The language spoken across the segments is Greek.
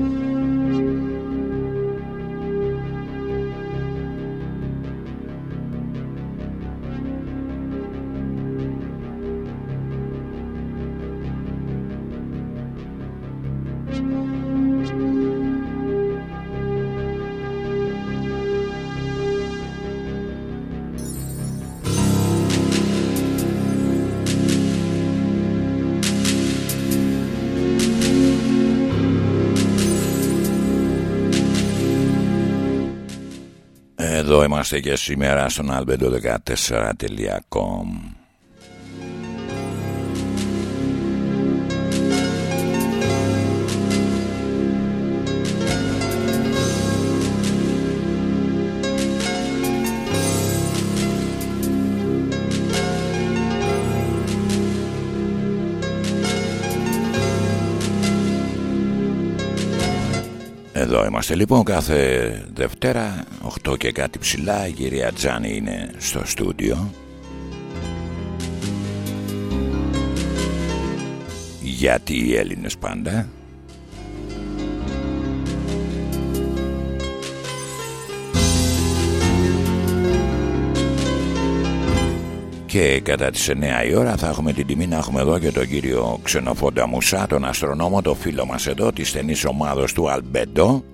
Εδώ είμαστε και σήμερα στον albedo14.com Εδώ είμαστε λοιπόν κάθε Δευτέρα 8 και κάτι ψηλά. Η κυρία Τζάνη είναι στο στούντιο. Γιατί οι Έλληνες πάντα κατά τις 9 η ώρα θα έχουμε την τιμή να έχουμε εδώ και τον κύριο Ξενοφόντα Μουσά, τον αστρονόμο, το φίλο μας εδώ, της στενής ομάδος του Αλμπέντο.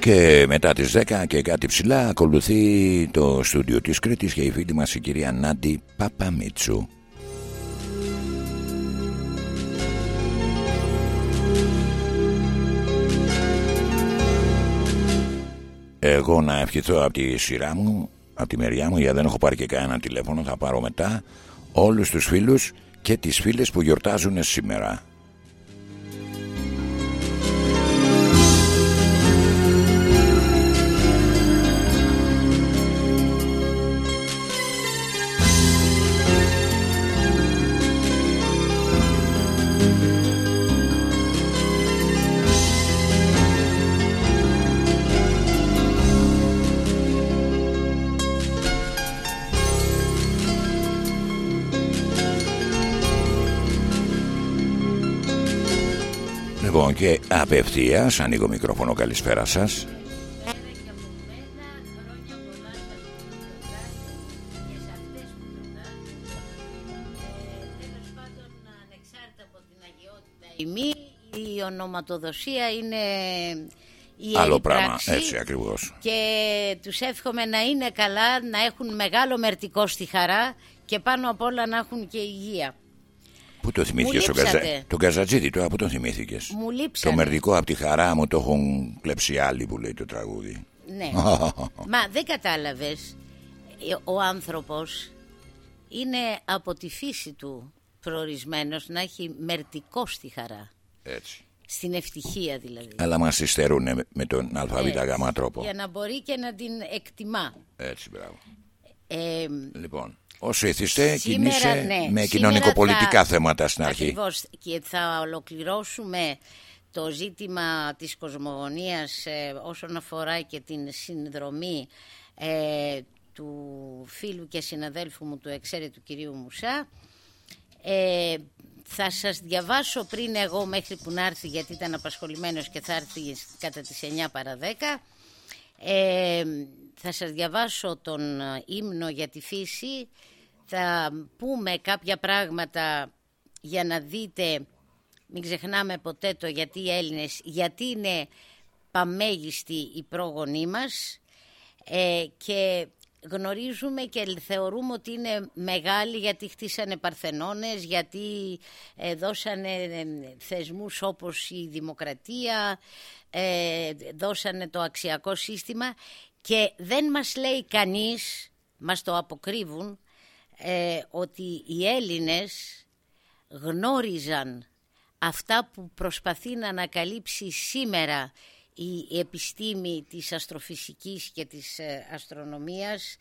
Και μετά τις 10 και κάτι ψηλά ακολουθεί το στούντιο της Κρήτης και η φίλη μας η κυρία Νάντι Παπαμίτσου. Εγώ να ευχηθώ από τη σειρά μου, από τη μεριά μου, γιατί δεν έχω πάρει και κανένα τηλέφωνο, θα πάρω μετά όλους τους φίλους και τις φίλες που γιορτάζουν σήμερα. Και απευθείας ανοίγω μικρόφωνο καλησπέρα σας. Η ονοματοδοσία είναι η Άλλο πράγμα, έτσι ακριβώς. Και τους εύχομαι να είναι καλά, να έχουν μεγάλο μερτικό στη χαρά Και πάνω απ' όλα να έχουν και υγεία Πού το θυμήθηκες ο Καζα... τον Καζατζίδη τώρα, πού τον θυμήθηκες; Μου Το μερδικό από τη χαρά μου το έχουν κλέψει άλλοι που λέει το τραγούδι. Ναι. Μα δεν κατάλαβες. Ο άνθρωπος είναι από τη φύση του προορισμένος να έχει μερτικό στη χαρά. Έτσι. Στην ευτυχία δηλαδή. Αλλά μας υστερούν με τον ΑΒΓ τρόπο. Για να μπορεί και να την εκτιμά. Έτσι, μπράβο. Ε, λοιπόν. Όσο ήθιστε κινείσαι ναι, με κοινωνικοπολιτικά θέματα στην αρχή. Ακριβώς και θα ολοκληρώσουμε το ζήτημα της κοσμογονίας ε, όσον αφορά και την συνδρομή ε, του φίλου και συναδέλφου μου του εξαίρετου κυρίου Μουσά. Ε, θα σας διαβάσω πριν εγώ μέχρι που να έρθει γιατί ήταν απασχολημένος και θα έρθει κατά τις 9 παρα 10 ε, θα σας διαβάσω τον ε, ύμνο για τη φύση, θα πούμε κάποια πράγματα για να δείτε, μην ξεχνάμε ποτέ το γιατί οι Έλληνες, γιατί είναι παμέγιστοι οι πρόγονοί μας. Ε, και γνωρίζουμε και θεωρούμε ότι είναι μεγάλοι γιατί χτίσανε παρθενώνες, γιατί ε, δώσανε ε, θεσμούς όπως η δημοκρατία, ε, δώσανε το αξιακό σύστημα και δεν μας λέει κανείς, μας το αποκρύβουν, ε, ότι οι Έλληνες γνώριζαν αυτά που προσπαθεί να ανακαλύψει σήμερα η επιστήμη της αστροφυσικής και της ε, αστρονομίας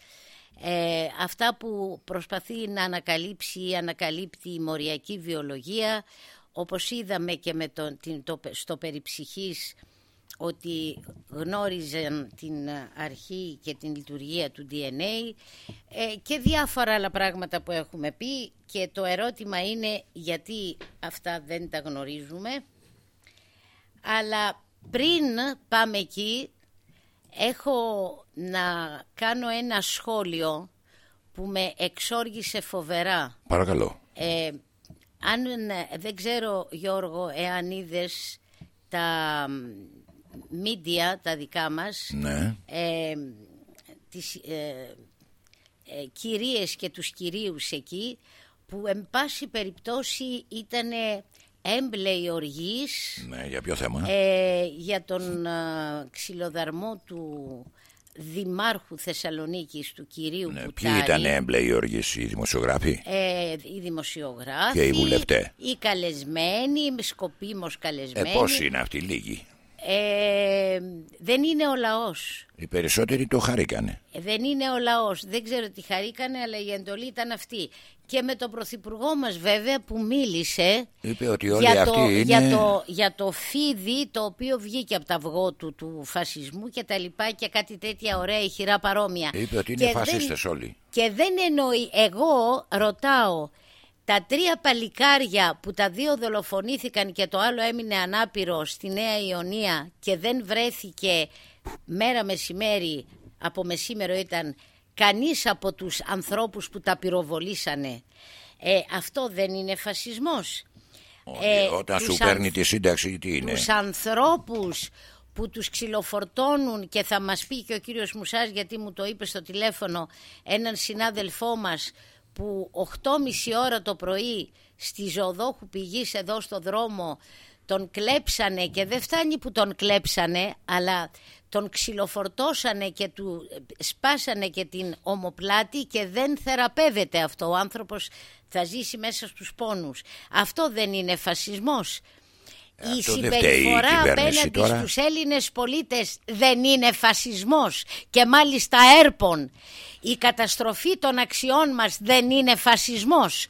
ε, αυτά που προσπαθεί να ανακαλύψει ή ανακαλύπτει η μοριακή βιολογία όπως είδαμε και με τον, το, στο περιψυχής ότι γνώριζαν την αρχή και την λειτουργία του DNA ε, και διάφορα άλλα πράγματα που έχουμε πει και το ερώτημα είναι γιατί αυτά δεν τα γνωρίζουμε. Αλλά πριν πάμε εκεί έχω να κάνω ένα σχόλιο που με εξόργησε φοβερά. Παρακαλώ. Ε, αν δεν ξέρω Γιώργο εάν είδες τα μίντια τα δικά μας ναι. ε, τις ε, ε, κυρίες και τους κυρίους εκεί που εν πάση περιπτώσει ήταν έμπλεοι οργής. Ναι, για ποιο θέμα; Ε, για τον ε, ξυλοδαρμό του Δημάρχου Θεσσαλονίκης του κυρίου ναι, Πουτάρη. Ποιοι ήταν έμπλεοι οργής, οι δημοσιογράφοι; Ε, Οι δημοσιογράφοι Και οι βουλευτές. Οι καλεσμένοι, οι σκοπίμως καλεσμένοι. Ε, Πώς είναι αυτοί λίγοι; Ε, δεν είναι ο λαός. Οι περισσότεροι το χαρήκανε. Ε, δεν είναι ο λαός. Δεν ξέρω τι χαρήκανε, αλλά η εντολή ήταν αυτή. Και με τον Πρωθυπουργό μας βέβαια που μίλησε Είπε ότι όλοι για, αυτοί το, είναι... για, το, για το φίδι το οποίο βγήκε από τα αυγό του, του φασισμού και τα λοιπά και κάτι τέτοια ωραία ηχηρά παρόμοια. Είπε ότι είναι και φασίστες όλοι. Και δεν εννοεί, εγώ ρωτάω τα τρία παλικάρια που τα δύο δολοφονήθηκαν και το άλλο έμεινε ανάπηρο στη Νέα Ιωνία και δεν βρέθηκε μέρα μεσημέρι, από μεσήμερο ήταν κανείς από τους ανθρώπους που τα πυροβολήσανε. Ε, αυτό δεν είναι φασισμός. Ε, όταν σου παίρνει τη σύνταξη τι είναι; Τους ανθρώπους που τους ξυλοφορτώνουν και θα μας πει και ο κύριος Μουσάς γιατί μου το είπε στο τηλέφωνο έναν συνάδελφό μας που 8.30 ώρα το πρωί στη Ζωοδόχου πηγής εδώ στο δρόμο τον κλέψανε και δεν φτάνει που τον κλέψανε αλλά τον ξυλοφορτώσανε και του σπάσανε και την ομοπλάτη και δεν θεραπεύεται αυτό. Ο άνθρωπος θα ζήσει μέσα στους πόνους. Αυτό δεν είναι φασισμός. Η συμπεριφορά απέναντι τώρα. στους Έλληνες πολίτες δεν είναι φασισμός και μάλιστα έρπον. Η καταστροφή των αξιών μας δεν είναι φασισμός.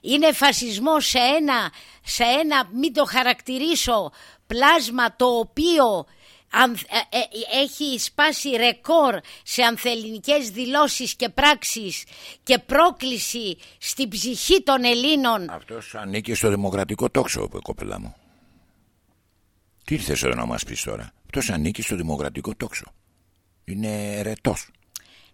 Είναι φασισμός σε ένα, σε ένα μην το χαρακτηρίσω, πλάσμα το οποίο ε, ε, έχει σπάσει ρεκόρ σε ανθεληνικές δηλώσεις και πράξεις και πρόκληση στην ψυχή των Ελλήνων. Αυτός ανήκει στο δημοκρατικό τόξο, κοπελά μου. Τι ήρθες εδώ να μας πεις τώρα; Αυτός ανήκει στο δημοκρατικό τόξο. Είναι ρετός.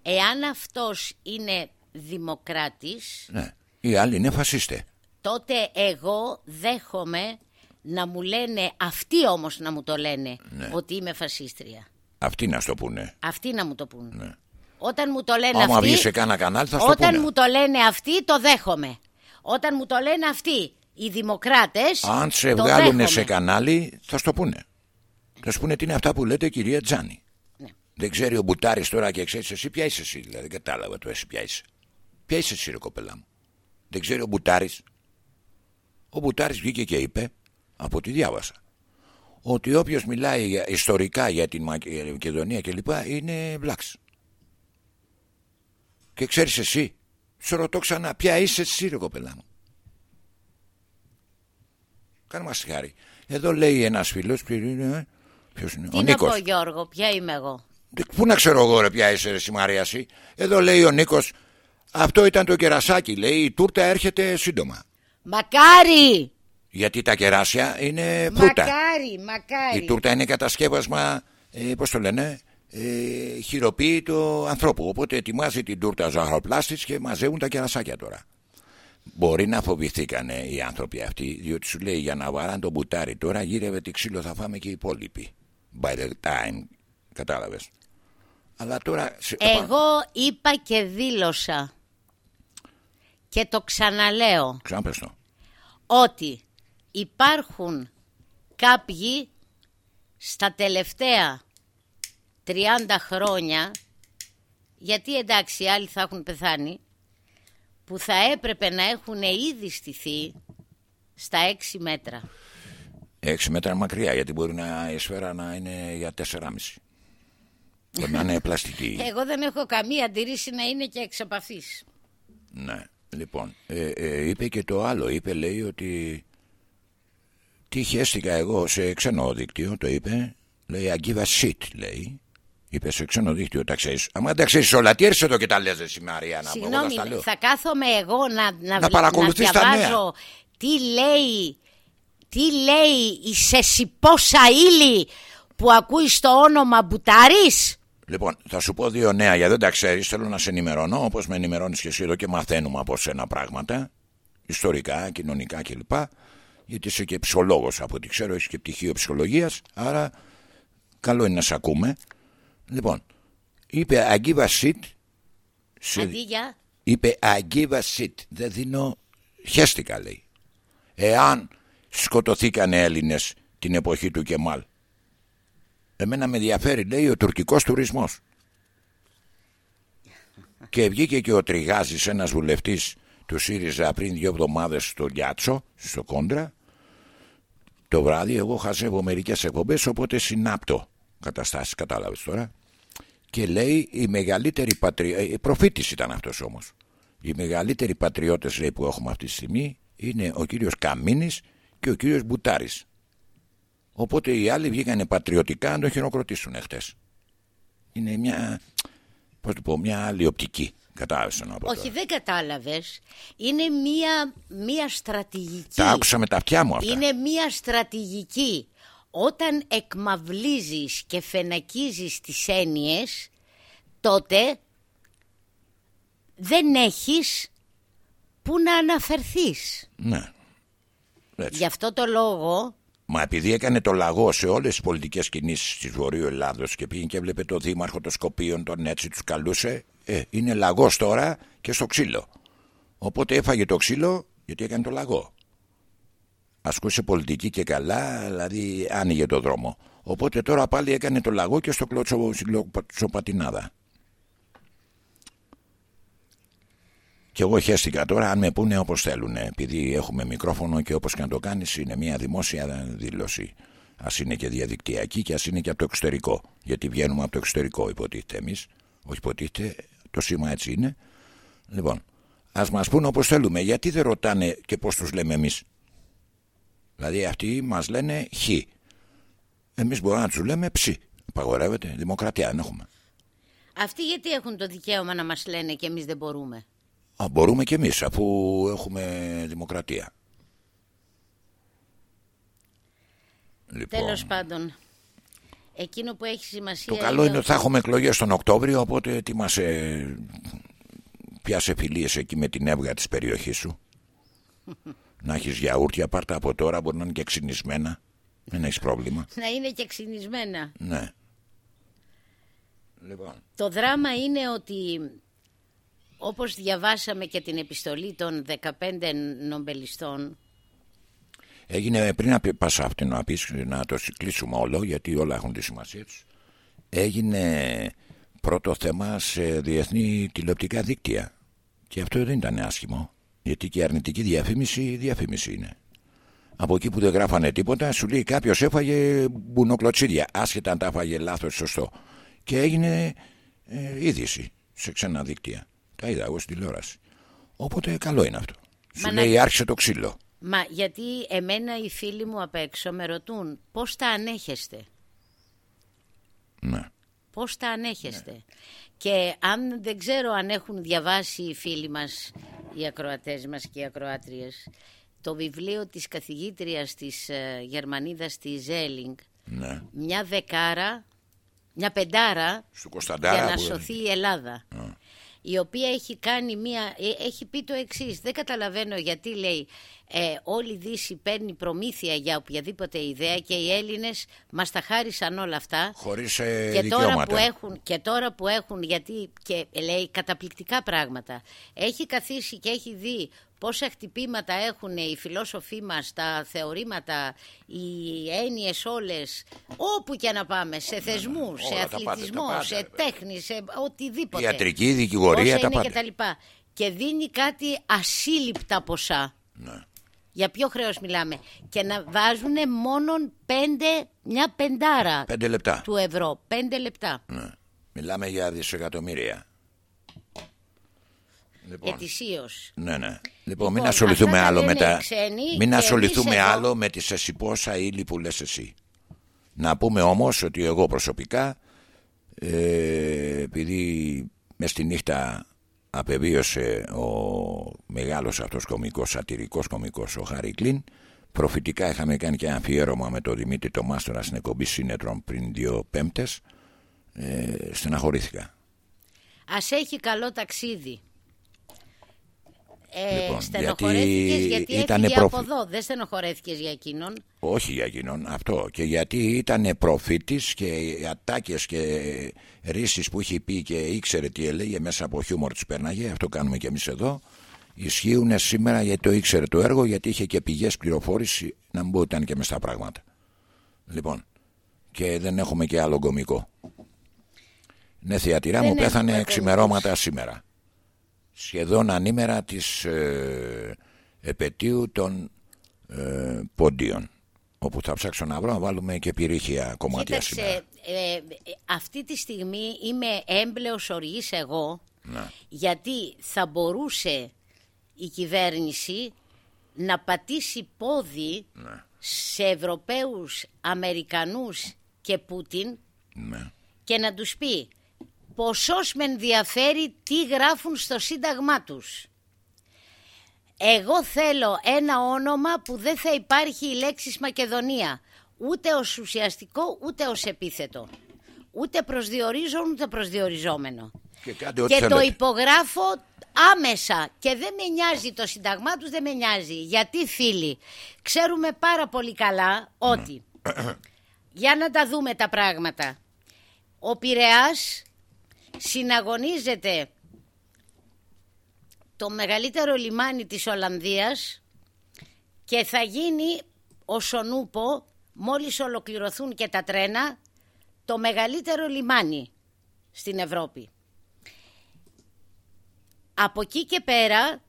Εάν αυτός είναι δημοκράτης... Ναι. Οι άλλοι είναι φασίστε. Τότε εγώ δέχομαι να μου λένε, αυτοί όμως να μου το λένε, ναι. ότι είμαι φασίστρια. Αυτοί να στο πούνε. Αυτοί να μου το πούνε. Ναι. Όταν μου το λένε Άμα αυτοί... βγει σε κάνα κανάλι θα στο Όταν πούνε. μου το λένε αυτοί το δέχομαι. Όταν μου το λένε αυτοί οι δημοκράτες Αν σε βγάλουν σε κανάλι θα στο πούνε. Θα σου πούνε τι είναι αυτά που λέτε κυρία Τζάνι. Ναι. Δεν ξέρει ο Μπουτάρης τώρα και ξέρεις εσύ ποια είσαι εσύ. Δηλαδή κατάλαβα το εσύ ποια είσαι. Ποια είσαι εσύ ρε κοπελά μου. Δεν ξέρει ο Μπουτάρης. Ο Μπουτάρης βγήκε και είπε από ό,τι διάβασα ότι όποιος μιλάει ιστορικά για την Μακεδονία κλπ είναι βλάξ. Και ξέρεις εσύ, σου ρωτώ ξανά, ποια είσαι εσύ ρε κοπελά μου. Κάνε μας χάρη. Εδώ λέει ένας φίλος, ποιος είναι, ποιος είναι, Τι ο Νίκος. Τι να πω Γιώργο, ποια είμαι εγώ; Πού να ξέρω εγώ ρε ποια είσαι ρε Μαρία Εδώ λέει ο Νίκος, αυτό ήταν το κερασάκι, λέει η τούρτα έρχεται σύντομα. Μακάρι! Γιατί τα κεράσια είναι φρούτα. Μακάρι, μακάρι. Η τούρτα είναι κατασκεύασμα, ε, πώς το λένε, ε, χειροποίητο ανθρώπου. Οπότε ετοιμάζει την τούρτα ζαχαροπλάστης και μαζεύουν τα κερασάκια τώρα. Μπορεί να φοβηθήκανε οι άνθρωποι αυτοί, διότι σου λέει για να βαράν το μπουτάρι τώρα γύρευε τη ξύλο θα φάμε και οι υπόλοιποι. By the time, κατάλαβες. Αλλά τώρα... Εγώ είπα και δήλωσα και το ξαναλέω. Ξαναπες το. Ότι υπάρχουν κάποιοι στα τελευταία 30 χρόνια γιατί εντάξει άλλοι θα έχουν πεθάνει που θα έπρεπε να έχουν ήδη στηθεί στα 6 μέτρα. 6 μέτρα μακριά γιατί μπορεί να η σφαίρα να είναι για 4,5. Μπορεί να είναι πλαστική. Εγώ δεν έχω καμία αντιρρήση να είναι και εξαπαθής. Ναι. Λοιπόν, ε, ε, είπε και το άλλο. Είπε λέει ότι τι χαίστηκα εγώ σε ξενό δίκτυο, το είπε, Λέει I give a shit, λέει. Είπες σε ξένο δίκτυο, τα ξέρεις. Αν τα ξέρεις όλα, τι έρχεσαι εδώ και τα λες, εσύ Μαρία, να Συγγνώμη, θα κάθομαι εγώ να, να, να, παρακολουθείς να διαβάζω τι λέει, τι λέει η Σεσιπόσα ύλη που ακούει στο όνομα Μπουτάρης; Λοιπόν, θα σου πω δύο νέα γιατί δεν τα ξέρεις. Θέλω να σε ενημερώνω όπως με ενημερώνεις και εσύ εδώ και μαθαίνουμε από σένα πράγματα. Ιστορικά, κοινωνικά κλπ. Γιατί είσαι και ψυχολόγος από ό,τι ξέρω, έχει και πτυχίο ψυχολογίας. Άρα, καλό είναι να σε ακούμε. Λοιπόν, είπε I give a shit. Αντί για; Είπε I give a shit. Δεν δίνω. Χαίστηκα λέει. Εάν σκοτωθήκαν Έλληνες την εποχή του Κεμάλ. Εμένα με ενδιαφέρει λέει ο τουρκικός τουρισμός. Και βγήκε και ο Τριγάζης ένας βουλευτής του ΣΥΡΙΖΑ πριν δύο εβδομάδες στο Λιάτσο, στο Κόντρα. Το βράδυ εγώ χαζεύω μερικές εκπομπές οπότε συνάπτω καταστάσεις, κατάλαβες τώρα. Και λέει η μεγαλύτερη πατριώτη, ε, προφήτης ήταν αυτός όμως. Οι μεγαλύτεροι πατριώτες λέει, που έχουμε αυτή τη στιγμή είναι ο κύριος Καμίνης και ο κύριος Μπουτάρης. Οπότε οι άλλοι βγήκαν πατριωτικά να τον χειροκροτήσουν χτε. Είναι μια, πώς το πω, μια άλλη οπτική. Κατάλαβες να πω. Όχι, δεν κατάλαβες. Είναι μια, μια στρατηγική. Τα άκουσα με τα αυτιά μου αυτά. Είναι μια στρατηγική. Όταν εκμαυλίζεις και φενακίζεις τις έννοιες, τότε δεν έχεις που να αναφερθείς. Ναι. Έτσι. Γι' αυτό το λόγο Μα επειδή έκανε το λαγό σε όλες τις πολιτικές κινήσεις της Βορείου Ελλάδος και πήγε και έβλεπε το δήμαρχο των Σκοπίων, τον έτσι τους καλούσε, ε, είναι λαγός τώρα και στο ξύλο. Οπότε έφαγε το ξύλο γιατί έκανε το λαγό. Ασκούσε πολιτική και καλά, δηλαδή άνοιγε το δρόμο. Οπότε τώρα πάλι έκανε το λαγό και στο κλωτσο πατινάδα. Και εγώ χαίστηκα τώρα αν με πούνε όπως θέλουν επειδή έχουμε μικρόφωνο και όπως και να το κάνεις είναι μια δημόσια δήλωση. Α είναι και διαδικτυακή και ας είναι και από το εξωτερικό. Γιατί βγαίνουμε από το εξωτερικό, υποτίθεται εμείς. Όχι υποτίθεται, το σήμα έτσι είναι. Λοιπόν, ας μας πούνε όπως θέλουμε. Γιατί δεν ρωτάνε και πώς τους λέμε εμείς; Δηλαδή αυτοί μας λένε χ. Εμείς μπορούμε να τους λέμε ψ. Απαγορεύεται. Δημοκρατία δεν έχουμε. Αυτοί γιατί έχουν το δικαίωμα να μας λένε και εμείς δεν μπορούμε; Α, μπορούμε κι εμείς αφού έχουμε δημοκρατία. Λοιπόν, Τέλος πάντων, εκείνο που έχει σημασία... Το καλό είναι ότι θα έχουμε εκλογές τον Οκτώβριο, οπότε ετοίμασε πιάσε φιλίες εκεί με την έβγα της περιοχής σου. να έχεις γιαούρτια, πάρτα από τώρα, μπορεί να είναι και ξυνισμένα. Δεν έχεις πρόβλημα. Να είναι και ξυνισμένα. Ναι. Λοιπόν. Το δράμα είναι ότι όπως διαβάσαμε και την επιστολή των 15 νομπελιστών Έγινε πριν να πας αυτή να πεις να το κλείσουμε όλο γιατί όλα έχουν τη σημασία τους έγινε πρώτο θέμα σε διεθνή τηλεοπτικά δίκτυα και αυτό δεν ήταν άσχημο γιατί και η αρνητική διαφήμιση διαφήμιση είναι από εκεί που δεν γράφανε τίποτα σου λέει κάποιος έφαγε μπουνοκλωτσίδια άσχετα αν τα έφαγε λάθος σωστό και έγινε ε, είδηση σε ξένα δίκτυα τα είδα εγώ στην τηλεόραση. Οπότε καλό είναι αυτό. Σου λέει άρχισε το ξύλο. Μα γιατί εμένα οι φίλοι μου απ' έξω με ρωτούν πώς τα ανέχεστε; Ναι. Πώς τα ανέχεστε; Ναι. Και αν δεν ξέρω αν έχουν διαβάσει οι φίλοι μας, οι ακροατές μας και οι ακροάτριες, το βιβλίο της καθηγήτριας της uh, Γερμανίδας της Ζέλινγκ, ναι. μια δεκάρα, μια πεντάρα για να σωθεί η Ελλάδα. Ναι η οποία έχει κάνει μία, ε, έχει πει το εξής. Δεν καταλαβαίνω γιατί λέει ε, όλη η Δύση παίρνει προμήθεια για οποιαδήποτε ιδέα και οι Έλληνες μας τα χάρισαν όλα αυτά. Χωρίς ε, και τώρα που έχουν Και τώρα που έχουν, γιατί και λέει καταπληκτικά πράγματα. Έχει καθίσει και έχει δει πόσα χτυπήματα έχουν οι φιλόσοφοι μας, τα θεωρήματα, οι έννοιες όλες, όπου και να πάμε, σε θεσμούς, σε αθλητισμό, σε τέχνη, σε οτιδήποτε. Ιατρική, δικηγορία, τα πάντα. Και, τα λοιπά. και δίνει κάτι ασύλληπτα ποσά. Ναι. Για ποιο χρέος μιλάμε. Και να βάζουν μόνο πέντε, μια πεντάρα πέντε λεπτά. του ευρώ. Πέντε λεπτά. Ναι. Μιλάμε για δισεκατομμύρια. Λοιπόν. Ετησίως. Ναι, ναι. Λοιπόν, μην ασχοληθούμε άλλο με τα. μην ασχοληθούμε άλλο με τη σεσιπόσα ύλη που λες εσύ. Να πούμε όμως ότι εγώ προσωπικά ε, επειδή μες στη νύχτα απεβίωσε ο μεγάλος αυτός κομικός, σατυρικός κομικός ο Χάρη Κλίν προφητικά είχαμε κάνει και ένα αφιέρωμα με τον Δημήτρη το Μάστορα στην εκπομπή Σύνετρων πριν δύο πέμπτες ε, στεναχωρήθηκα Ας έχει καλό ταξίδι ε, λοιπόν, στενοχωρέθηκες γιατί, γιατί έφυγε από εδώ. Δεν στενοχωρέθηκες για εκείνον. Όχι για εκείνον αυτό. Και γιατί ήταν προφήτης Και οι ατάκες και ρίσεις που είχε πει Και ήξερε τι έλεγε Μέσα από χιούμορ της περνάγε Αυτό κάνουμε και εμείς εδώ. Ισχύουν σήμερα γιατί το ήξερε το έργο Γιατί είχε και πηγές πληροφόρηση Να μην πω ήταν και μες στα πράγματα. Λοιπόν Και δεν έχουμε και άλλο κομικό Ναι θεατηρά μου πέθανε ξημερώματα σήμερα σχεδόν ανήμερα της ε, επαιτίου των ε, ποντίων όπου θα ψάξω να βρω να βάλουμε και πυρίχια κομμάτια Κοίταξε, σήμερα. Ε, αυτή τη στιγμή είμαι έμπλεος οργής εγώ ναι. γιατί θα μπορούσε η κυβέρνηση να πατήσει πόδι ναι. σε Ευρωπαίους, Αμερικανούς και Πούτιν ναι. και να τους πει ποσός με ενδιαφέρει τι γράφουν στο σύνταγμά τους. Εγώ θέλω ένα όνομα που δεν θα υπάρχει η λέξη Μακεδονία, ούτε ως ουσιαστικό ούτε ως επίθετο. Ούτε προσδιορίζον ούτε προσδιοριζόμενο. Και, το υπογράφω άμεσα και δεν με νοιάζει το σύνταγμά τους, δεν με νοιάζει. Γιατί φίλοι, ξέρουμε πάρα πολύ καλά ότι, για να τα δούμε τα πράγματα, ο Πειραιάς συναγωνίζεται το μεγαλύτερο λιμάνι της Ολλανδίας και θα γίνει ο Σονούπο μόλις ολοκληρωθούν και τα τρένα το μεγαλύτερο λιμάνι στην Ευρώπη. Από εκεί και πέρα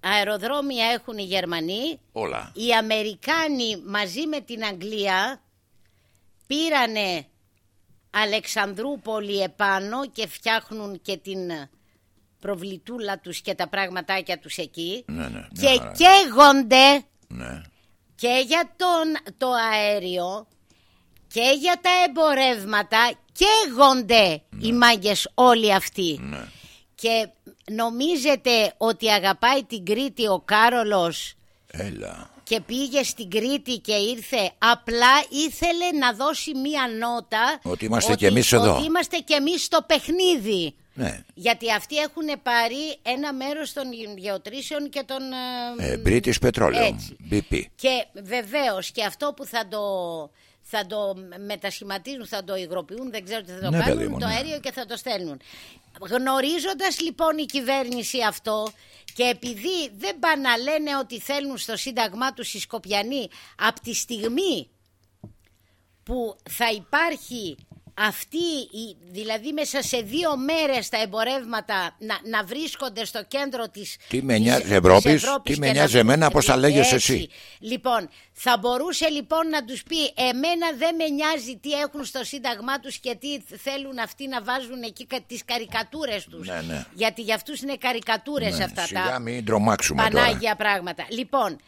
αεροδρόμια έχουν οι Γερμανοί. Όλα. Οι Αμερικάνοι μαζί με την Αγγλία πήρανε Αλεξανδρούπολη επάνω και φτιάχνουν και την προβλητούλα τους και τα πραγματάκια τους εκεί ναι, ναι, και καίγονται ναι. και για τον, το αέριο και για τα εμπορεύματα καίγονται ναι. οι μάγκες όλοι αυτοί ναι. και νομίζετε ότι αγαπάει την Κρήτη ο Κάρολος; Έλα και πήγε στην Κρήτη και ήρθε. Απλά ήθελε να δώσει μία νότα ότι είμαστε και εμείς εδώ. ότι είμαστε και εμείς στο παιχνίδι. Ναι. γιατί αυτοί έχουν πάρει ένα μέρος των γεωτρήσεων και των ε, British Petroleum BP. Και βεβαίως και αυτό που θα το θα το μετασχηματίζουν, θα το υγροποιούν, δεν ξέρω τι θα το ναι, κάνουν, το ναι. αέριο και θα το στέλνουν. Γνωρίζοντας λοιπόν η κυβέρνηση αυτό και επειδή δεν πάνε να λένε ότι θέλουν στο σύνταγμά τους οι Σκοπιανοί από τη στιγμή που θα υπάρχει αυτή, δηλαδή μέσα σε δύο μέρες τα εμπορεύματα να, να βρίσκονται στο κέντρο της, τι με νοιάζει Ευρώπης, τι με νοιάζει εμένα πως θα λέγες εσύ; λοιπόν θα μπορούσε λοιπόν να τους πει εμένα δεν με νοιάζει τι έχουν στο σύνταγμά τους και τι θέλουν αυτοί να βάζουν εκεί τις καρικατούρες τους ναι, ναι. γιατί για αυτούς είναι καρικατούρες ναι, αυτά σιγά τα μην τρομάξουμε πανάγια πράγματα. Λοιπόν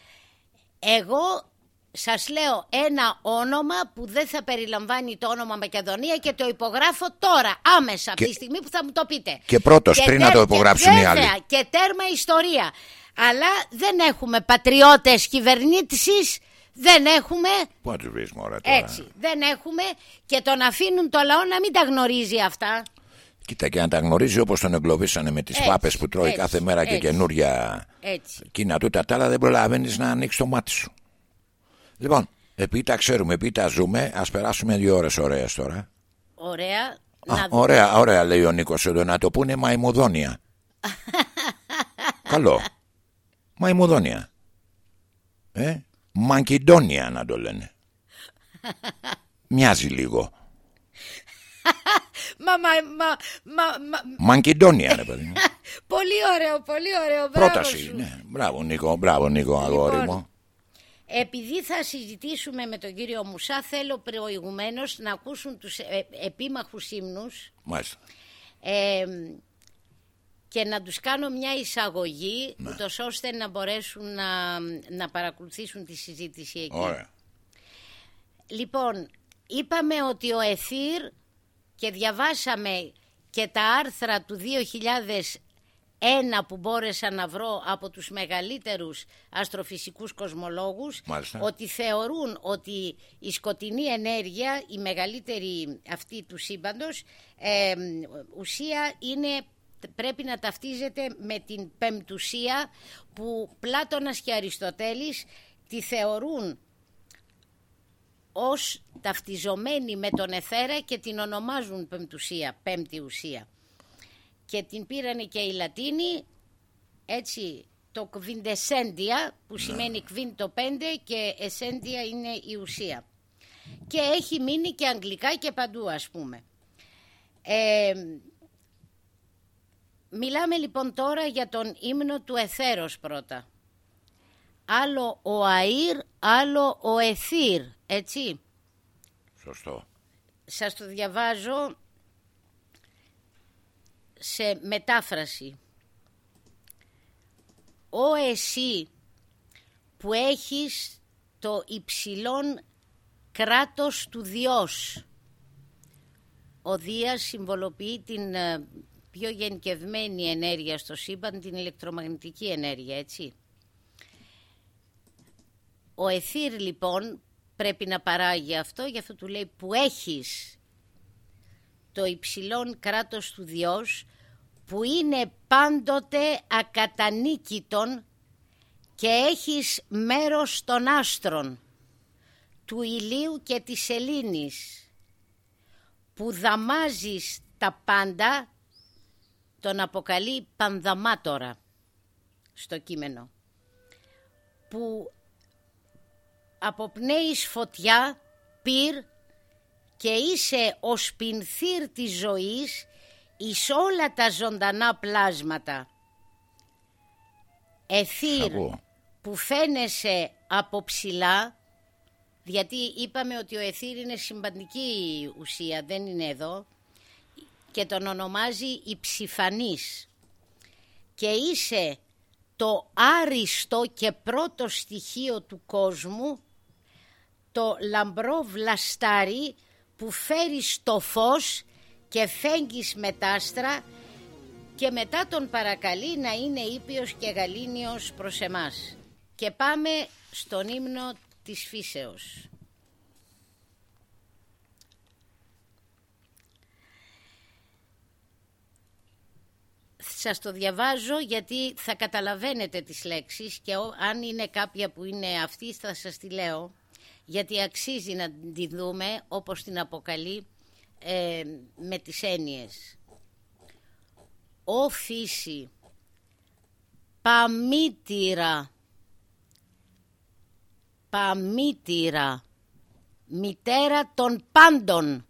εγώ σας λέω ένα όνομα που δεν θα περιλαμβάνει το όνομα Μακεδονία και το υπογράφω τώρα, άμεσα, από τη στιγμή που θα μου το πείτε. Και πρώτος, πριν να το υπογράψουν οι άλλοι. Και τέρμα ιστορία. Αλλά δεν έχουμε πατριώτες κυβερνήτησης, δεν έχουμε... Πού να τους βρεις τώρα; Έτσι, δεν έχουμε και τον αφήνουν το λαό να μην τα γνωρίζει αυτά. Κοίτα και να τα γνωρίζει όπως τον εγκλωβίσανε με τις πάπες που τρώει κάθε μέρα και καινούρια κίνα του τα άλλα δεν προλαβαίνεις να ανοίξεις το μάτι σου. Λοιπόν, επειδή τα ξέρουμε, επειδή τα ζούμε, ας περάσουμε δύο ώρες ωραίες τώρα. Ωραία. Α, να ωραία, ωραία, λέει ο Νίκος εδώ να το πούνε μαϊμουδόνια. Καλό. Μαϊμουδόνια. Ε, Μαγκιντόνια να το λένε. Μοιάζει λίγο. Μα, μα, μα, μα, Μαγκιντόνια, ναι, παιδί πολύ ωραίο, πολύ ωραίο. Πρόταση, ναι. Μπράβο, Νίκο, μπράβο, Νίκο, αγόρι λοιπόν, μου. Επειδή θα συζητήσουμε με τον κύριο Μουσά, θέλω προηγουμένως να ακούσουν τους ε, επίμαχους ύμνους. Μάλιστα. Ε, και να τους κάνω μια εισαγωγή, ναι. ούτως ώστε να μπορέσουν να, να παρακολουθήσουν τη συζήτηση εκεί. Ωραία. Λοιπόν, είπαμε ότι ο Εθήρ και διαβάσαμε και τα άρθρα του 2001 που μπόρεσα να βρω από τους μεγαλύτερους αστροφυσικούς κοσμολόγους ότι θεωρούν ότι η σκοτεινή ενέργεια, η μεγαλύτερη αυτή του σύμπαντος, ε, ουσία είναι πρέπει να ταυτίζεται με την πεμπτουσία που Πλάτωνας και Αριστοτέλης τη θεωρούν ως ταυτιζομένη με τον εθέρα και την ονομάζουν πεμπτουσία, πέμπτη ουσία. Και την πήρανε και οι Λατίνοι, έτσι το κβιντεσέντια που ναι. σημαίνει κβίν το πέντε και εσέντια είναι η ουσία. Και έχει μείνει και αγγλικά και παντού ας πούμε. Ε, μιλάμε λοιπόν τώρα για τον ύμνο του εθέρος πρώτα άλλο ο αΐρ, άλλο ο εθύρ, έτσι. Σωστό. Σας το διαβάζω σε μετάφραση. Ο εσύ που έχεις το υψηλόν κράτος του Διός. Ο Δίας συμβολοποιεί την ε, πιο γενικευμένη ενέργεια στο σύμπαν, την ηλεκτρομαγνητική ενέργεια, έτσι. Ο Εθήρ λοιπόν πρέπει να παράγει αυτό, γι' αυτό του λέει που έχεις το υψηλόν κράτος του Διός που είναι πάντοτε ακατανίκητον και έχεις μέρος των άστρων του ηλίου και της σελήνης που δαμάζεις τα πάντα τον αποκαλεί πανδαμάτορα στο κείμενο που αποπνέεις φωτιά, πυρ και είσαι ο σπινθύρ της ζωής εις όλα τα ζωντανά πλάσματα. Εθύρ που φαίνεσαι από ψηλά, γιατί είπαμε ότι ο εθύρ είναι συμπαντική ουσία, δεν είναι εδώ, και τον ονομάζει υψηφανής. Και είσαι το άριστο και πρώτο στοιχείο του κόσμου το λαμπρό βλαστάρι που φέρει στο φως και φέγγεις με άστρα και μετά τον παρακαλεί να είναι ήπιος και γαλήνιος προς εμάς. Και πάμε στον ύμνο της φύσεως. Σας το διαβάζω γιατί θα καταλαβαίνετε τις λέξεις και αν είναι κάποια που είναι αυτή θα σας τη λέω γιατί αξίζει να τη δούμε όπως την αποκαλεί ε, με τις έννοιες. «Ο φύση, παμήτηρα, παμήτηρα, μητέρα των πάντων,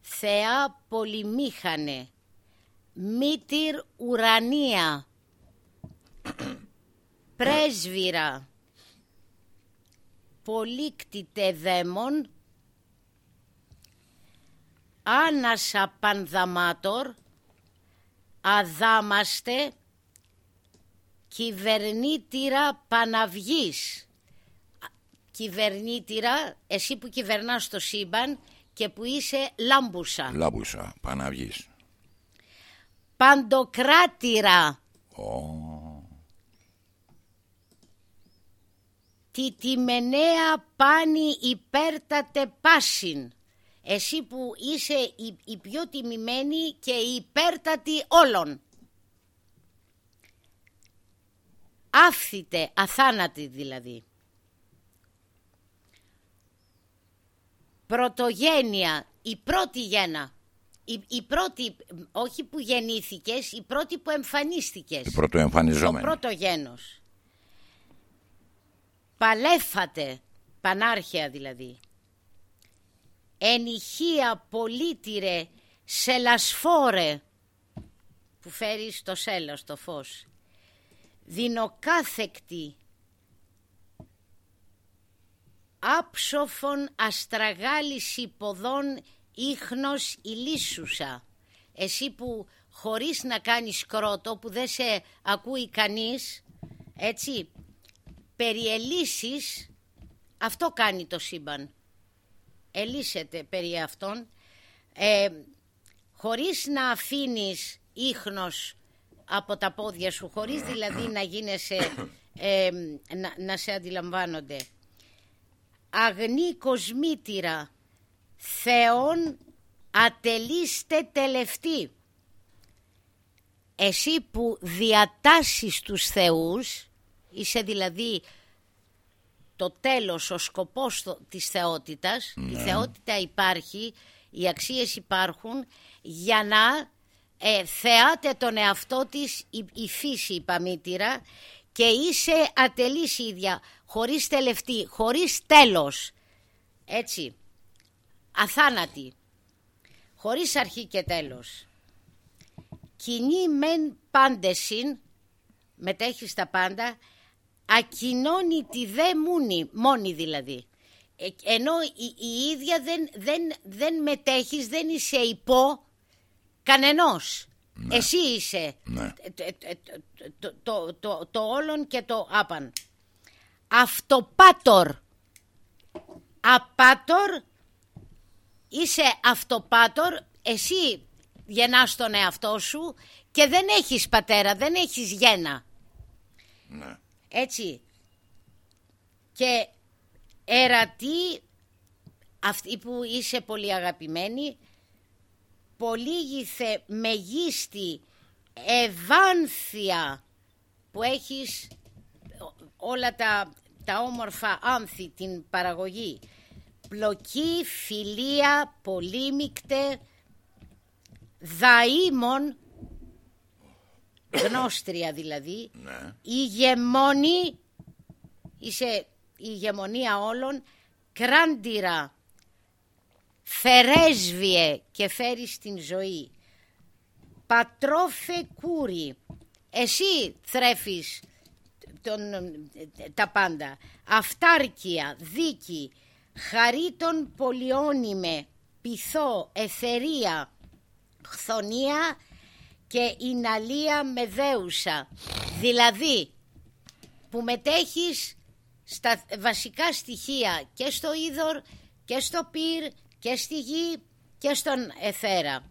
Θεά πολυμήχανε, μήτηρ ουρανία, πρέσβυρα, πολύκτητε δαίμον, άνασα πανδαμάτορ, αδάμαστε, κυβερνήτηρα Παναυγής. Κυβερνήτηρα, εσύ που κυβερνάς το σύμπαν και που είσαι λάμπουσα. Λάμπουσα, Παναυγής. Παντοκράτηρα. Oh. τη τιμενέα πάνη υπέρτατε πάσιν. Εσύ που είσαι η, πιο τιμημένη και η υπέρτατη όλων. Άφθητε, αθάνατη δηλαδή. Πρωτογένεια, η πρώτη γένα. Η, η πρώτη, όχι που γεννήθηκες, η πρώτη που εμφανίστηκες. Η πρωτοεμφανιζόμενη. Το πρώτο γένος παλέφατε, πανάρχαια δηλαδή. Ενηχία πολύτηρε σελασφόρε που φέρει στο σέλος το φως. Δεινοκάθεκτη άψοφον αστραγάλης υποδών ίχνος ηλίσουσα. Εσύ που χωρίς να κάνεις κρότο που δεν σε ακούει κανείς έτσι περιελύσεις Αυτό κάνει το σύμπαν. Ελύσεται περί αυτών. Ε, χωρίς να αφήνεις ίχνος από τα πόδια σου, χωρίς δηλαδή να γίνεσαι, ε, να, να σε αντιλαμβάνονται. Αγνή κοσμήτηρα, θεών ατελείστε τελευτή. Εσύ που διατάσσεις τους θεούς, είσαι δηλαδή το τέλος, ο σκοπός της θεότητας, η ναι. θεότητα υπάρχει, οι αξίες υπάρχουν για να ε, θεάται τον εαυτό της η, η φύση η παμήτηρα και είσαι ατελής ίδια, χωρίς τελευτή, χωρίς τέλος, έτσι, αθάνατη, χωρίς αρχή και τέλος. Κοινή μεν πάντεσιν, μετέχεις στα πάντα, ακοινώνει δε μούνη, μόνη δηλαδή. Ε, ενώ η, η ίδια δεν, δεν, δεν μετέχεις, δεν είσαι υπό κανενός. Ναι. Εσύ είσαι ναι. το, το, το, το, όλον και το άπαν. Αυτοπάτορ. Απάτορ. Είσαι αυτοπάτορ. Εσύ γεννάς τον εαυτό σου και δεν έχεις πατέρα, δεν έχεις γένα. Ναι. Έτσι. Και ερατή, αυτή που είσαι πολύ αγαπημένη, πολύγηθε μεγίστη ευάνθια που έχεις όλα τα, τα όμορφα άνθη, την παραγωγή. Πλοκή, φιλία, πολύμικτε, δαήμων, γνώστρια δηλαδή, ναι. ηγεμόνη, είσαι η ηγεμονία όλων, κράντηρα, φερέσβιε και φέρει στην ζωή. Πατρόφε κούρι, εσύ θρέφεις τον, τα πάντα. Αυτάρκεια, δίκη, χαρίτων πολιόνιμε, πυθό, εθερία, χθονία και Ιναλία Μεδέουσα. Δηλαδή που μετέχεις στα βασικά στοιχεία και στο είδωρ και στο πυρ και στη γη και στον εθέρα.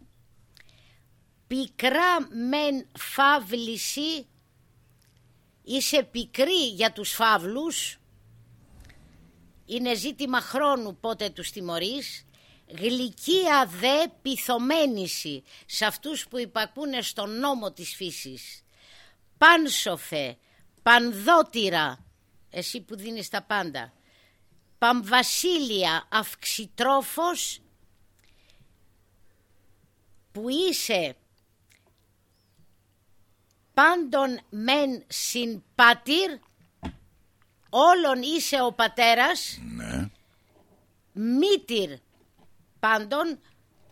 Πικρά μεν φαύληση, είσαι πικρή για τους φαύλους, είναι ζήτημα χρόνου πότε τους τιμωρείς, γλυκία δε πυθομένηση σε αυτούς που υπακούνε στον νόμο της φύσης. Πάνσοφε, πανδότηρα, εσύ που δίνεις τα πάντα. Παμβασίλεια, αυξητρόφος, που είσαι πάντων μεν συμπάτηρ, όλων είσαι ο πατέρας, ναι. μήτηρ πάντων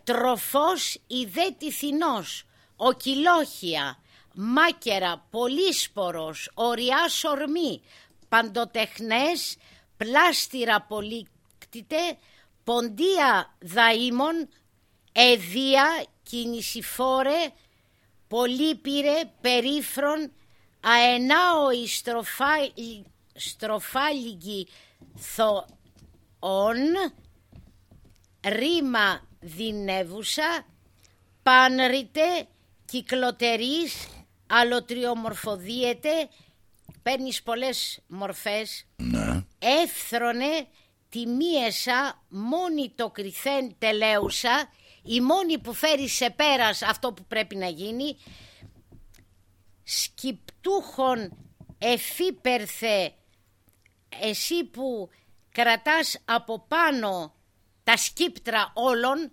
τροφός ιδέτηθινός, οκυλόχια, μάκερα, πολύσπορος, οριά σορμή, παντοτεχνές, πλάστηρα πολύκτητε, ποντία δαήμων, εδία, κινησιφόρε, πολύπυρε, περίφρον, αενάοι στροφάλιγοι θωών, ρήμα δυνεύουσα, πάνρητε, κυκλοτερής, αλωτριομορφοδίεται, παίρνεις πολλές μορφές, ναι. έφθρονε τιμίεσα μόνη το κρυθέν τελέουσα, η μόνη που φέρει σε πέρας αυτό που πρέπει να γίνει, σκυπτούχον εφήπερθε εσύ που κρατάς από πάνω τα σκύπτρα όλων,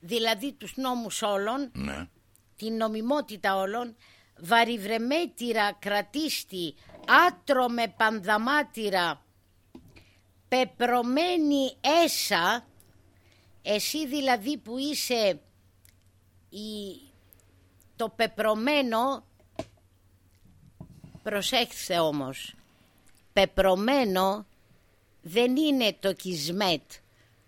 δηλαδή τους νόμους όλων, ναι. την νομιμότητα όλων, βαριβρεμέτηρα κρατίστη, άτρωμε πανδαμάτηρα, πεπρωμένη έσα, εσύ δηλαδή που είσαι η, το πεπρωμένο, προσέξτε όμως, πεπρωμένο δεν είναι το κισμέτ,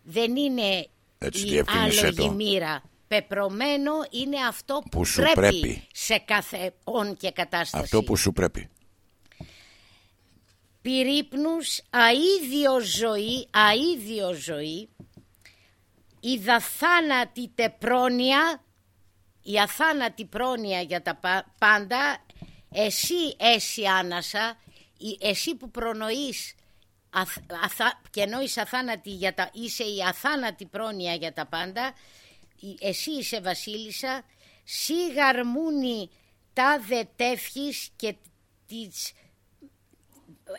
δεν είναι Έτσι, η άλογη μοίρα. Πεπρωμένο είναι αυτό που, σου πρέπει, σε κάθε όν και κατάσταση. Αυτό που σου πρέπει. πυρύπνους, αίδιο ζωή, αίδιο ζωή, η δαθάνατη τεπρόνοια, η αθάνατη πρόνοια για τα πάντα, εσύ έσυ άνασα, εσύ που προνοείς και ενώ είσαι αθάνατη για τα, είσαι η αθάνατη πρόνοια για τα πάντα, εσύ είσαι βασίλισσα, σύ γαρμούνι τα δετεύχεις και τις,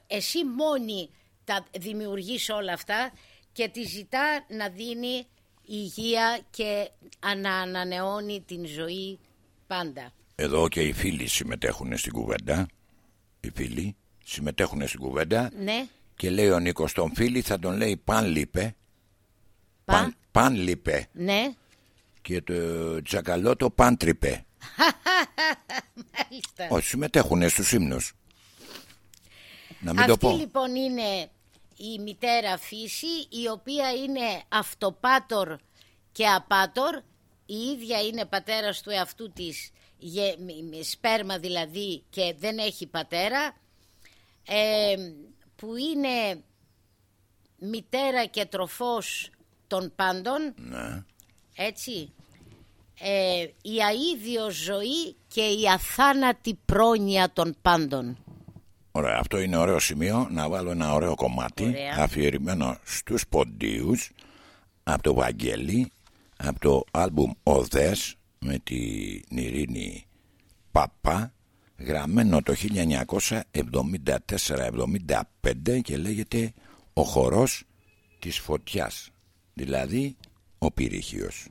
εσύ μόνη τα δημιουργείς όλα αυτά και τη ζητά να δίνει υγεία και να ανανεώνει την ζωή πάντα. Εδώ και οι φίλοι συμμετέχουν στην κουβέντα. Οι φίλοι συμμετέχουν στην κουβέντα. Ναι. Και λέει ο Νίκος τον φίλη θα τον λέει παν λίπε. Παν, παν λίπε. Ναι. Και το τσακαλό το παν τρυπε. Μάλιστα. Όχι συμμετέχουν στους ύμνους. Να μην Αυτή το πω. λοιπόν είναι η μητέρα φύση η οποία είναι αυτοπάτορ και απάτορ η ίδια είναι πατέρας του εαυτού της σπέρμα δηλαδή και δεν έχει πατέρα ε, που είναι μητέρα και τροφός των πάντων ναι. έτσι ε, η αίδιος ζωή και η αθάνατη πρόνοια των πάντων Ωραία, αυτό είναι ωραίο σημείο να βάλω ένα ωραίο κομμάτι Ωραία. αφιερημένο στους ποντίους από το Βαγγέλη από το άλμπουμ «Οδές» με την Ειρήνη Παπά γραμμένο το 1974-75 και λέγεται «Ο χορός της φωτιάς» δηλαδή ο Πυρίχιος.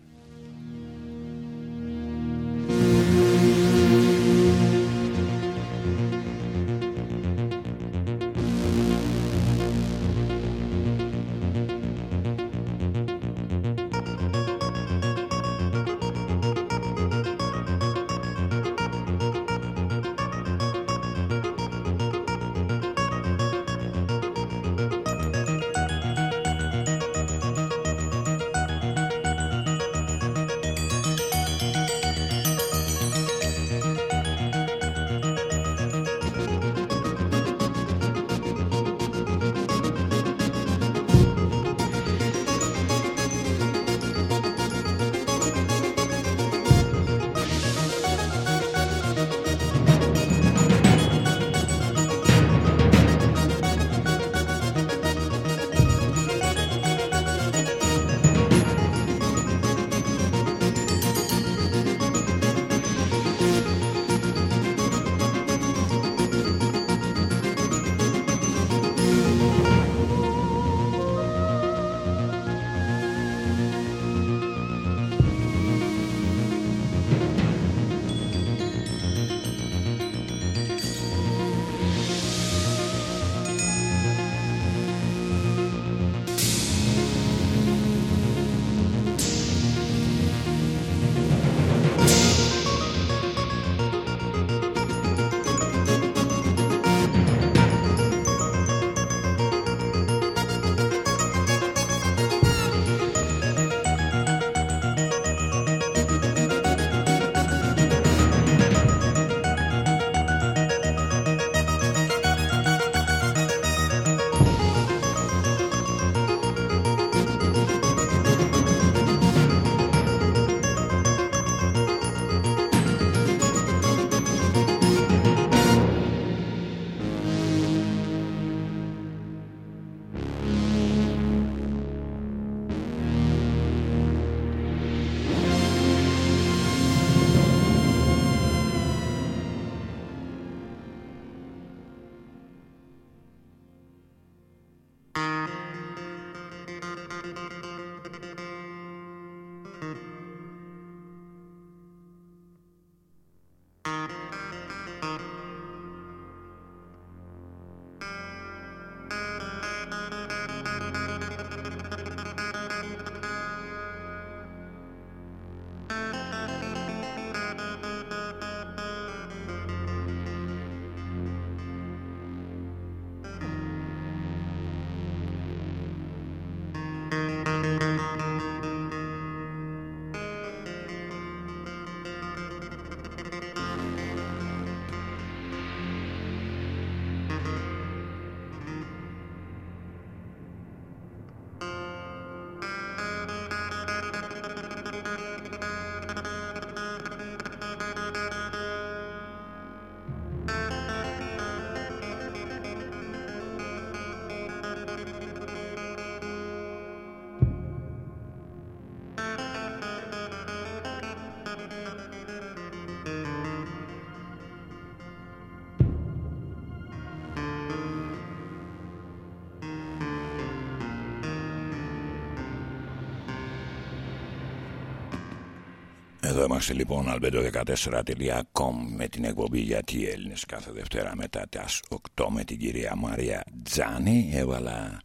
Εδώ είμαστε λοιπόν albedo14.com με την εκπομπή γιατί οι Έλληνες κάθε Δευτέρα μετά τις 8 με την κυρία Μαρία Τζάνη έβαλα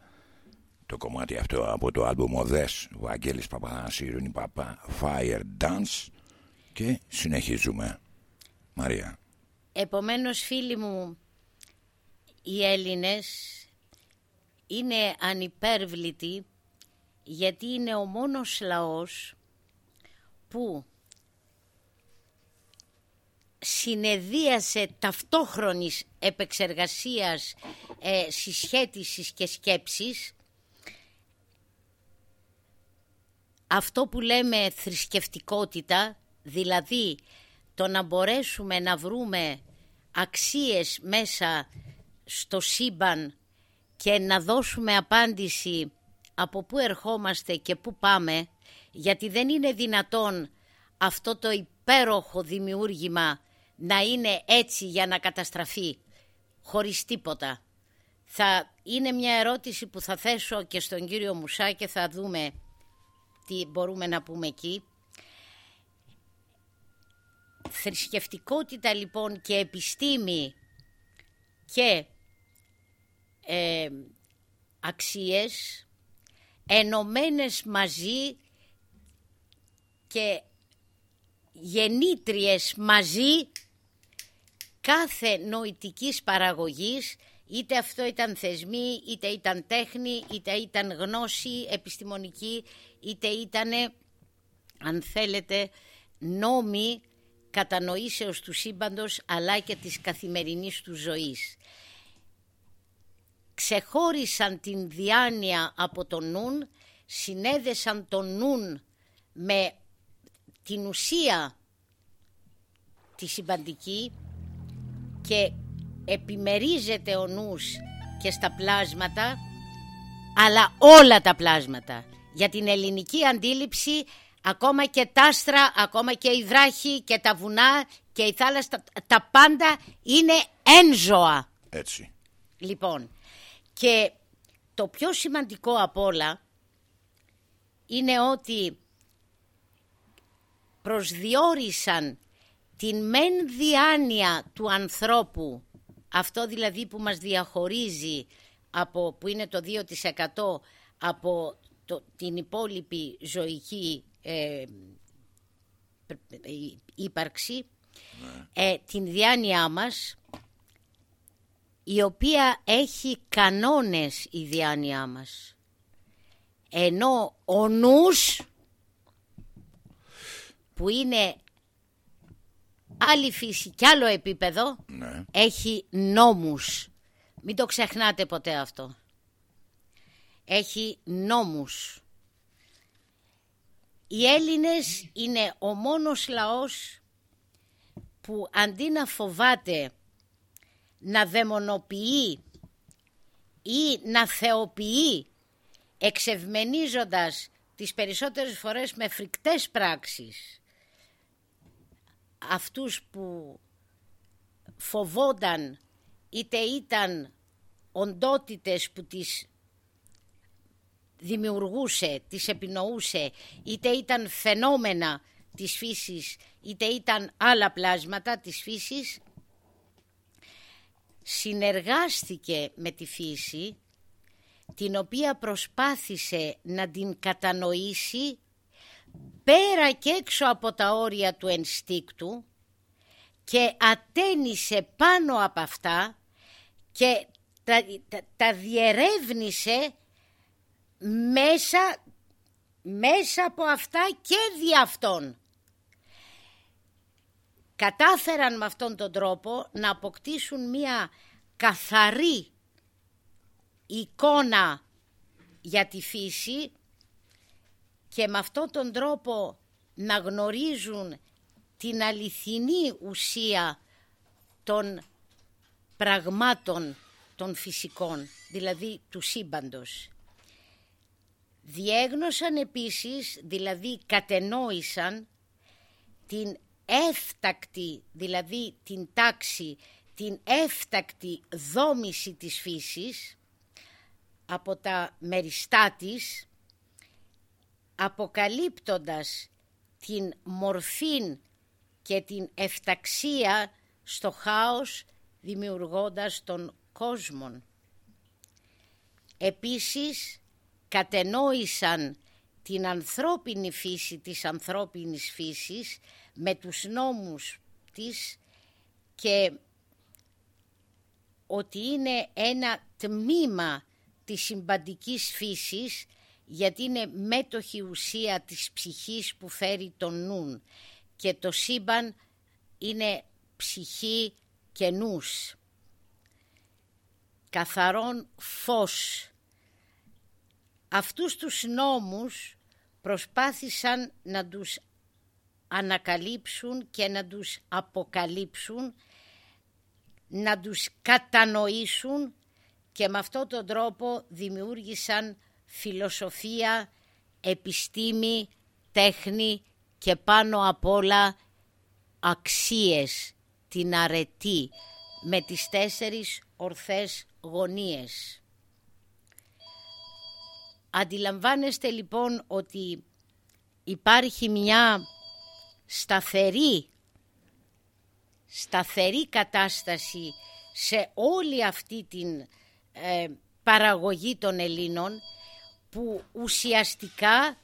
το κομμάτι αυτό από το άλμπουμ Οδές Βαγγέλης Παπαθανασίρου Παπά Fire Dance. Και συνεχίζουμε. Μαρία. Επομένως φίλοι μου οι Έλληνες είναι ανυπέρβλητοι γιατί είναι ο μόνος λαός που συνεδίασε ταυτόχρονης επεξεργασίας, ε, συσχέτισης και σκέψης. Αυτό που λέμε θρησκευτικότητα, δηλαδή το να μπορέσουμε να βρούμε αξίες μέσα στο σύμπαν και να δώσουμε απάντηση από πού ερχόμαστε και πού πάμε, γιατί δεν είναι δυνατόν αυτό το υπέροχο δημιούργημα να είναι έτσι για να καταστραφεί, χωρίς τίποτα. Θα είναι μια ερώτηση που θα θέσω και στον κύριο Μουσά και θα δούμε τι μπορούμε να πούμε εκεί. Θρησκευτικότητα λοιπόν και επιστήμη και ε, αξίες ενωμένες μαζί και γεννήτριες μαζί κάθε νοητικής παραγωγής είτε αυτό ήταν θεσμοί, είτε ήταν τέχνη, είτε ήταν γνώση επιστημονική, είτε ήταν αν θέλετε νόμοι κατανοήσεως του σύμπαντος αλλά και της καθημερινής του ζωής. Ξεχώρισαν την διάνοια από τον νουν, συνέδεσαν τον νουν με την ουσία τη συμπαντική και επιμερίζεται ο νους και στα πλάσματα αλλά όλα τα πλάσματα. Για την ελληνική αντίληψη ακόμα και τα άστρα, ακόμα και οι δράχοι και τα βουνά και η θάλασσα τα πάντα είναι ένζωα. Έτσι. Λοιπόν και το πιο σημαντικό απ' όλα είναι ότι προσδιορίσαν την μεν διάνοια του ανθρώπου, αυτό δηλαδή που μας διαχωρίζει από, που είναι το 2% από το, την υπόλοιπη ζωική ε, ύπαρξη, ναι. ε, την διάνοιά μας, η οποία έχει κανόνες η διάνοιά μας. Ενώ ο νους που είναι άλλη φύση και άλλο επίπεδο ναι. έχει νόμους. Μην το ξεχνάτε ποτέ αυτό. Έχει νόμους. Οι Έλληνες είναι ο μόνος λαός που αντί να φοβάται να δαιμονοποιεί ή να θεοποιεί εξευμενίζοντας τις περισσότερες φορές με φρικτές πράξεις αυτούς που φοβόνταν είτε ήταν οντότητες που τις δημιουργούσε, τις επινοούσε, είτε ήταν φαινόμενα της φύσης, είτε ήταν άλλα πλάσματα της φύσης, συνεργάστηκε με τη φύση, την οποία προσπάθησε να την κατανοήσει πέρα και έξω από τα όρια του ενστίκτου και ατένισε πάνω από αυτά και τα, τα, διερεύνησε μέσα, μέσα από αυτά και δι' αυτών. Κατάφεραν με αυτόν τον τρόπο να αποκτήσουν μία καθαρή εικόνα για τη φύση και με αυτόν τον τρόπο να γνωρίζουν την αληθινή ουσία των πραγμάτων των φυσικών, δηλαδή του σύμπαντος. Διέγνωσαν επίσης, δηλαδή κατενόησαν την έφτακτη, δηλαδή την τάξη, την έφτακτη δόμηση της φύσης από τα μεριστά της αποκαλύπτοντας την μορφή και την εφταξία στο χάος δημιουργώντας τον κόσμον. Επίσης κατενόησαν την ανθρώπινη φύση της ανθρώπινης φύσης με τους νόμους της και ότι είναι ένα τμήμα της συμπαντικής φύσης γιατί είναι μέτοχη ουσία της ψυχής που φέρει τον νουν και το σύμπαν είναι ψυχή και νους. Καθαρόν φως. Αυτούς τους νόμους προσπάθησαν να τους ανακαλύψουν και να τους αποκαλύψουν, να τους κατανοήσουν και με αυτόν τον τρόπο δημιούργησαν φιλοσοφία, επιστήμη, τέχνη και πάνω απ' όλα αξίες, την αρετή με τις τέσσερις ορθές γωνίες. Αντιλαμβάνεστε λοιπόν ότι υπάρχει μια σταθερή, σταθερή κατάσταση σε όλη αυτή την ε, παραγωγή των Ελλήνων που ουσιαστικά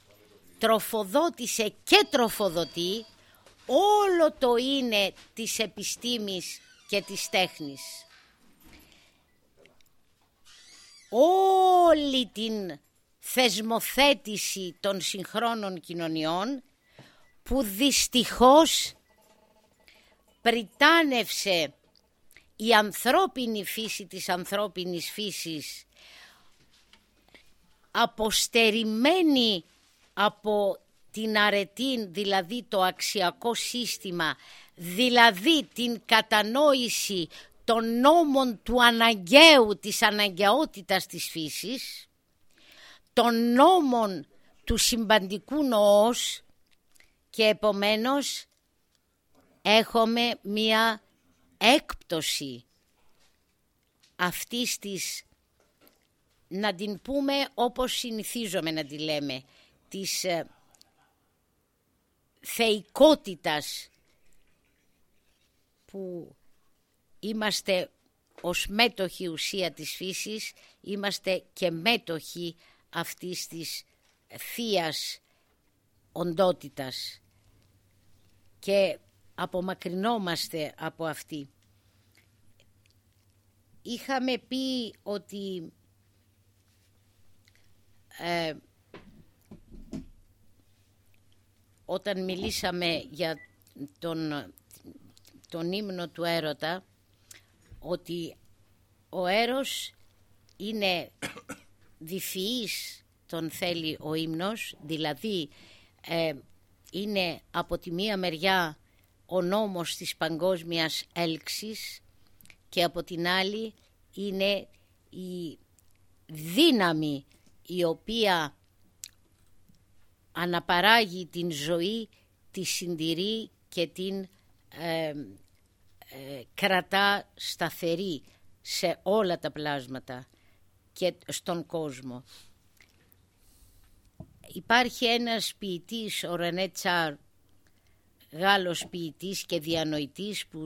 τροφοδότησε και τροφοδοτεί όλο το είναι της επιστήμης και της τέχνης. Όλη την θεσμοθέτηση των συγχρόνων κοινωνιών που δυστυχώς πριτάνευσε η ανθρώπινη φύση της ανθρώπινης φύσης αποστερημένη από την αρετή, δηλαδή το αξιακό σύστημα, δηλαδή την κατανόηση των νόμων του αναγκαίου, της αναγκαιότητας της φύσης, των νόμων του συμπαντικού νοός και επομένως έχουμε μία έκπτωση αυτής της, να την πούμε όπως συνηθίζομαι να τη λέμε, της ε, θεϊκότητας που είμαστε ως μέτοχοι ουσία της φύσης, είμαστε και μέτοχοι αυτής της θείας οντότητας και απομακρυνόμαστε από αυτή. Είχαμε πει ότι ε, όταν μιλήσαμε για τον, τον ύμνο του έρωτα ότι ο έρος είναι διφυής τον θέλει ο ύμνος δηλαδή ε, είναι από τη μία μεριά ο νόμος της παγκόσμιας έλξης και από την άλλη είναι η δύναμη η οποία αναπαράγει την ζωή, τη συντηρεί και την ε, ε, κρατά σταθερή σε όλα τα πλάσματα και στον κόσμο. Υπάρχει ένας ποιητής, ο Ρενέ Τσάρ, Γάλλος ποιητής και διανοητής που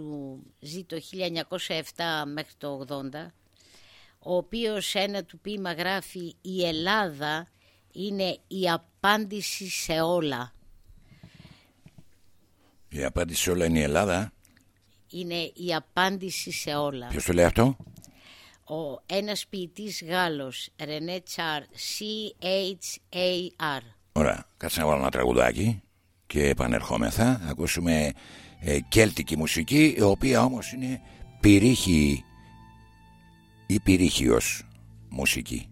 ζει το 1907 μέχρι το 80, ο οποίος ένα του ποίημα γράφει «Η Ελλάδα είναι η απάντηση σε όλα». Η απάντηση σε όλα είναι η Ελλάδα. Είναι η απάντηση σε όλα. Ποιος το λέει αυτό; Ο ένας ποιητής Γάλλος, Ρενέ Τσάρ, C-H-A-R. Ωραία, κάτσε να βάλω ένα τραγουδάκι και επανερχόμεθα. Ακούσουμε ε, κέλτικη μουσική, η οποία όμως είναι πυρίχη ή πυρίχιος μουσική.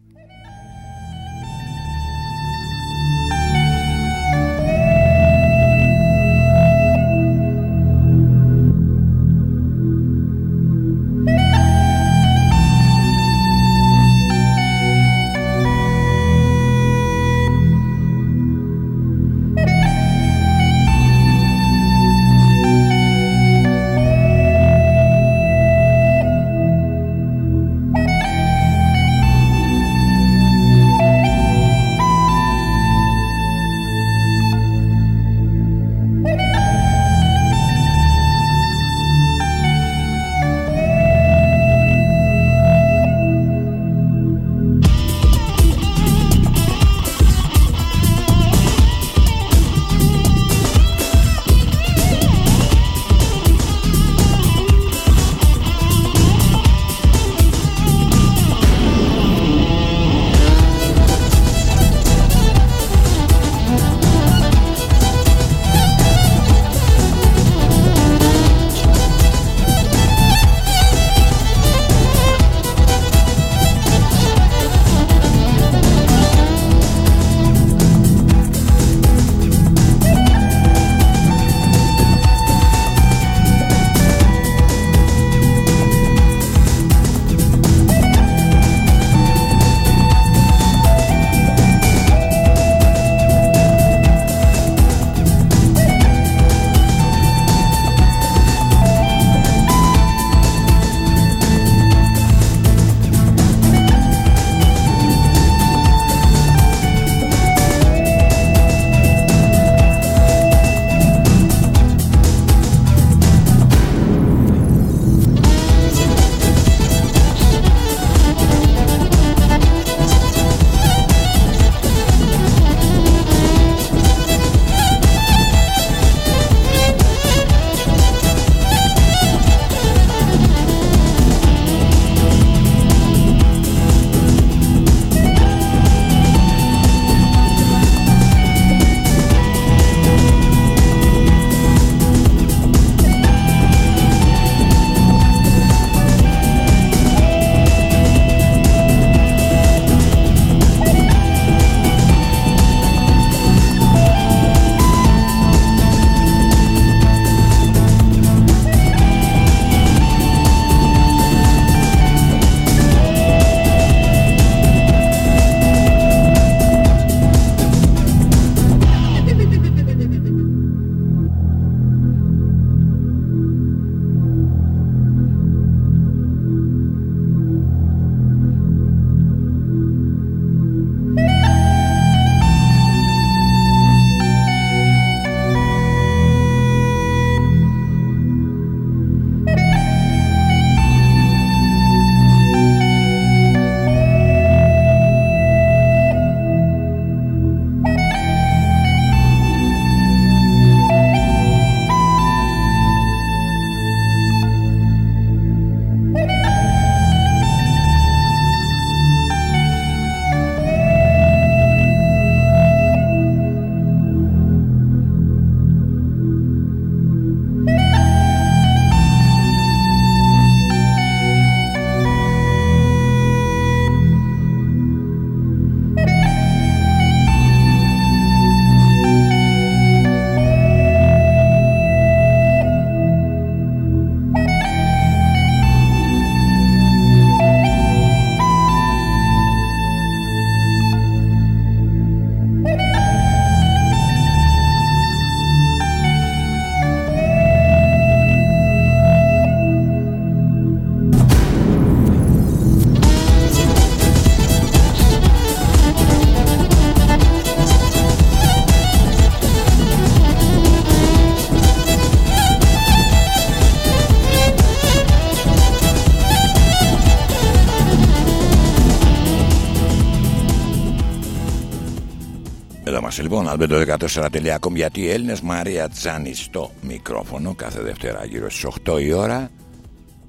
Εδώ είμαστε λοιπόν, albedo14.com γιατί οι Έλληνες Μαρία Τζάνη στο μικρόφωνο κάθε Δευτέρα γύρω στις 8 η ώρα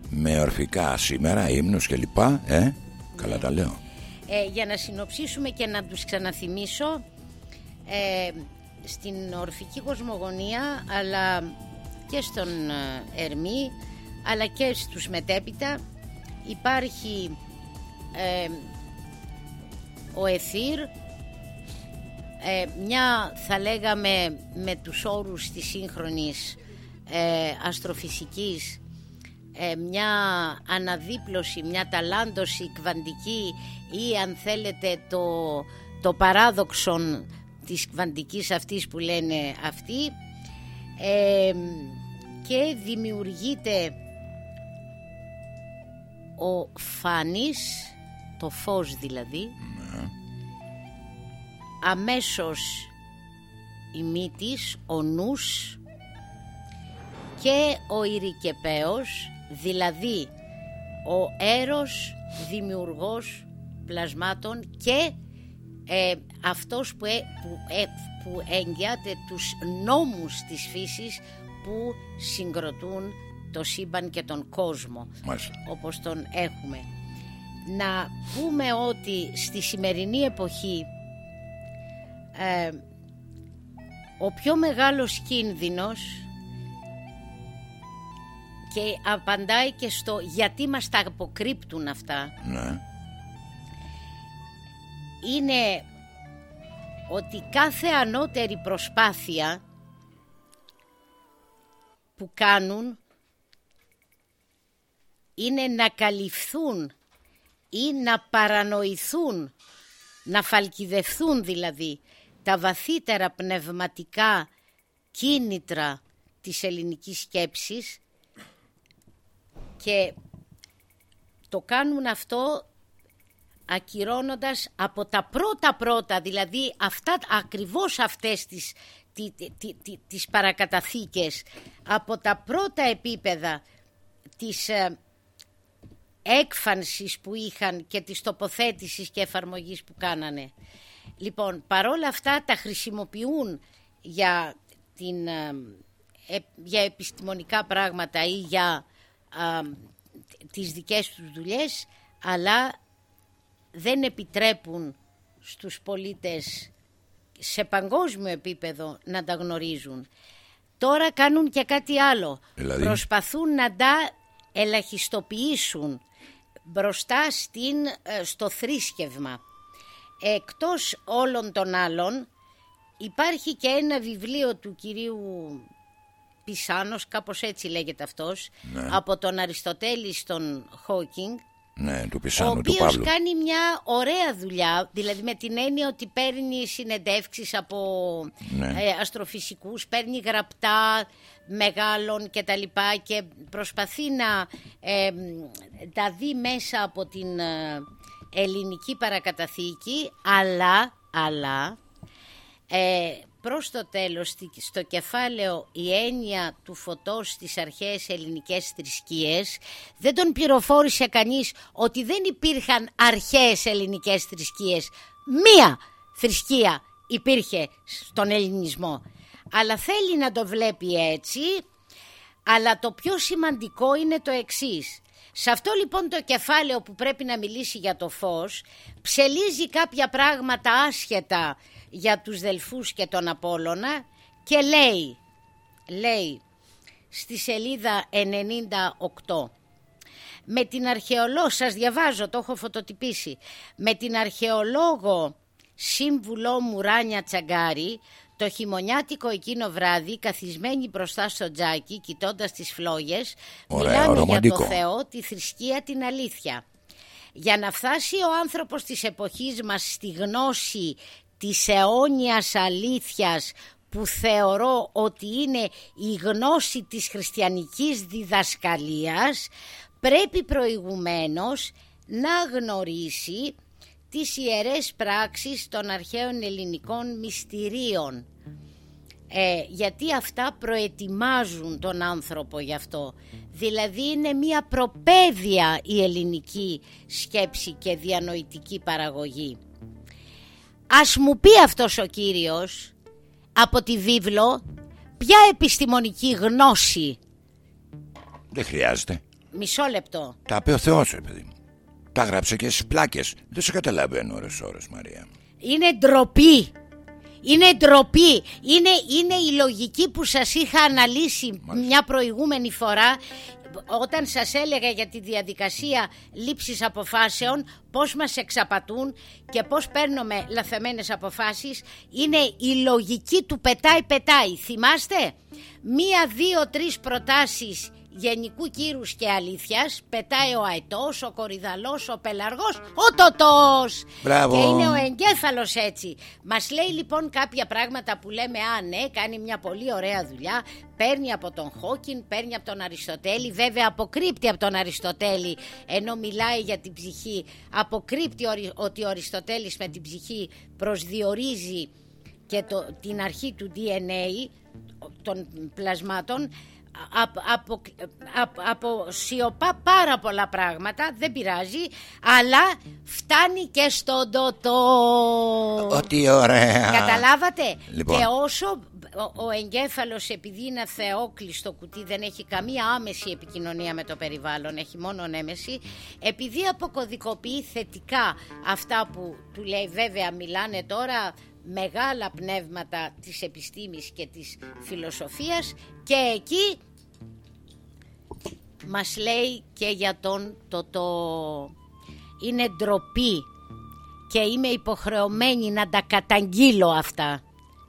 με ορφικά σήμερα, ύμνους κλπ. Ε, καλά τα λέω. Ε, για να συνοψίσουμε και να τους ξαναθυμίσω ε, στην ορφική κοσμογονία αλλά και στον ε, Ερμή αλλά και στους μετέπειτα υπάρχει ε, ο Εθήρ ε, μια θα λέγαμε με τους όρους της σύγχρονης ε, αστροφυσικής ε, μια αναδίπλωση, μια ταλάντωση κβαντική ή αν θέλετε το, το παράδοξο της κβαντικής αυτής που λένε αυτοί ε, και δημιουργείται ο φάνης, το φως δηλαδή αμέσως η μύτης, ο νους και ο Ιρικεπαίος, δηλαδή ο έρος δημιουργός πλασμάτων και ε, αυτός που, ε, που, ε, που εγγυάται τους νόμους της φύσης που συγκροτούν το σύμπαν και τον κόσμο όπως τον έχουμε. Να πούμε ότι στη σημερινή εποχή ε, ο πιο μεγάλος κίνδυνος και απαντάει και στο γιατί μας τα αποκρύπτουν αυτά ναι. είναι ότι κάθε ανώτερη προσπάθεια που κάνουν είναι να καλυφθούν ή να παρανοηθούν, να φαλκιδευθούν δηλαδή τα βαθύτερα πνευματικά κίνητρα της ελληνικής σκέψης και το κάνουν αυτό ακυρώνοντας από τα πρώτα πρώτα, δηλαδή αυτά, ακριβώς αυτές τις, τι, τι, τις παρακαταθήκες, από τα πρώτα επίπεδα της ε, έκφανσης που είχαν και της τοποθέτησης και εφαρμογής που κάνανε. Λοιπόν, παρόλα αυτά τα χρησιμοποιούν για, την, ε, ε, για επιστημονικά πράγματα ή για ε, τις δικές τους δουλειές, αλλά δεν επιτρέπουν στους πολίτες σε παγκόσμιο επίπεδο να τα γνωρίζουν. Τώρα κάνουν και κάτι άλλο. Δηλαδή; Προσπαθούν να τα ελαχιστοποιήσουν μπροστά στην, στο θρήσκευμα εκτός όλων των άλλων υπάρχει και ένα βιβλίο του κυρίου Πισάνος, κάπως έτσι λέγεται αυτός, ναι. από τον Αριστοτέλη στον Χόκινγκ, ναι, του Πισάνου, ο οποίος κάνει μια ωραία δουλειά, δηλαδή με την έννοια ότι παίρνει συνεντεύξεις από ναι. ε, αστροφυσικούς, παίρνει γραπτά μεγάλων και τα λοιπά και προσπαθεί να ε, τα δει μέσα από την... Ε, ελληνική παρακαταθήκη αλλά, αλλά ε, προς το τέλος στο κεφάλαιο η έννοια του φωτός στις αρχαίες ελληνικές θρησκείες δεν τον πληροφόρησε κανείς ότι δεν υπήρχαν αρχαίες ελληνικές θρησκείες. Μία θρησκεία υπήρχε στον ελληνισμό. Αλλά θέλει να το βλέπει έτσι αλλά το πιο σημαντικό είναι το εξής σε αυτό λοιπόν το κεφάλαιο που πρέπει να μιλήσει για το φως ψελίζει κάποια πράγματα άσχετα για τους Δελφούς και τον Απόλλωνα και λέει, λέει στη σελίδα 98 με την αρχαιολόγο, σας διαβάζω, το έχω φωτοτυπήσει, με την αρχαιολόγο σύμβουλό μου Ράνια Τσαγκάρη το χειμωνιάτικο εκείνο βράδυ, καθισμένοι μπροστά στο τζάκι, κοιτώντας τις φλόγες, μιλάνε για το Θεό, τη θρησκεία, την αλήθεια. Για να φτάσει ο άνθρωπος της εποχής μας στη γνώση της αιώνιας αλήθειας που θεωρώ ότι είναι η γνώση της χριστιανικής διδασκαλίας, πρέπει προηγουμένως να γνωρίσει τις ιερές πράξεις των αρχαίων ελληνικών μυστηρίων. Ε, γιατί αυτά προετοιμάζουν τον άνθρωπο γι' αυτό. Δηλαδή είναι μια προπαίδεια η ελληνική σκέψη και διανοητική παραγωγή. ας μου πει αυτός ο κύριος από τη βίβλο ποια επιστημονική γνώση Δεν χρειάζεται Μισό λεπτό Τα πει ο Θεός παιδί μου Τα γράψε και στις πλάκες. Δεν σε καταλαβαίνω ώρες ώρες Μαρία. Είναι ντροπή. Είναι ντροπή. Είναι, είναι η λογική που σας είχα αναλύσει μια προηγούμενη φορά όταν σας έλεγα για τη διαδικασία λήψης αποφάσεων πώς μας εξαπατούν και πώς παίρνουμε λαθεμένες αποφάσεις. Είναι η λογική του πετάει πετάει. Θυμάστε; Μία δύο τρεις προτάσεις γενικού κύρους και αλήθειας πετάει ο αετός, ο κορυδαλός, ο πελαργός, ο τοτός. Μπράβο. και είναι ο εγκέφαλος έτσι. Μας λέει λοιπόν κάποια πράγματα που λέμε α ναι κάνει μια πολύ ωραία δουλειά παίρνει από τον Χόκιν, παίρνει από τον Αριστοτέλη βέβαια αποκρύπτει από τον Αριστοτέλη ενώ μιλάει για την ψυχή. Αποκρύπτει ότι ο Αριστοτέλης με την ψυχή προσδιορίζει και το, την αρχή του DNA των πλασμάτων από, από, σιωπά πάρα πολλά πράγματα δεν πειράζει αλλά φτάνει και στον τοτό Ότι ωραία Καταλάβατε; Λοιπόν. Και όσο ο, ο εγκέφαλος επειδή είναι θεόκλειστο κουτί δεν έχει καμία άμεση επικοινωνία με το περιβάλλον έχει μόνο έμεση επειδή αποκωδικοποιεί θετικά αυτά που του λέει βέβαια μιλάνε τώρα μεγάλα πνεύματα της επιστήμης και της φιλοσοφίας και εκεί μας λέει και για τον το, το είναι ντροπή και είμαι υποχρεωμένη να τα καταγγείλω αυτά.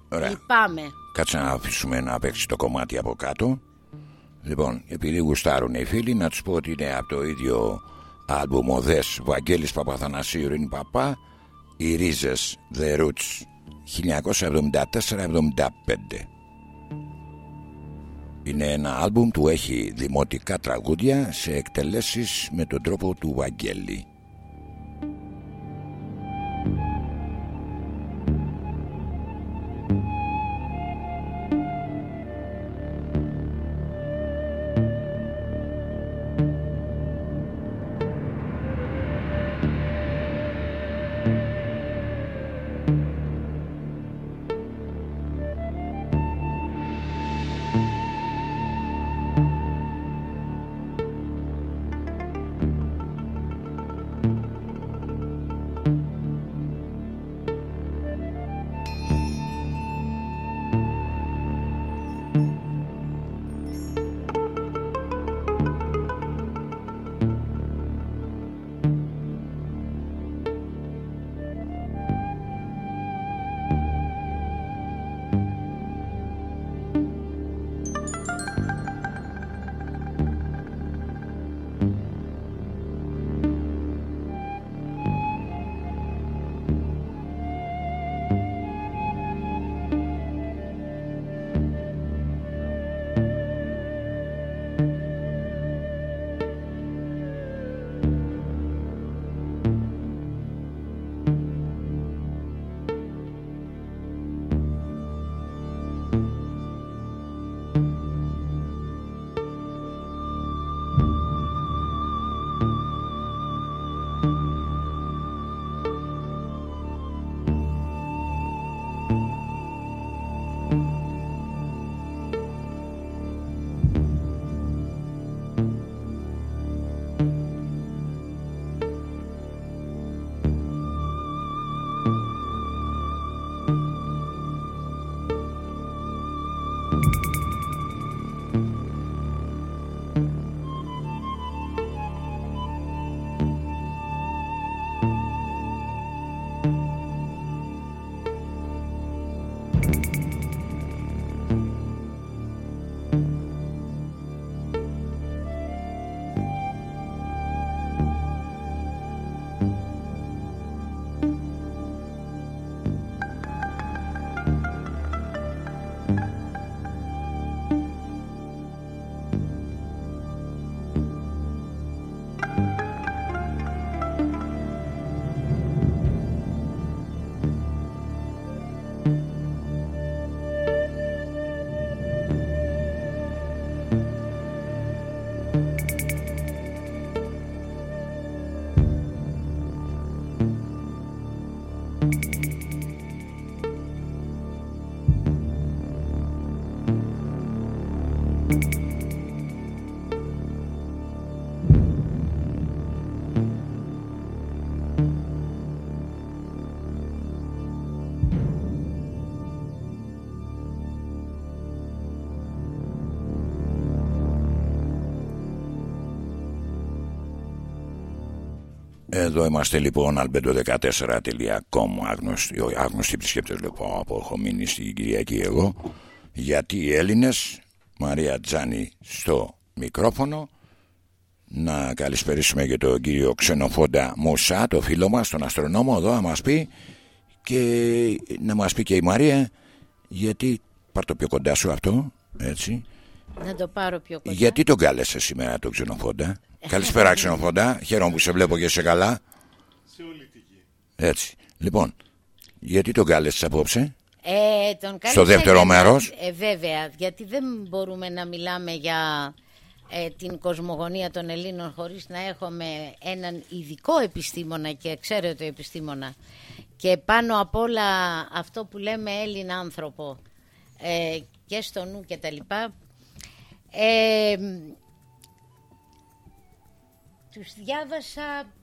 Ωραία. Λυπάμαι. Κάτσε να αφήσουμε να παίξει το κομμάτι από κάτω. Λοιπόν, επειδή γουστάρουν οι φίλοι, να τους πω ότι είναι από το ίδιο άλμπουμ ο Δες Βαγγέλης Παπαθανασίου Ρίνη Παπά οι ρίζες The Roots 1974-75 είναι ένα άλμπουμ του έχει δημοτικά τραγούδια σε εκτελέσεις με τον τρόπο του Βαγγέλη είμαστε λοιπόν albedo14.com άγνωστοι, άγνωστοι επισκέπτες λοιπόν από έχω μείνει στην Κυριακή εγώ γιατί οι Έλληνες Μαρία Τζάνη στο μικρόφωνο να καλησπερίσουμε και τον κύριο Ξενοφόντα Μουσά το φίλο μας, τον αστρονόμο εδώ να μας πει και να μας πει και η Μαρία γιατί πάρ το πιο κοντά σου αυτό έτσι να το πάρω πιο κοντά. Γιατί τον κάλεσες σήμερα τον Ξενοφόντα; Καλησπέρα Ξενοφόντα. Χαίρομαι που σε βλέπω και σε καλά. Σε όλη τη γη. Έτσι. Λοιπόν, γιατί τον κάλεσες απόψε; Ε, τον Στο δεύτερο μέρος; Ε, βέβαια, γιατί δεν μπορούμε να μιλάμε για ε, την κοσμογονία των Ελλήνων χωρίς να έχουμε έναν ειδικό επιστήμονα και ξέρετε επιστήμονα και πάνω απ' όλα αυτό που λέμε Έλληνα άνθρωπο ε, και στο νου και τα λοιπά ε, τους διάβασα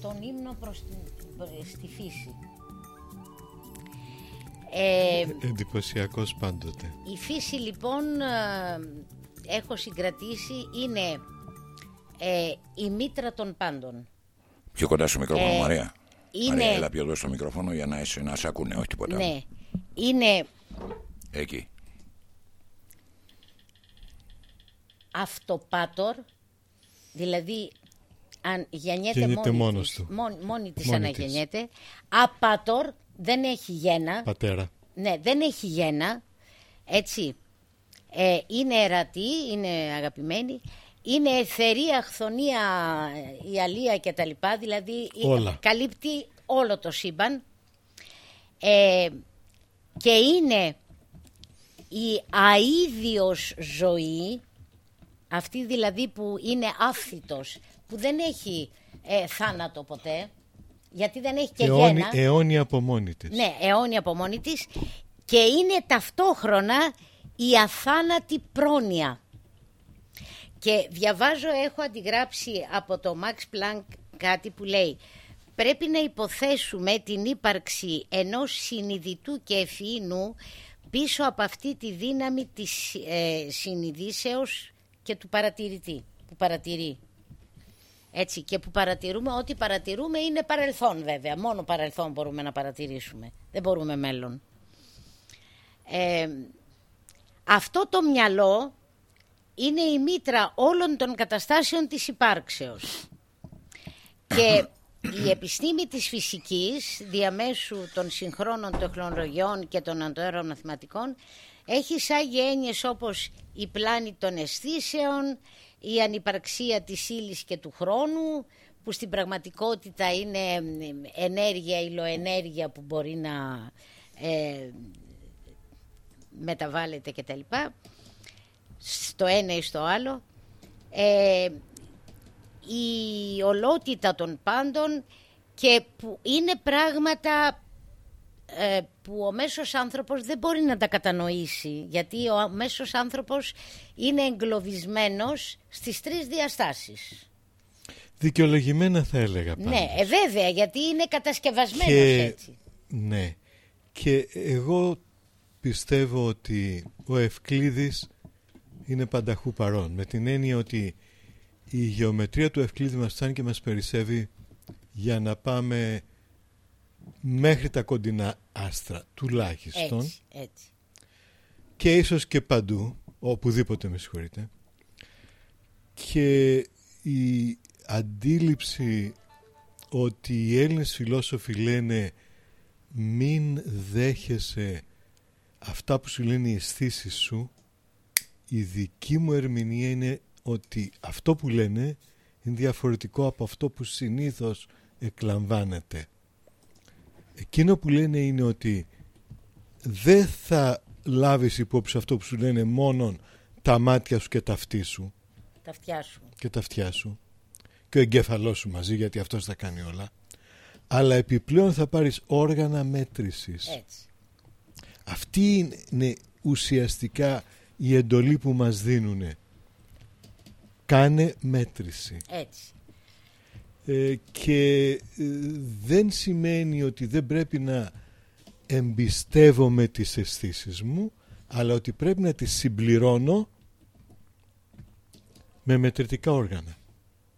τον ύμνο προς τη, στη φύση. Ε, Εντυπωσιακός πάντοτε. Η φύση λοιπόν ε, έχω συγκρατήσει είναι ε, η μήτρα των πάντων. Πιο κοντά στο μικρόφωνο Ε, Μαρία. είναι- Μαρία, έλα πιο εδώ στο μικρόφωνο για να, είσαι, να σε ακούνε, όχι τίποτα. Ναι, είναι Εκεί. αυτοπάτορ, δηλαδή αν γεννιέται Γεννιέται μόνη, μόνος της, του. μόνη, μόνη της Μόνη αναγεννιέται. Απάτορ, δεν έχει γένα. Πατέρα. Ναι, δεν έχει γένα. Έτσι. Ε, είναι ερατή, είναι αγαπημένη. Είναι εθερή, αχθονία, ε, η αλία και τα λοιπά. Δηλαδή ε, Όλα. καλύπτει όλο το σύμπαν. Ε, και είναι η αίδιος ζωή, αυτή δηλαδή που είναι άφθητος, που δεν έχει ε, θάνατο ποτέ, γιατί δεν έχει και Αιώνι, γένα. αιώνια από μόνη της. Ναι, αιώνια από μόνη της και είναι ταυτόχρονα η αθάνατη πρόνοια. Και διαβάζω, έχω αντιγράψει από το Max Planck κάτι που λέει πρέπει να υποθέσουμε την ύπαρξη ενός συνειδητού και ευφυή νου πίσω από αυτή τη δύναμη της ε, συνειδήσεως και του παρατηρητή που παρατηρεί. Έτσι, και που παρατηρούμε, ό,τι παρατηρούμε είναι παρελθόν βέβαια. Μόνο παρελθόν μπορούμε να παρατηρήσουμε. Δεν μπορούμε μέλλον. Ε, αυτό το μυαλό είναι η μήτρα όλων των καταστάσεων της υπάρξεως. Και η επιστήμη της φυσικής, διαμέσου των συγχρόνων τεχνολογιών και των αντέρων μαθηματικών, έχει εισάγει έννοιες όπως η πλάνη των αισθήσεων, η ανυπαρξία της ύλης και του χρόνου, που στην πραγματικότητα είναι ενέργεια, ηλοενέργεια που μπορεί να ε, μεταβάλλεται και τα λοιπά, στο ένα ή στο άλλο. Ε, η ολότητα των πάντων και που είναι πράγματα ε, που ο μέσος άνθρωπος δεν μπορεί να τα κατανοήσει γιατί ο μέσος άνθρωπος είναι εγκλωβισμένος στις τρεις διαστάσεις. Δικαιολογημένα θα έλεγα πάντως. Ναι, ε, βέβαια γιατί είναι κατασκευασμένος και, έτσι. Ναι. Και εγώ πιστεύω ότι ο Ευκλήδης είναι πανταχού παρόν. Με την έννοια ότι η γεωμετρία του Ευκλήδη μας φτάνει και μας περισσεύει για να πάμε μέχρι τα κοντινά άστρα τουλάχιστον Έτσι, έτσι. και ίσως και παντού, οπουδήποτε με συγχωρείτε. Και η αντίληψη ότι οι Έλληνες φιλόσοφοι λένε μην δέχεσαι αυτά που σου λένε οι αισθήσεις σου η δική μου ερμηνεία είναι ότι αυτό που λένε είναι διαφορετικό από αυτό που συνήθως εκλαμβάνεται. Εκείνο που λένε είναι ότι δεν θα λάβεις υπόψη αυτό που σου λένε μόνον τα μάτια σου και τα αυτή σου Τα αυτιά σου. και τα αυτιά σου και ο εγκέφαλός σου μαζί γιατί αυτός θα κάνει όλα αλλά επιπλέον θα πάρεις όργανα μέτρησης Έτσι. αυτή είναι ουσιαστικά η εντολή που μας δίνουν. Κάνε μέτρηση. Έτσι. Ε, και ε, δεν σημαίνει ότι δεν πρέπει να εμπιστεύομαι τις αισθήσεις μου αλλά ότι πρέπει να τις συμπληρώνω με μετρητικά όργανα.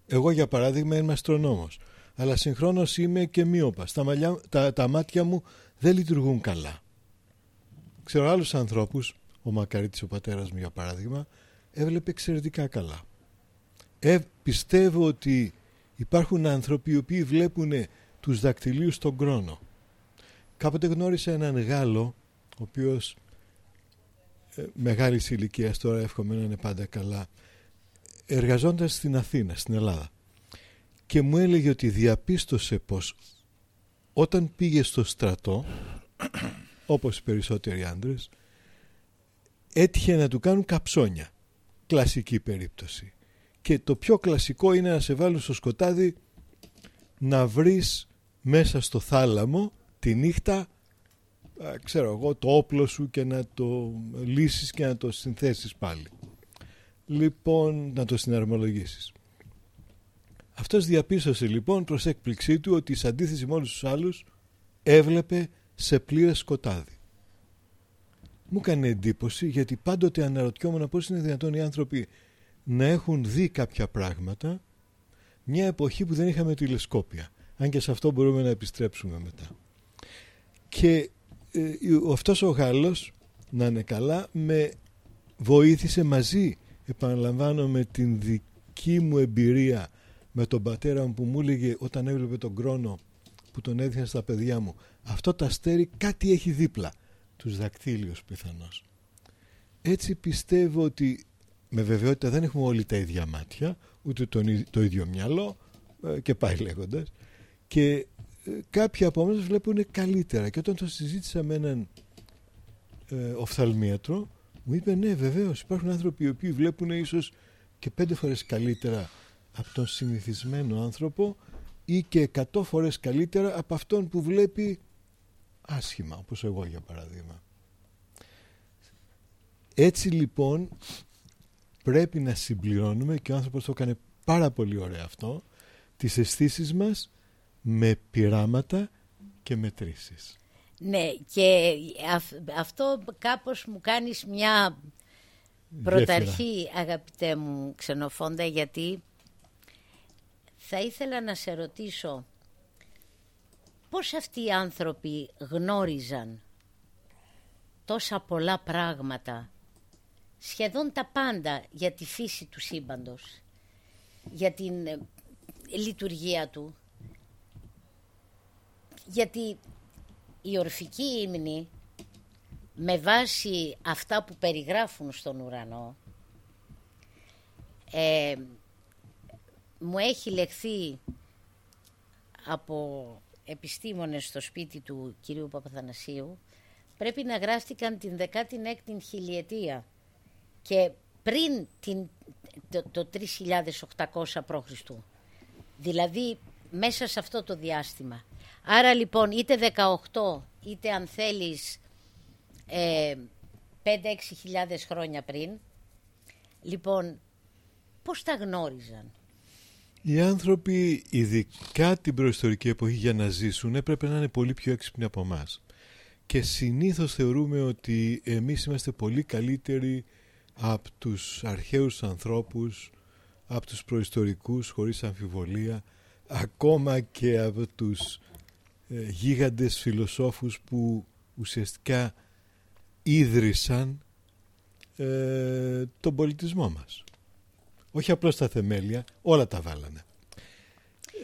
Εγώ για παράδειγμα είμαι αστρονόμος αλλά συγχρόνως είμαι και μείωπας. Τα, τα, τα μάτια μου δεν λειτουργούν καλά. Ξέρω άλλους ανθρώπους, ο Μακαρίτης ο πατέρας μου για παράδειγμα, έβλεπε εξαιρετικά καλά. Ε, πιστεύω ότι υπάρχουν άνθρωποι οι οποίοι βλέπουν τους δακτυλίους στον κρόνο. Κάποτε γνώρισα έναν Γάλλο, ο οποίος ε, μεγάλης ηλικίας τώρα εύχομαι να είναι πάντα καλά, εργαζόντας στην Αθήνα, στην Ελλάδα. Και μου έλεγε ότι διαπίστωσε πως όταν πήγε στο στρατό, όπως οι περισσότεροι άντρες, έτυχε να του κάνουν καψόνια. Κλασική περίπτωση. Και το πιο κλασικό είναι να σε βάλουν στο σκοτάδι να βρεις μέσα στο θάλαμο τη νύχτα ξέρω εγώ το όπλο σου και να το λύσεις και να το συνθέσεις πάλι. Λοιπόν, να το συναρμολογήσεις. Αυτός διαπίστωσε λοιπόν προς έκπληξή του ότι σε αντίθεση με όλους τους άλλους έβλεπε σε πλήρες σκοτάδι. Μου έκανε εντύπωση γιατί πάντοτε αναρωτιόμουν πώς είναι δυνατόν οι άνθρωποι να έχουν δει κάποια πράγματα μια εποχή που δεν είχαμε τηλεσκόπια. Αν και σε αυτό μπορούμε να επιστρέψουμε μετά. Και ε, αυτός ο Γάλλος, να είναι καλά, με βοήθησε μαζί, επαναλαμβάνω με την δική μου εμπειρία με τον πατέρα μου που μου έλεγε όταν έβλεπε τον κρόνο που τον έδειχνε στα παιδιά μου αυτό το αστέρι κάτι έχει δίπλα τους δακτύλιους πιθανώς έτσι πιστεύω ότι με βεβαιότητα δεν έχουμε όλοι τα ίδια μάτια ούτε το ίδιο μυαλό ε, και πάει λέγοντας και ε, κάποιοι από εμάς βλέπουν καλύτερα και όταν το συζήτησα με έναν ε, οφθαλμίατρο μου είπε ναι βεβαίως υπάρχουν άνθρωποι οι οποίοι βλέπουν ίσως και πέντε φορές καλύτερα από τον συνηθισμένο άνθρωπο ή και 100 φορές καλύτερα από αυτόν που βλέπει άσχημα, όπως εγώ για παράδειγμα. Έτσι λοιπόν πρέπει να συμπληρώνουμε και ο άνθρωπος το έκανε πάρα πολύ ωραίο αυτό τις αισθήσεις μας με πειράματα και μετρήσεις. Ναι και αυτό κάπως μου κάνεις μια πρωταρχή αγαπητέ μου ξενοφόντα γιατί θα ήθελα να σε ρωτήσω πώς αυτοί οι άνθρωποι γνώριζαν τόσα πολλά πράγματα, σχεδόν τα πάντα για τη φύση του σύμπαντος, για την ε, λειτουργία του. Γιατί η ορφική ύμνη με βάση αυτά που περιγράφουν στον ουρανό ε, μου έχει λεχθεί από επιστήμονες στο σπίτι του κυρίου Παπαθανασίου πρέπει να γράφτηκαν την 16η χιλιετία και πριν την, το, το 3800 π.Χ. Δηλαδή μέσα σε αυτό το διάστημα. Άρα λοιπόν είτε 18 είτε αν θέλεις ε, 5-6 χιλιάδες χρόνια πριν λοιπόν πώς τα γνώριζαν; Οι άνθρωποι, ειδικά την προϊστορική εποχή για να ζήσουν, έπρεπε να είναι πολύ πιο έξυπνοι από εμάς. Και συνήθως θεωρούμε ότι εμείς είμαστε πολύ καλύτεροι από τους αρχαίους ανθρώπους, από τους προϊστορικούς χωρίς αμφιβολία, ακόμα και από τους ε, γίγαντες φιλοσόφους που ουσιαστικά ίδρυσαν ε, τον πολιτισμό μας. Όχι απλώς τα θεμέλια, όλα τα βάλανε.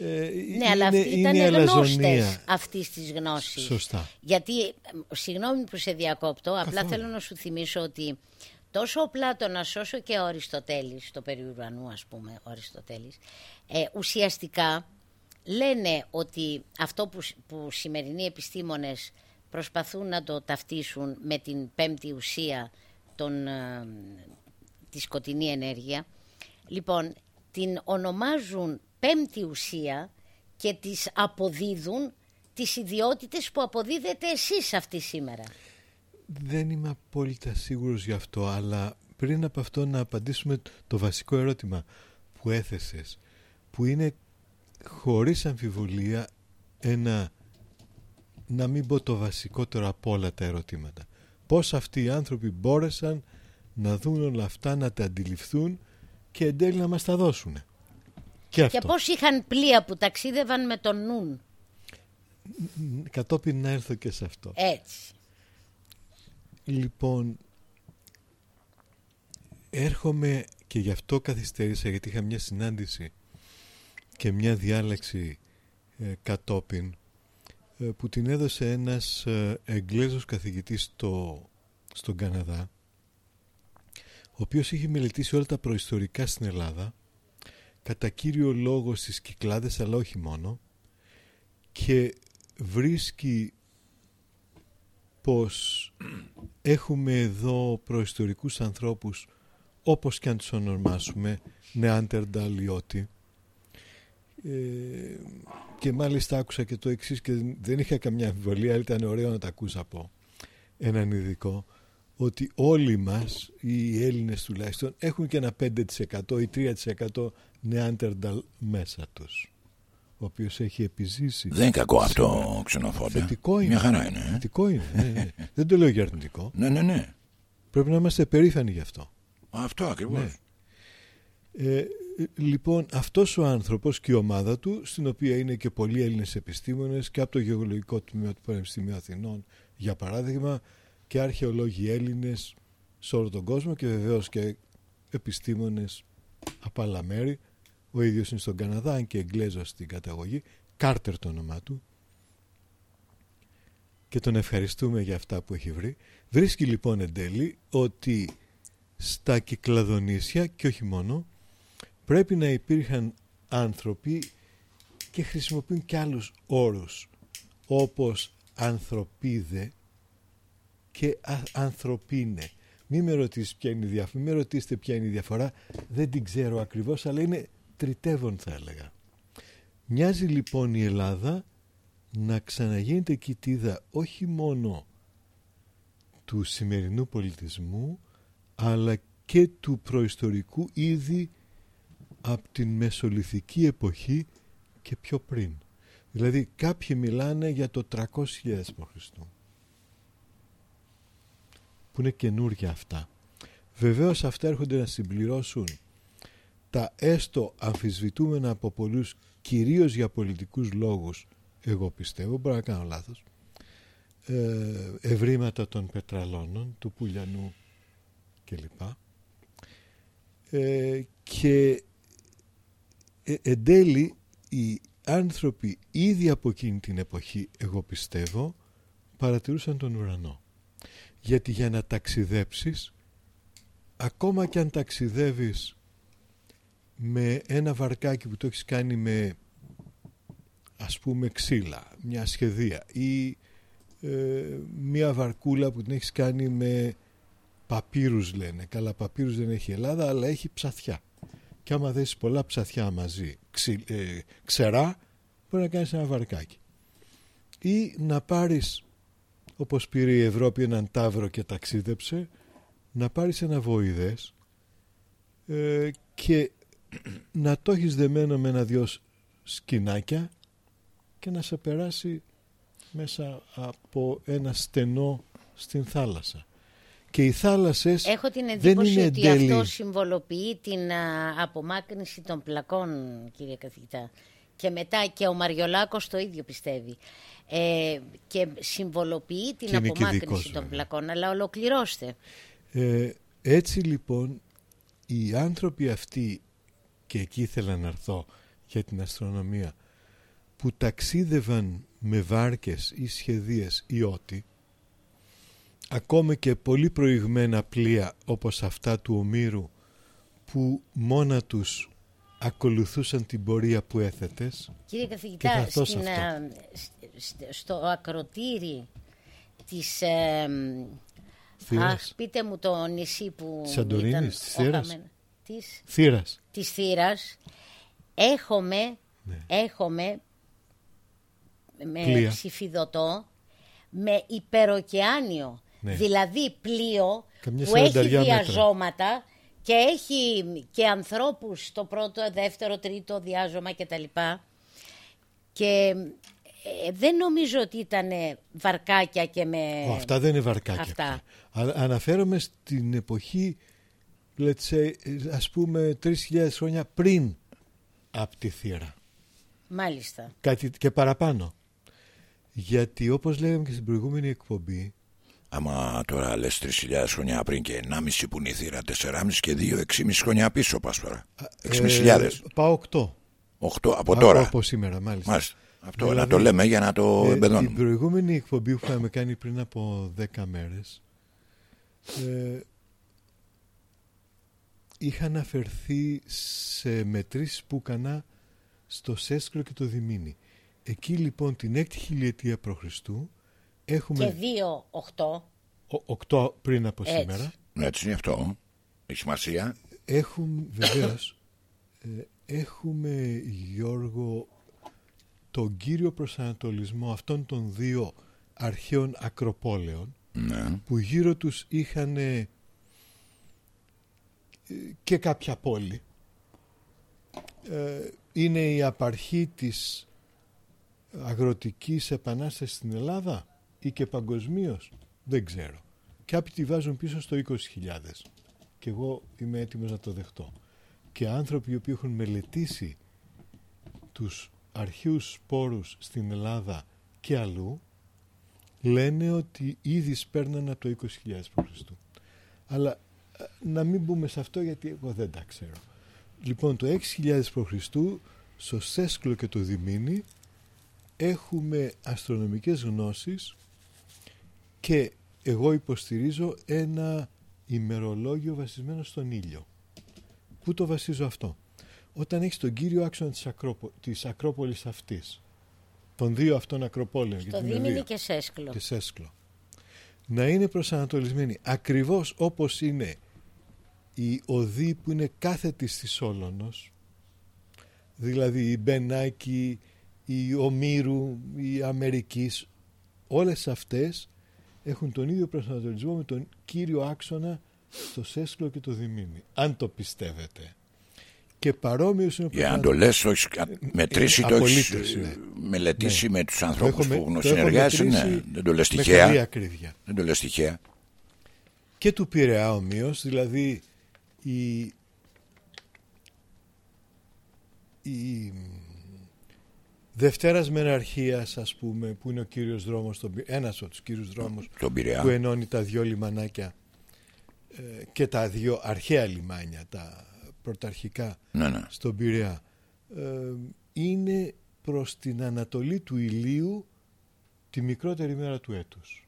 Ε, ναι, αλλά αυτοί ήταν γνώστες αυτής της γνώσης. Σωστά. Γιατί, συγγνώμη που σε διακόπτω, απλά θέλω να σου θυμίσω ότι τόσο ο Πλάτωνας όσο και ο Αριστοτέλης, το περιουρανού ας πούμε, ο Αριστοτέλης, ε, ουσιαστικά λένε ότι αυτό που, που σημερινοί επιστήμονες προσπαθούν να το ταυτίσουν με την πέμπτη ουσία των, ε, τη σκοτεινή ενέργεια, Λοιπόν, την ονομάζουν πέμπτη ουσία και τις αποδίδουν τις ιδιότητες που αποδίδετε εσείς αυτή σήμερα. Δεν είμαι απόλυτα σίγουρος γι' αυτό, αλλά πριν από αυτό να απαντήσουμε το βασικό ερώτημα που έθεσες που είναι χωρίς αμφιβολία ένα να μην πω το βασικότερο από όλα τα ερωτήματα πώς αυτοί οι άνθρωποι μπόρεσαν να δουν όλα αυτά, να τα αντιληφθούν και εν τέλει να μας τα δώσουν. Και, και πώς είχαν πλοία που ταξίδευαν με τον νουν. Κατόπιν να έρθω και σε αυτό. Έτσι. Λοιπόν, έρχομαι και γι' αυτό καθυστέρησα γιατί είχα μια συνάντηση και μια διάλεξη ε, κατόπιν ε, που την έδωσε ένας ε, Εγγλέζος καθηγητής στο, στον Καναδά ο οποίος είχε μελετήσει όλα τα προϊστορικά στην Ελλάδα κατά κύριο λόγο στις Κυκλάδες αλλά όχι μόνο και βρίσκει πως έχουμε εδώ προϊστορικούς ανθρώπους όπως και αν τους ονομάσουμε Νεάντερνταλ ή ε, και μάλιστα άκουσα και το εξής και δεν είχα καμιά αμφιβολία αλλά ήταν ωραίο να τα ακούσα από έναν ειδικό ότι όλοι μας οι Έλληνες τουλάχιστον έχουν και ένα 5% ή 3% Νεάντερνταλ μέσα τους ο οποίος έχει επιζήσει. Δεν είναι κακό αυτό, ξενοφόντα. Θετικό είναι. Μια χαρά είναι. Ε. Θετικό είναι. ναι, ναι. Δεν το λέω για αρνητικό. Ναι, ναι, ναι. Πρέπει να είμαστε περήφανοι γι' αυτό. Αυτό ακριβώς. Ναι. Ε, λοιπόν, αυτός ο άνθρωπος και η ομάδα του, στην οποία είναι και πολλοί Έλληνες επιστήμονες και από το Γεωλογικό Τμήμα του Πανεπιστημίου Αθηνών, για παράδειγμα, και αρχαιολόγοι Έλληνες σε όλο τον κόσμο και βεβαίως και επιστήμονες από άλλα μέρη. Ο ίδιος είναι στον Καναδά, αν και Εγγλέζος στην καταγωγή. Κάρτερ το όνομά του. Και τον ευχαριστούμε για αυτά που έχει βρει. Βρίσκει λοιπόν εν τέλει ότι στα Κυκλαδονήσια και όχι μόνο πρέπει να υπήρχαν άνθρωποι και χρησιμοποιούν και άλλους όρους όπως ανθρωπίδε και ανθρωπίνε. Μην με, ρωτήσετε ποια είναι η διαφορά, μην με ρωτήσετε ποια είναι η διαφορά, δεν την ξέρω ακριβώς, αλλά είναι τριτεύον θα έλεγα. Μοιάζει λοιπόν η Ελλάδα να ξαναγίνεται κοιτίδα όχι μόνο του σημερινού πολιτισμού αλλά και του προϊστορικού ήδη από την Μεσολυθική εποχή και πιο πριν. Δηλαδή κάποιοι μιλάνε για το 300.000 π.Χ. που είναι καινούργια αυτά. Βεβαίως αυτά έρχονται να συμπληρώσουν τα έστω αμφισβητούμενα από πολλούς κυρίως για πολιτικούς λόγους εγώ πιστεύω, μπορώ να κάνω λάθος ε, ευρήματα των πετραλώνων του Πουλιανού κλπ. Ε, και ε, εν τέλει οι άνθρωποι ήδη από εκείνη την εποχή εγώ πιστεύω παρατηρούσαν τον ουρανό γιατί για να ταξιδέψεις ακόμα και αν ταξιδεύεις με ένα βαρκάκι που το έχεις κάνει με ας πούμε ξύλα, μια σχεδία ή ε, μια βαρκούλα που την έχεις κάνει με παπύρους λένε. Καλά παπύρους δεν έχει η Ελλάδα αλλά έχει ψαθιά. Και άμα δέσεις πολλά ψαθιά μαζί ε, ξερά μπορεί να κάνεις ένα βαρκάκι. Ή να πάρεις όπως πήρε η Ευρώπη έναν τάβρο και ταξίδεψε να πάρεις ένα βοηδές ε, και να το έχεις δεμένο με ένα-δυο σκηνάκια και να σε περάσει μέσα από ένα στενό στην θάλασσα. Και οι θάλασσες Έχω την εντύπωση ότι αυτό συμβολοποιεί την απομάκρυνση των πλακών, κύριε καθηγητά. Και μετά και ο Μαριολάκος το ίδιο πιστεύει. Ε, και συμβολοποιεί την απομάκρυνση των πλακών. Αλλά ολοκληρώστε. Ε, έτσι λοιπόν οι άνθρωποι αυτοί και εκεί ήθελα να έρθω για την αστρονομία. Που ταξίδευαν με βάρκες ή σχεδίες ή ό,τι ακόμα και πολύ προηγμένα πλοία όπως αυτά του Ομήρου που μόνα τους ακολουθούσαν την πορεία που έθετες. Κύριε καθηγητά, στην, ε, στο ακροτήρι της... Ε, αχ, πείτε μου το νησί που Σαντορίνης, ήταν της Θύρας. Της Θύρας. Έχουμε, ναι. έχουμε με ψηφιδωτό, με υπεροκεάνιο. Ναι. Δηλαδή πλοίο Καμιά που έχει σαρανταριά μέτρα. διαζώματα και έχει και ανθρώπους στο πρώτο, δεύτερο, τρίτο διάζωμα κτλ. Και ε, δεν νομίζω ότι ήταν βαρκάκια και με... Ω, αυτά δεν είναι βαρκάκια. Αυτά. πια. Α- αναφέρομαι στην εποχή, let's say, ας πούμε, 3.000 χρόνια πριν από τη θύρα. Μάλιστα. Κάτι και παραπάνω. Γιατί όπως λέγαμε και στην προηγούμενη εκπομπή, Άμα τώρα λες 3.000 χρόνια πριν και 1,5 που είναι η θύρα, 4,5 και 2, 6,5 χρόνια πίσω πας τώρα. 6.500. ε, πάω 8. 8 από τώρα. Από σήμερα, μάλιστα. Μάλιστα. Αυτό Δηλαδή, να το λέμε για να το Ε, την εμπεδώνουμε. προηγούμενη εκπομπή που είχαμε κάνει πριν από 10 μέρες ε, είχα αναφερθεί σε μετρήσεις που έκανα στο Σέσκρο και το Δημήνη. Εκεί λοιπόν την 6η χιλιετία π.Χ. Και έχουμε δύο, οχτώ. 8 πριν από Έτσι. σήμερα Έτσι είναι αυτό. Έχει σημασία. Έχουμε βεβαίως ε, έχουμε Γιώργο τον κύριο προσανατολισμό αυτών των δύο αρχαίων ακροπόλεων Ναι. που γύρω τους είχαν ε, και κάποια πόλη. Ε, είναι η απαρχή της αγροτικής επανάστασης στην Ελλάδα ή και παγκοσμίως, δεν ξέρω. Κάποιοι τη βάζουν πίσω στο 20.000 και εγώ είμαι έτοιμος να το δεχτώ. Και άνθρωποι οι οποίοι έχουν μελετήσει τους αρχαίους σπόρους στην Ελλάδα και αλλού λένε ότι ήδη σπέρνανε από το 20.000 π.Χ. Αλλά ε, να μην μπούμε σε αυτό γιατί εγώ δεν τα ξέρω. Λοιπόν, το 6.000 π.Χ. στο Σέσκλο και το Δημήνη έχουμε αστρονομικές γνώσεις και εγώ υποστηρίζω ένα ημερολόγιο βασισμένο στον ήλιο. Πού το βασίζω αυτό; Όταν έχεις τον κύριο άξονα της, Ακρόπο, της Ακρόπολης αυτής, των δύο αυτών Ακροπόλεων, Στο γιατί είναι Δήμηνη δύο, και Σέσκλο. και Σέσκλο, να είναι προσανατολισμένοι ακριβώς όπως είναι η οδή που είναι κάθετη στη Σόλωνος, δηλαδή η Μπενάκη, η Ομήρου, η Αμερικής, όλες αυτές έχουν τον ίδιο προσανατολισμό με τον κύριο άξονα στο Σέσκλο και το Δημήνη, αν το πιστεύετε. Και παρόμοιος είναι ο Για να το λες, το έχεις μετρήσει, το έχεις απολύτως, ναι. μελετήσει με τους Το ανθρώπους έχω με- που το έχω συνεργάζεσαι. Ναι. μετρήσει Δεν το λες με καλή τυχαία. ακρίβεια. Δεν το λες τυχαία. και του Πειραιά ομοίως, δηλαδή η, η Δευτέρας Μεναρχίας ας πούμε που είναι ο κύριος δρόμος στον Πει- ένας από τους κύριους δρόμους Τον Πειραιά. που ενώνει τα δυο λιμανάκια ε, και τα δύο αρχαία λιμάνια τα πρωταρχικά Ναι, ναι. στον Πειραιά ε, είναι προς την ανατολή του ηλίου τη μικρότερη μέρα του έτους.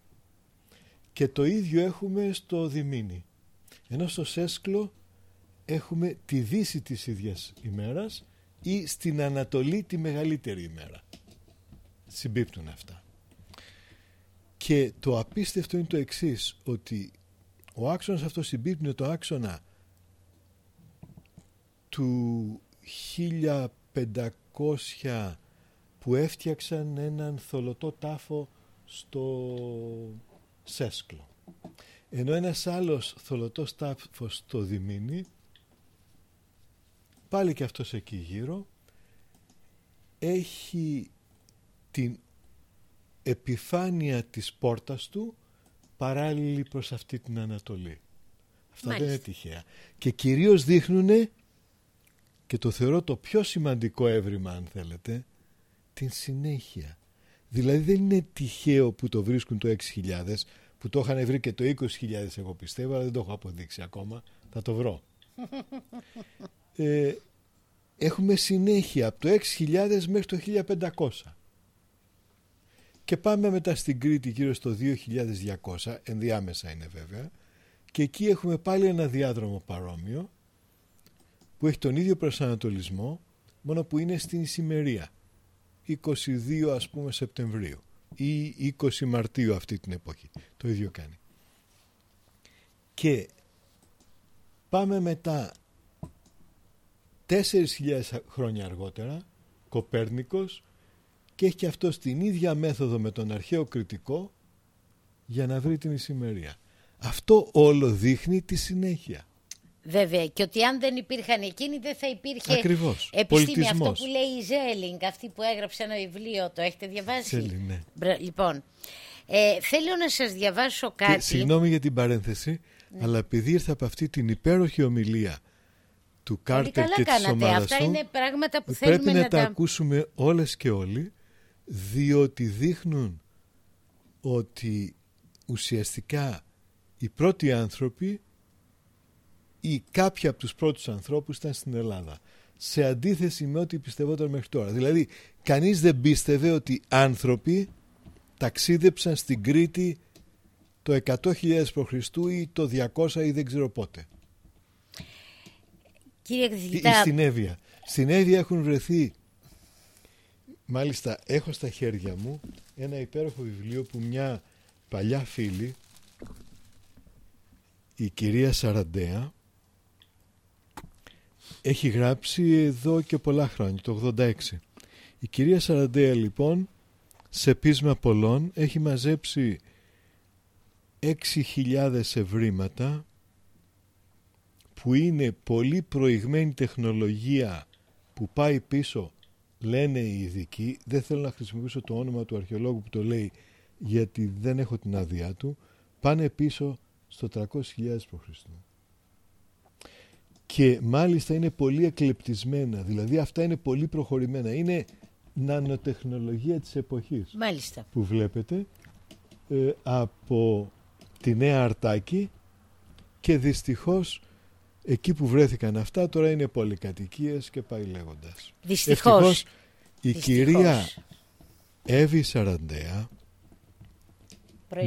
Και το ίδιο έχουμε στο Δημήνη. Ενώ στο Σέσκλο έχουμε τη δύση της ίδιας ημέρας ή στην Ανατολή τη μεγαλύτερη ημέρα. Συμπίπτουν αυτά. Και το απίστευτο είναι το εξής, ότι ο άξονας αυτός συμπίπτει με το άξονα του 1500 που έφτιαξαν έναν θολωτό τάφο στο Σέσκλο. Ενώ ένας άλλος θολωτός τάφος στο Δημήνη, πάλι και αυτός εκεί γύρω, έχει την επιφάνεια της πόρτας του παράλληλη προς αυτή την Ανατολή. Αυτά δεν είναι Μάλιστα. τυχαία. Και κυρίως δείχνουν και το θεωρώ το πιο σημαντικό έβριμα αν θέλετε την συνέχεια. Δηλαδή δεν είναι τυχαίο που το βρίσκουν το 6.000 που το είχαν βρει και το 20.000 εγώ πιστεύω αλλά δεν το έχω αποδείξει ακόμα. Θα το βρω. Ε, έχουμε συνέχεια από το 6.000 μέχρι το 1.500. Και πάμε μετά στην Κρήτη γύρω στο 2.200, ενδιάμεσα είναι βέβαια, και εκεί έχουμε πάλι ένα διάδρομο παρόμοιο που έχει τον ίδιο προσανατολισμό, μόνο που είναι στην Ισημερία. 22 ας πούμε Σεπτεμβρίου ή 20 Μαρτίου αυτή την εποχή. Το ίδιο κάνει. Και πάμε μετά 4.000 χρόνια αργότερα, Κοπέρνικος και έχει και αυτός την ίδια μέθοδο με τον αρχαίο κριτικό για να βρει την ησημερία. Αυτό όλο δείχνει τη συνέχεια. Βέβαια και ότι αν δεν υπήρχαν εκείνοι δεν θα υπήρχε Ακριβώς. επιστήμη. Αυτό που λέει η Ζέλινγκ, αυτή που έγραψε ένα βιβλίο, το έχετε διαβάσει; Ζέλινγκ, ναι. Λοιπόν, ε, θέλω να σας διαβάσω κάτι. Και, συγγνώμη για την παρένθεση, ναι. αλλά επειδή ήρθα από αυτή την υπέροχη ομιλία του Κάρτερ και της ομάδας Αυτά είναι πράγματα που πρέπει θέλουμε να, τα ακούσουμε όλες και όλοι, διότι δείχνουν ότι ουσιαστικά οι πρώτοι άνθρωποι ή κάποιοι από τους πρώτους ανθρώπους ήταν στην Ελλάδα. Σε αντίθεση με ό,τι πιστευόταν μέχρι τώρα. Δηλαδή, κανείς δεν πίστευε ότι άνθρωποι ταξίδεψαν στην Κρήτη το 100.000 π.Χ. ή το 200 ή δεν ξέρω πότε. Κύριε Καθηγητά... Στην Εύβοια. Στην Εύβοια έχουν βρεθεί Μάλιστα έχω στα χέρια μου ένα υπέροχο βιβλίο που μια παλιά φίλη η κυρία Σαραντέα έχει γράψει εδώ και πολλά χρόνια, το 86. Η κυρία Σαραντέα λοιπόν σε πείσμα πολλών έχει μαζέψει 6.000 ευρήματα που είναι πολύ προηγμένη τεχνολογία που πάει πίσω λένε οι ειδικοί δεν θέλω να χρησιμοποιήσω το όνομα του αρχαιολόγου που το λέει γιατί δεν έχω την άδειά του πάνε πίσω στο 300.000 π.Χ. Και μάλιστα είναι πολύ εκλεπτισμένα, δηλαδή αυτά είναι πολύ προχωρημένα. Είναι νανοτεχνολογία της εποχής. Μάλιστα. Που βλέπετε ε, από τη Νέα Αρτάκη και δυστυχώς εκεί που βρέθηκαν αυτά τώρα είναι πολυκατοικίες και πάει λέγοντας. Δυστυχώς. η κυρία Εύη Σαραντέα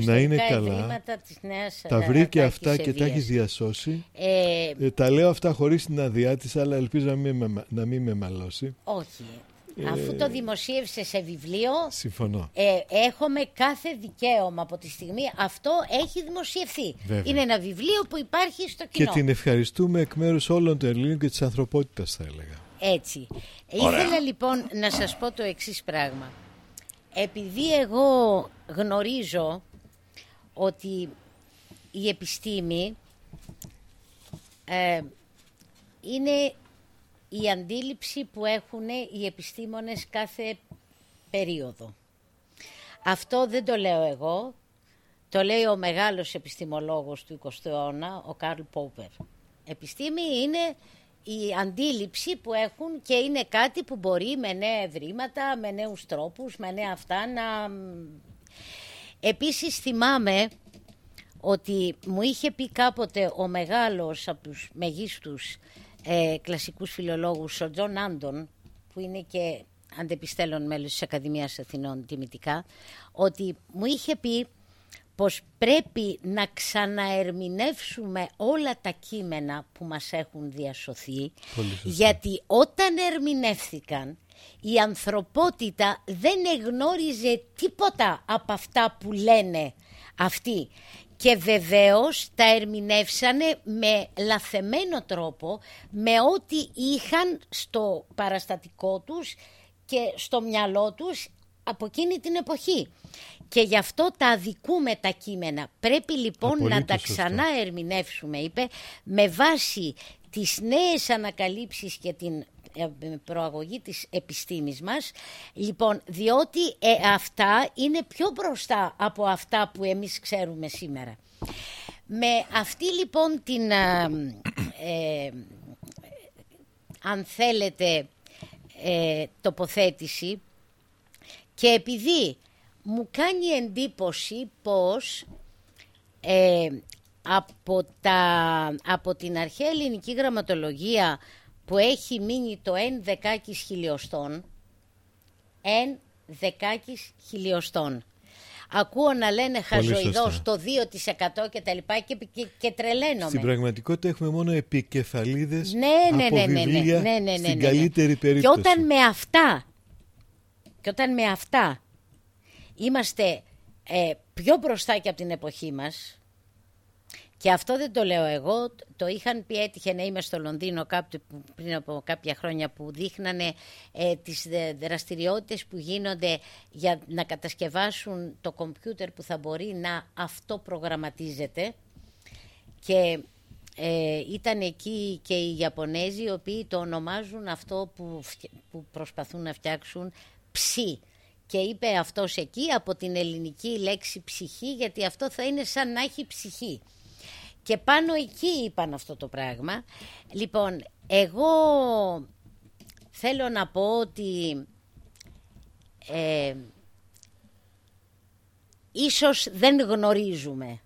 να είναι καλά. Της νέας τα βρήκε αυτά και τα έχεις διασώσει. Ε, ε, τα λέω αυτά χωρίς την αδειά της, αλλά ελπίζω να μην με, να μην με μαλώσει. Όχι. Ε, Αφού το δημοσίευσε σε βιβλίο, συμφωνώ. Ε, έχουμε κάθε δικαίωμα από τη στιγμή αυτό έχει δημοσιευθεί. Είναι ένα βιβλίο που υπάρχει στο κοινό. Και την ευχαριστούμε εκ μέρους όλων των Ελλήνων και της ανθρωπότητας θα έλεγα. Έτσι. Ήθελα λοιπόν να σας πω το εξής πράγμα. Επειδή εγώ γνωρίζω ότι η επιστήμη ε, είναι η αντίληψη που έχουν οι επιστήμονες κάθε περίοδο. Αυτό δεν το λέω εγώ, το λέει ο μεγάλος επιστημολόγος του 20ου αιώνα, ο Καρλ Πόπερ. Επιστήμη είναι η αντίληψη που έχουν και είναι κάτι που μπορεί με νέα ευρήματα, με νέους τρόπους, με νέα αυτά να Επίσης θυμάμαι ότι μου είχε πει κάποτε ο μεγάλος από τους μεγίστους ε, κλασικούς φιλολόγους, ο Τζον Άντον, που είναι και αντεπιστέλων μέλος της Ακαδημίας Αθηνών τιμητικά, ότι μου είχε πει πως πρέπει να ξαναερμηνεύσουμε όλα τα κείμενα που μας έχουν διασωθεί, γιατί όταν ερμηνεύθηκαν η ανθρωπότητα δεν εγνώριζε τίποτα από αυτά που λένε αυτοί. Και βεβαίως τα ερμηνεύσανε με λαθεμένο τρόπο, με ό,τι είχαν στο παραστατικό τους και στο μυαλό τους από εκείνη την εποχή. Και γι' αυτό τα αδικούμε τα κείμενα. Πρέπει λοιπόν να τα ξανά ερμηνεύσουμε, είπε, με βάση τις νέες ανακαλύψεις και την ε, προαγωγή της επιστήμης μας. Λοιπόν διότι ε, αυτά είναι πιο μπροστά από αυτά που εμείς ξέρουμε σήμερα. Με αυτή λοιπόν την ε, αν θέλετε τοποθέτηση και επειδή μου κάνει εντύπωση πως από, τα, από την αρχαία ελληνική γραμματολογία που έχει μείνει το εν δεκάκις χιλιοστών, εν δεκάκις χιλιοστών. Ακούω να λένε χαζοειδώς το 2% και τα λοιπά και, και, και τρελαίνομαι. Στην πραγματικότητα έχουμε μόνο επικεφαλίδες ναι, ναι, από ναι, ναι, βιβλία ναι, ναι, ναι, στην ναι, καλύτερη περίπτωση. Και όταν με αυτά, και όταν με αυτά είμαστε ε, πιο μπροστά και από την εποχή μας, και αυτό δεν το λέω εγώ, το είχαν πει, έτυχε να είμαι στο Λονδίνο κάποιο, πριν από κάποια χρόνια που δείχνανε ε, τις δραστηριότητες που γίνονται για να κατασκευάσουν το κομπιούτερ που θα μπορεί να αυτοπρογραμματίζεται και ε, ήταν εκεί και οι Ιαπωνέζοι οι οποίοι το ονομάζουν αυτό που, που προσπαθούν να φτιάξουν ψι. Και είπε αυτός εκεί από την ελληνική λέξη ψυχή γιατί αυτό θα είναι σαν να έχει ψυχή. Και πάνω εκεί είπαν αυτό το πράγμα. Λοιπόν, εγώ θέλω να πω ότι ε, ίσως δεν γνωρίζουμε.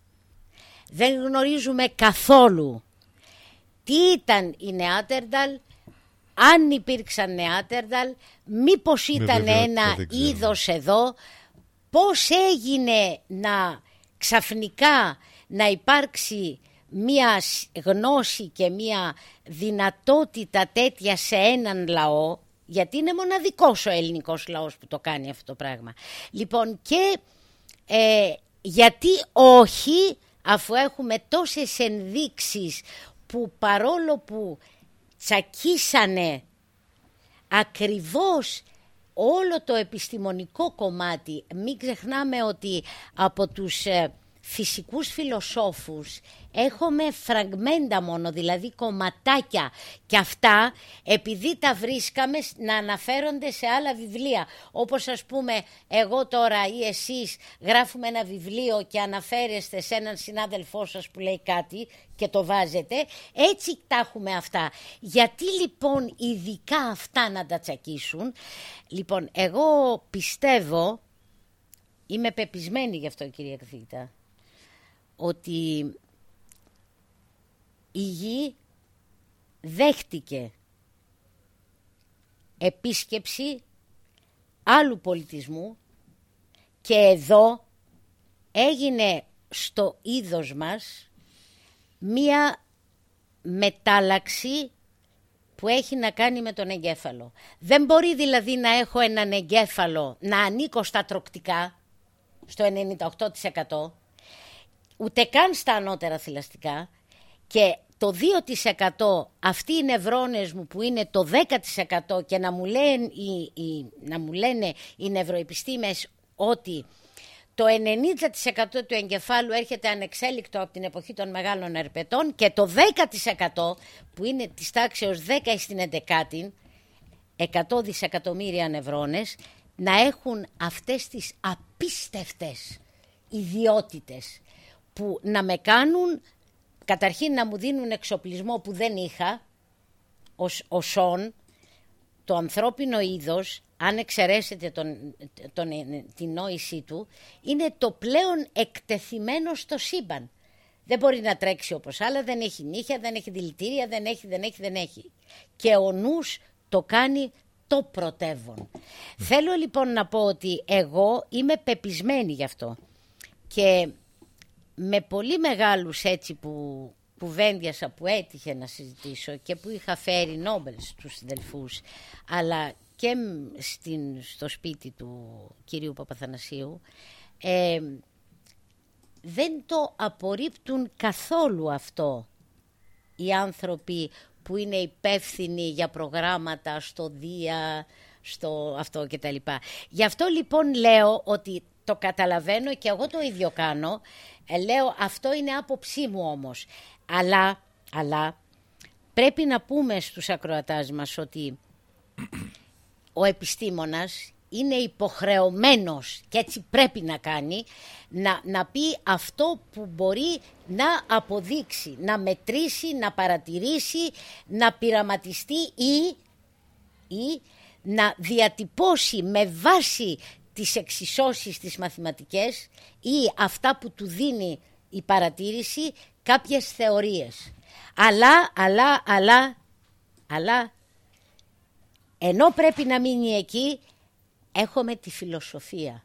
Δεν γνωρίζουμε καθόλου τι ήταν η Νεάτερνταλ, αν υπήρξαν Νεάτερνταλ, μήπως ήταν ένα είδος εδώ, πώς έγινε να ξαφνικά να υπάρξει μία γνώση και μία δυνατότητα τέτοια σε έναν λαό, γιατί είναι μοναδικός ο ελληνικός λαός που το κάνει αυτό το πράγμα. Λοιπόν και ε, γιατί όχι αφού έχουμε τόσες ενδείξεις που παρόλο που τσακίσανε ακριβώς όλο το επιστημονικό κομμάτι, μην ξεχνάμε ότι από τους ε, φυσικούς φιλοσόφους έχουμε φραγμέντα μόνο, δηλαδή κομματάκια και αυτά επειδή τα βρίσκαμε να αναφέρονται σε άλλα βιβλία. Όπως ας πούμε εγώ τώρα ή εσείς γράφουμε ένα βιβλίο και αναφέρεστε σε έναν συνάδελφό σας που λέει κάτι και το βάζετε, έτσι τα έχουμε αυτά. Γιατί λοιπόν ειδικά αυτά να τα τσακίσουν; Λοιπόν, εγώ πιστεύω, είμαι πεπισμένη γι' αυτό κυρία Καθηγητά, ότι η γη δέχτηκε επίσκεψη άλλου πολιτισμού και εδώ έγινε στο είδος μας μία μετάλλαξη που έχει να κάνει με τον εγκέφαλο. Δεν μπορεί δηλαδή να έχω έναν εγκέφαλο να ανήκω στα τροκτικά, στο 98%, ούτε καν στα ανώτερα θηλαστικά και το 2% αυτοί οι νευρώνες μου που είναι το 10% και να μου λένε οι, οι, να μου λένε οι νευροεπιστήμες ότι το 90% του εγκεφάλου έρχεται ανεξέλικτο από την εποχή των μεγάλων ερπετών και το 10% που είναι της τάξεως 10 στην 11 100 δισεκατομμύρια νευρώνες να έχουν αυτές τις απίστευτες ιδιότητες που να με κάνουν καταρχήν να μου δίνουν εξοπλισμό που δεν είχα ως, οσόν το ανθρώπινο είδος αν εξαιρέσετε τον, τον, την νόησή του είναι το πλέον εκτεθειμένο στο σύμπαν. Δεν μπορεί να τρέξει όπως άλλα, δεν έχει νύχια, δεν έχει δηλητήρια, δεν έχει, δεν έχει, δεν έχει. Και ο νους το κάνει το πρωτεύον. Θέλω λοιπόν να πω ότι εγώ είμαι πεπισμένη γι' αυτό. Και με πολύ μεγάλους έτσι που κουβέντιασα που έτυχε να συζητήσω και που είχα φέρει Νόμπελ στους συνδελφούς αλλά και στην, στο σπίτι του κυρίου Παπαθανασίου ε, δεν το απορρίπτουν καθόλου αυτό οι άνθρωποι που είναι υπεύθυνοι για προγράμματα στο Δία, στο αυτό και τα λοιπά. Γι' αυτό λοιπόν λέω ότι το καταλαβαίνω και εγώ το ίδιο κάνω ε, λέω αυτό είναι άποψή μου όμως. Αλλά, αλλά πρέπει να πούμε στους ακροατάς μας ότι ο επιστήμονας είναι υποχρεωμένος και έτσι πρέπει να κάνει να, να πει αυτό που μπορεί να αποδείξει, να μετρήσει, να παρατηρήσει, να πειραματιστεί ή, ή να διατυπώσει με βάση τις εξισώσεις τις μαθηματικές ή αυτά που του δίνει η παρατήρηση κάποιες θεωρίες. Αλλά, αλλά, αλλά, αλλά, ενώ πρέπει να μείνει εκεί, έχουμε τη φιλοσοφία.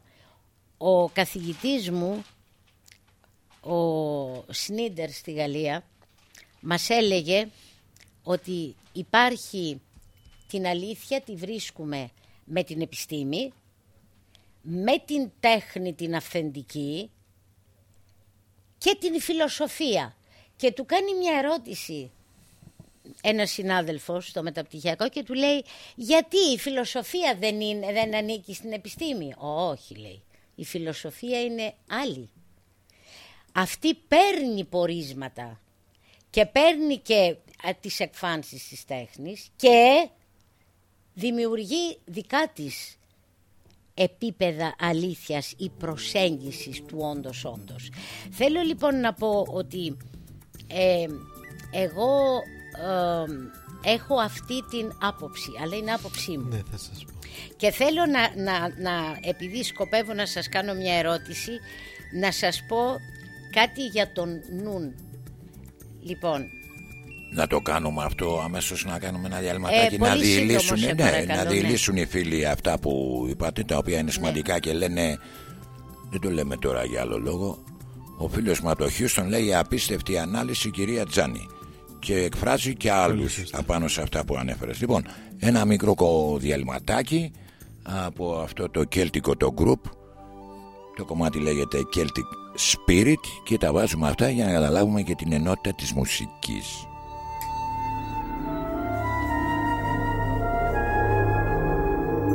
Ο καθηγητής μου, ο Σνίντερ στη Γαλλία, μας έλεγε ότι υπάρχει την αλήθεια, τη βρίσκουμε με την επιστήμη, με την τέχνη την αυθεντική και την φιλοσοφία. Και του κάνει μια ερώτηση ένας συνάδελφος στο μεταπτυχιακό και του λέει γιατί η φιλοσοφία δεν, είναι, δεν ανήκει στην επιστήμη; Όχι λέει, η φιλοσοφία είναι άλλη. Αυτή παίρνει πορίσματα και παίρνει και τις εκφάνσεις της τέχνης και δημιουργεί δικά της επίπεδα αλήθειας ή προσέγγισης του όντως όντως. Θέλω λοιπόν να πω ότι ε, εγώ ε, έχω αυτή την άποψη, αλλά είναι άποψή μου. Ναι, θα σας πω. Και θέλω να, να, να, επειδή σκοπεύω να σας κάνω μια ερώτηση, να σας πω κάτι για τον νουν. Λοιπόν, να το κάνουμε αυτό αμέσως να κάνουμε ένα διαλυματάκι Ε, να πολύ διηλήσουν, σύντομο, σε ναι, παρακαλώ, να ναι. διηλήσουν οι φίλοι αυτά που είπατε, τα οποία είναι σημαντικά Ναι. και λένε. Δεν το λέμε τώρα για άλλο λόγο. Ο φίλος μα το Χιούστον λέει απίστευτη ανάλυση κυρία Τζάνι. Και εκφράζει και άλλους σωστά. απάνω σε αυτά που ανέφερες. Λοιπόν, ένα μικρό κο- διαλυματάκι από αυτό το κέλτικο το group. Το κομμάτι λέγεται Celtic Spirit και τα βάζουμε αυτά για να καταλάβουμε και την ενότητα της μουσικής.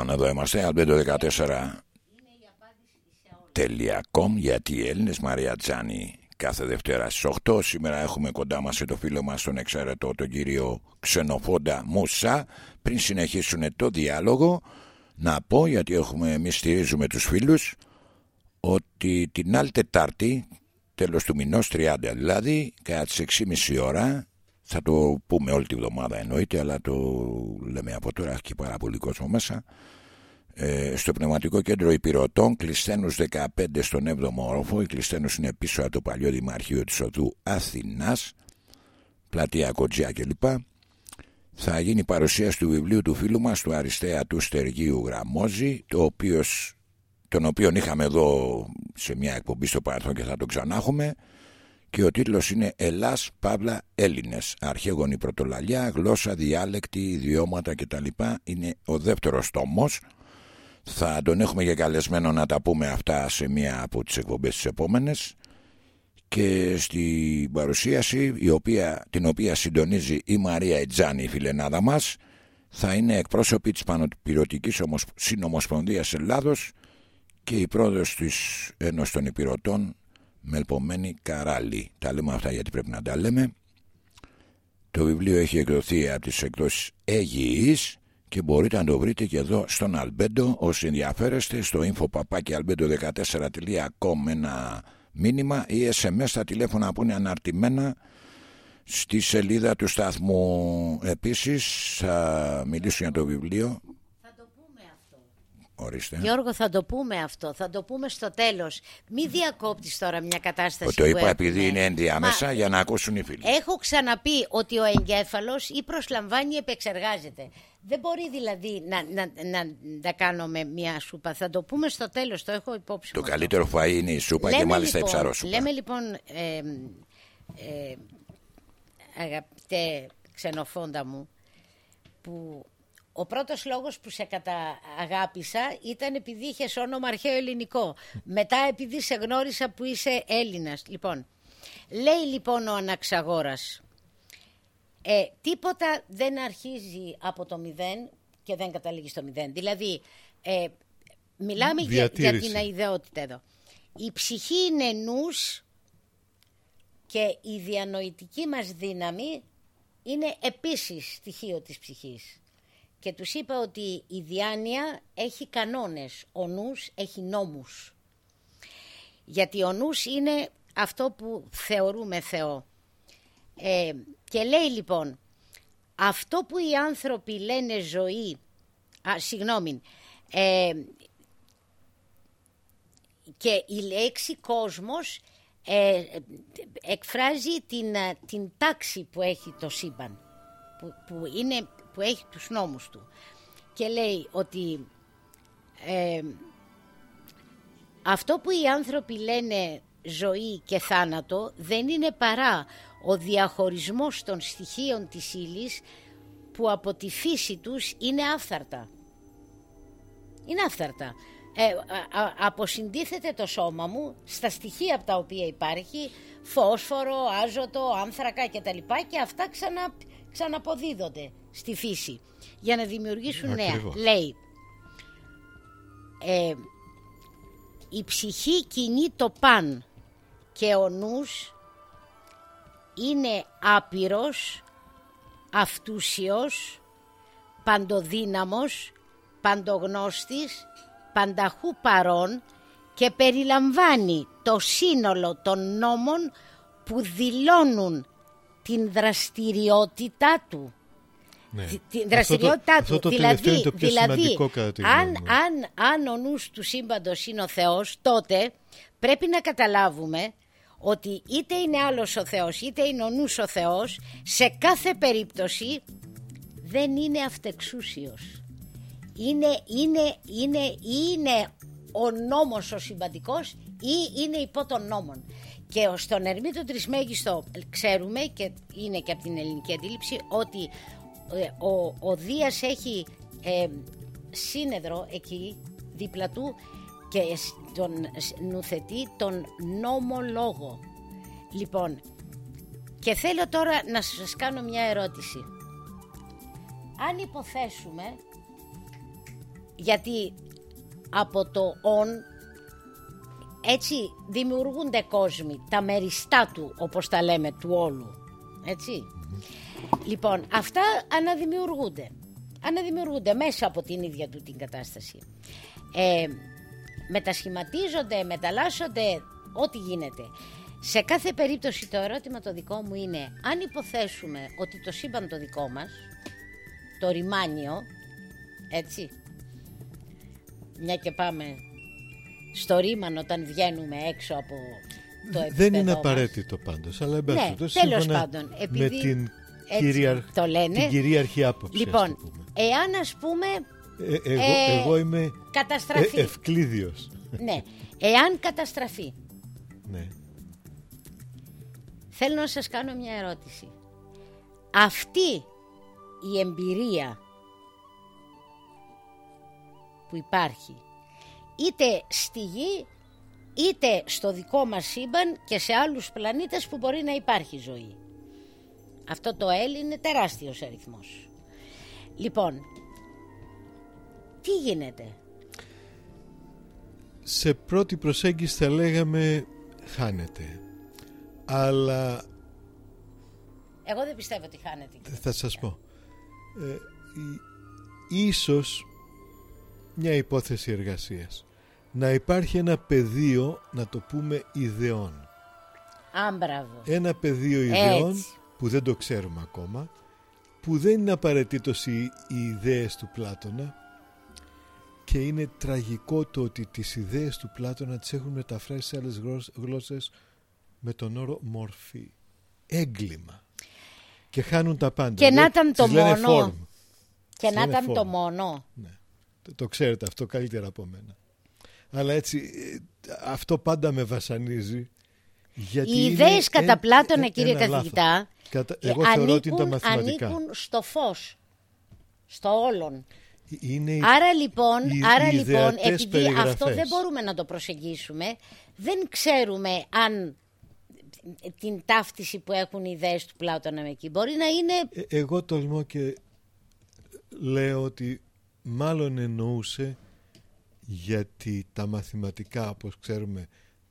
Λοιπόν, εδώ είμαστε, albedo14.com γιατί οι Έλληνες Μαρία Τζάνη κάθε Δευτέρα στις 8. Σήμερα έχουμε κοντά μας το φίλο μας τον εξαιρετό τον κύριο Ξενοφόντα Μούσα. Πριν συνεχίσουν το διάλογο, να πω γιατί έχουμε, εμείς στηρίζουμε τους φίλους ότι την άλλη Τετάρτη, τέλος του μηνός 30 δηλαδή, κατά τις 6.30 ώρα, θα το πούμε όλη τη βδομάδα εννοείται, αλλά το λέμε από τώρα, έχει και πάρα πολύ κόσμο μέσα. Ε, στο πνευματικό κέντρο Υπηρωτών, Κλειστένους 15 στον 7ο όροφο. Οι Κλειστένους είναι πίσω από το παλιό Δημαρχείο της Οδού Αθηνάς, πλατεία Κοτζιά κλπ. Θα γίνει παρουσίαση του βιβλίου του φίλου μας, του Αριστέα του Στεργίου Γραμμόζη, το οποίος, τον οποίον είχαμε εδώ σε μια εκπομπή στο παρελθόν και θα τον ξανά έχουμε και ο τίτλος είναι «Ελλάς Παύλα Έλληνες. Αρχαίγονη πρωτολαλιά, γλώσσα, διάλεκτη, ιδιώματα κτλ. Είναι ο δεύτερος τόμος. Θα τον έχουμε και καλεσμένο να τα πούμε αυτά σε μία από τις εκπομπές τις επόμενες. και στην παρουσίαση η οποία, την οποία συντονίζει η Μαρία Ετζάνη η φιλενάδα μας θα είναι εκπρόσωποι της Πανοπυρωτικής Συνομοσπονδίας Ελλάδος και η πρόεδρος της Ένωσης των Υπηρωτών Μελπομένη Καράλη. Τα λέμε αυτά γιατί πρέπει να τα λέμε. Το βιβλίο έχει εκδοθεί από τις εκδόσεις Αίγυης και μπορείτε να το βρείτε και εδώ στον Αλμπέντο όσοι ενδιαφέρεστε στο infopapakialbendo14.com ένα μήνυμα ή SMS στα τηλέφωνα που είναι αναρτημένα στη σελίδα του σταθμού. Επίσης θα μιλήσω για το βιβλίο Ορίστε. Γιώργο, θα το πούμε αυτό. Θα το πούμε στο τέλος. Μη διακόπτεις τώρα μια κατάσταση. Το είπα επειδή είναι ενδιάμεσα για να ακούσουν οι φίλοι. Έχω ξαναπεί ότι ο εγκέφαλος ή προσλαμβάνει ή επεξεργάζεται. Δεν μπορεί δηλαδή να, να, να, να κάνουμε μια σούπα. Θα το πούμε στο τέλος. Το έχω υπόψη. Το καλύτερο φαΐ είναι η σούπα και μάλιστα λοιπόν, η ψαρόσουπα. Λέμε λοιπόν. Ε, ε, αγαπητέ ξενοφόντα μου που ο πρώτος λόγος που σε καταγάπησα ήταν επειδή είχες όνομα αρχαίο ελληνικό. Μετά επειδή σε γνώρισα που είσαι Έλληνας. Λοιπόν, λέει λοιπόν ο Αναξαγόρας, ε, τίποτα δεν αρχίζει από το μηδέν και δεν καταλήγει στο μηδέν. Δηλαδή, ε, μιλάμε για, για την αειδεότητα εδώ. Η ψυχή είναι νους και η διανοητική μας δύναμη είναι επίσης στοιχείο της ψυχής και τους είπα ότι η διάνοια έχει κανόνες, ο νους έχει νόμους. Γιατί ο νους είναι αυτό που θεωρούμε Θεό. Ε, και λέει λοιπόν, αυτό που οι άνθρωποι λένε ζωή, α, συγγνώμη, ε, και η λέξη κόσμος ε, εκφράζει την, την τάξη που έχει το σύμπαν, που, που είναι που έχει τους νόμους του και λέει ότι ε, αυτό που οι άνθρωποι λένε ζωή και θάνατο δεν είναι παρά ο διαχωρισμός των στοιχείων της ύλης που από τη φύση τους είναι άφθαρτα. Είναι άφθαρτα. Ε, αποσυντίθεται το σώμα μου στα στοιχεία από τα οποία υπάρχει φόσφορο, άζωτο, άνθρακα κτλ. Και αυτά ξανα, ξαναποδίδονται στη φύση για να δημιουργήσουν νέα. Λέει, ε, η ψυχή κινεί το παν και ο νους είναι άπειρος, αυτούσιος, παντοδύναμος, παντογνώστης, πανταχού παρών και περιλαμβάνει το σύνολο των νόμων που δηλώνουν την δραστηριότητά του ναι. Την δραστηριότητά αυτό του. Το, δηλαδή, είναι το πιο δηλαδή κατά αν, αν, αν ο νους του σύμπαντος είναι ο Θεός, τότε πρέπει να καταλάβουμε ότι είτε είναι άλλος ο Θεός, είτε είναι ο νους ο Θεός, σε κάθε περίπτωση δεν είναι αυτεξούσιος. Είναι, είναι, είναι, είναι ο νόμος ο συμπαντικός ή είναι υπό των νόμων. Και στον Ερμήτο Τρισμέγιστο ξέρουμε και είναι και από την ελληνική αντίληψη ότι ε, ο, ο Δίας έχει ε, σύνεδρο εκεί δίπλα του και τον νουθετεί τον νόμο λόγο. Λοιπόν, και θέλω τώρα να σας κάνω μια ερώτηση. Αν υποθέσουμε, γιατί από το «ον» έτσι δημιουργούνται κόσμοι, τα μεριστά του όπως τα λέμε του όλου, έτσι. Λοιπόν, αυτά αναδημιουργούνται. Αναδημιουργούνται μέσα από την ίδια του την κατάσταση. Ε, μετασχηματίζονται, μεταλλάσσονται, ό,τι γίνεται. Σε κάθε περίπτωση το ερώτημα το δικό μου είναι αν υποθέσουμε ότι το σύμπαν το δικό μας, το ρημάνιο, έτσι, μια και πάμε στο ρήμαν όταν βγαίνουμε έξω από το Δεν είναι απαραίτητο πάντως, αλλά ναι, τέλος πάντων, με την κυριαρ... το λένε. Την κυρίαρχη άποψη. Λοιπόν, εάν ας πούμε... Ε, εγώ, ε, εγώ είμαι καταστραφεί. Ε, ευκλήδιος. Ναι, εάν καταστραφεί. Ναι. Θέλω να σας κάνω μια ερώτηση. Αυτή η εμπειρία που υπάρχει είτε στη γη είτε στο δικό μας σύμπαν και σε άλλους πλανήτες που μπορεί να υπάρχει ζωή. Αυτό το L είναι τεράστιος αριθμός. Λοιπόν, τι γίνεται; Σε πρώτη προσέγγιση θα λέγαμε χάνεται. Αλλά... Εγώ δεν πιστεύω ότι χάνεται. Θα σας πω. Ε, ίσως μια υπόθεση εργασίας. Να υπάρχει ένα πεδίο, να το πούμε, ιδεών. Άμπραβο. Ένα πεδίο ιδεών που δεν το ξέρουμε ακόμα, που δεν είναι απαραίτητος οι, οι ιδέες του Πλάτωνα και είναι τραγικό το ότι τις ιδέες του Πλάτωνα τις έχουν μεταφράσει σε άλλες γλώσσες με τον όρο μορφή. Έγκλημα. Και χάνουν τα πάντα. Και να ήταν το μόνο. Και να ήταν το μόνο. Ναι. Το, το ξέρετε αυτό καλύτερα από μένα. Αλλά έτσι αυτό πάντα με βασανίζει. Γιατί Οι ιδέες κατά Πλάτωνα κύριε καθηγητά Κατα... Εγώ ανήκουν, θεωρώ ότι είναι τα μαθηματικά. Ανήκουν στο φως. Στο όλον. Είναι άρα λοιπόν, οι, άρα λοιπόν επειδή αυτό δεν μπορούμε να το προσεγγίσουμε, δεν ξέρουμε αν την ταύτιση που έχουν οι ιδέες του Πλάτωνα με εκεί. Μπορεί να είναι... Ε, εγώ τολμώ και λέω ότι μάλλον εννοούσε γιατί τα μαθηματικά όπως ξέρουμε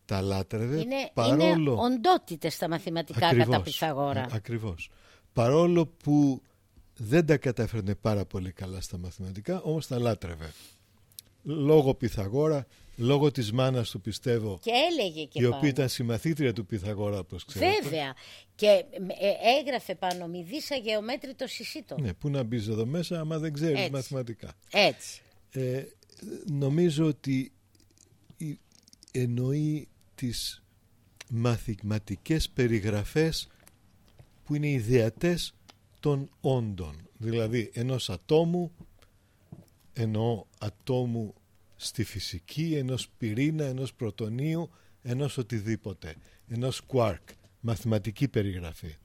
τα λάτρευε είναι, παρόλο... είναι οντότητες τα μαθηματικά ακριβώς, κατά Πυθαγόρα. Ακριβώς. Παρόλο που δεν τα κατάφερνε πάρα πολύ καλά στα μαθηματικά, όμως τα λάτρευε. Λόγω Πυθαγόρα, λόγω της μάνας του πιστεύω, και έλεγε και η οποία ήταν συμμαθήτρια του Πυθαγόρα, όπως ξέρετε. Βέβαια. Και ε, έγραφε πάνω μηδίσα γεωμέτρητο συσίτο. Ναι, πού να μπεις εδώ μέσα, άμα δεν ξέρεις μαθηματικά. Έτσι. Ε, νομίζω ότι εννοεί τις μαθηματικές περιγραφές που είναι ιδεατές των όντων. Δηλαδή ενός ατόμου, εννοώ ατόμου στη φυσική, ενός πυρήνα, ενός πρωτονίου, ενός οτιδήποτε. Ενός quark, μαθηματική περιγραφή.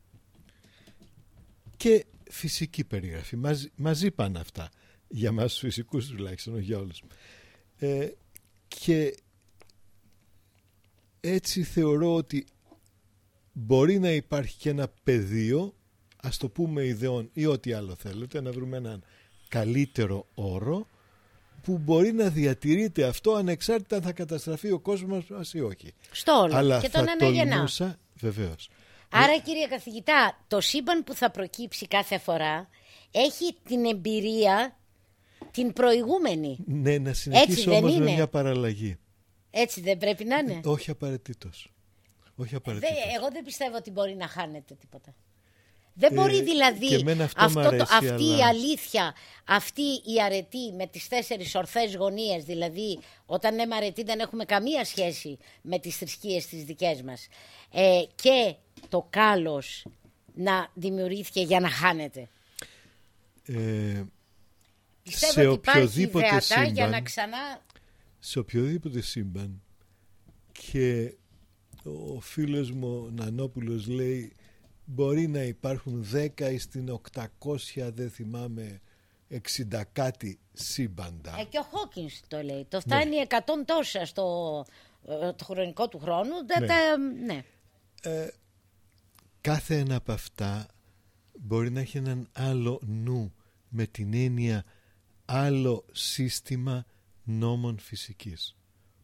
Και φυσική περιγραφή. Μαζί, μαζί πάνε αυτά. Για μας τους φυσικούς τουλάχιστον, όχι για όλους. Ε, και έτσι θεωρώ ότι μπορεί να υπάρχει και ένα πεδίο ας το πούμε ιδεών ή ό,τι άλλο θέλετε να βρούμε έναν καλύτερο όρο που μπορεί να διατηρείται αυτό ανεξάρτητα αν θα καταστραφεί ο κόσμος μας ή όχι. Στο όλο Αλλά και τον θα τολμούσα, βεβαίως. Άρα κύριε καθηγητά, το σύμπαν που θα προκύψει κάθε φορά έχει την εμπειρία την προηγούμενη. Ναι, να συνεχίσω όμως με μια παραλλαγή. Έτσι δεν πρέπει να είναι; όχι απαραίτητος. Όχι απαραίτητος. εγώ δεν πιστεύω ότι μπορεί να χάνεται τίποτα. Δεν ε, μπορεί δηλαδή αυτό, αυτό αυτή η αλήθεια, αυτή η αρετή με τις τέσσερις ορθές γωνίες, δηλαδή όταν λέμε αρετή δεν έχουμε καμία σχέση με τις θρησκείες τις δικές μας ε, και το κάλος να δημιουργήθηκε για να χάνεται. Ε, Πιστεύω σε ότι οποιοδήποτε σύμπαν, για να ξανά σε οποιοδήποτε σύμπαν και ο φίλος μου ο Νανόπουλος λέει μπορεί να υπάρχουν 10 στην 800 δεν θυμάμαι 60 κάτι σύμπαντα. Ε, και ο Χόκκινς το λέει. Το φτάνει ναι. 100 τόσα στο ε, το χρονικό του χρόνου. Ναι. Τα, ναι. Ε, κάθε ένα από αυτά μπορεί να έχει έναν άλλο νου με την έννοια άλλο σύστημα νόμων φυσικής.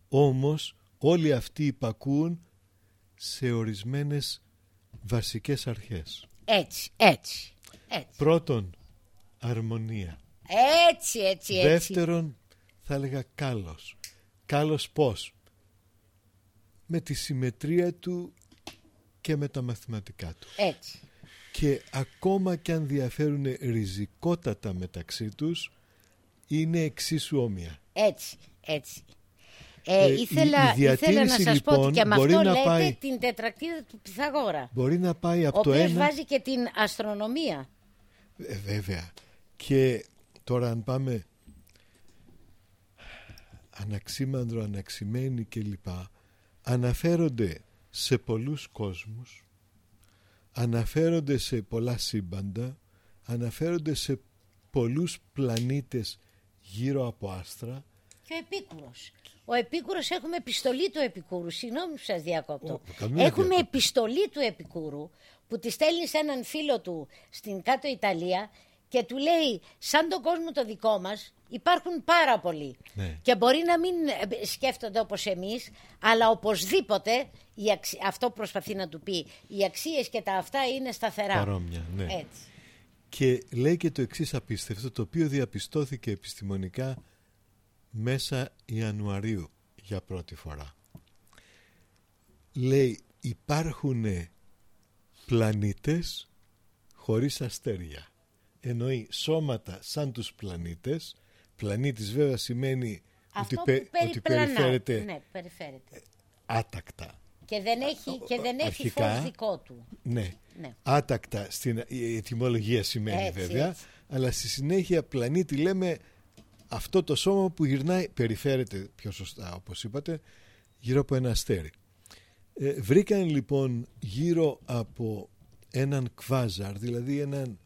Όμως όλοι αυτοί υπακούν σε ορισμένες βασικές αρχές. Έτσι, έτσι. έτσι. Πρώτον, αρμονία. Έτσι, έτσι, έτσι. Δεύτερον, θα έλεγα κάλος. Κάλος πώς; Με τη συμμετρία του και με τα μαθηματικά του. Έτσι. Και ακόμα και αν διαφέρουν ριζικότατα μεταξύ τους, είναι εξίσου όμοια. Έτσι, έτσι. Ε, ε ήθελα, η, ήθελα να σας πω ότι λοιπόν και με αυτό λέτε πάει, την τετρακτίδα του Πυθαγόρα. Μπορεί να πάει από ο το ένα... βάζει και την αστρονομία. Ε, βέβαια. Και τώρα αν πάμε αναξίμανδρο, αναξημένη κλπ. Αναφέρονται σε πολλούς κόσμους, αναφέρονται σε πολλά σύμπαντα, αναφέρονται σε πολλούς πλανήτες γύρω από άστρα. Και ο Επίκουρος. Ο Επίκουρος έχουμε επιστολή του Επικούρου. Συγγνώμη που σας διακόπτω. Ο, καμία έχουμε διακόπτω. επιστολή του Επικούρου που τη στέλνει σε έναν φίλο του στην κάτω Ιταλία και του λέει σαν τον κόσμο το δικό μας υπάρχουν πάρα πολλοί Ναι. και μπορεί να μην ε, σκέφτονται όπως εμείς αλλά οπωσδήποτε οι αξι- αυτό προσπαθεί να του πει οι αξίες και τα αυτά είναι σταθερά Παρόμοια, ναι. έτσι Και λέει και το εξής απίστευτο, το οποίο διαπιστώθηκε επιστημονικά μέσα Ιανουαρίου για πρώτη φορά. Λέει υπάρχουν πλανήτες χωρίς αστέρια. Εννοεί σώματα σαν τους πλανήτες. Πλανήτης βέβαια σημαίνει αυτό ότι, που πε- ότι περιπλανά περιφέρεται ναι, περιφέρεται. άτακτα. Και δεν έχει, και δεν έχει αρχικά- φως δικό του Ναι. Ναι. Άτακτα στην η ετυμολογία σημαίνει Έτσι, βέβαια, έτσι. αλλά στη συνέχεια πλανήτη λέμε αυτό το σώμα που γυρνάει, περιφέρεται πιο σωστά όπως είπατε, γύρω από ένα αστέρι. Ε, βρήκαν λοιπόν γύρω από έναν κβάζαρ, δηλαδή έναν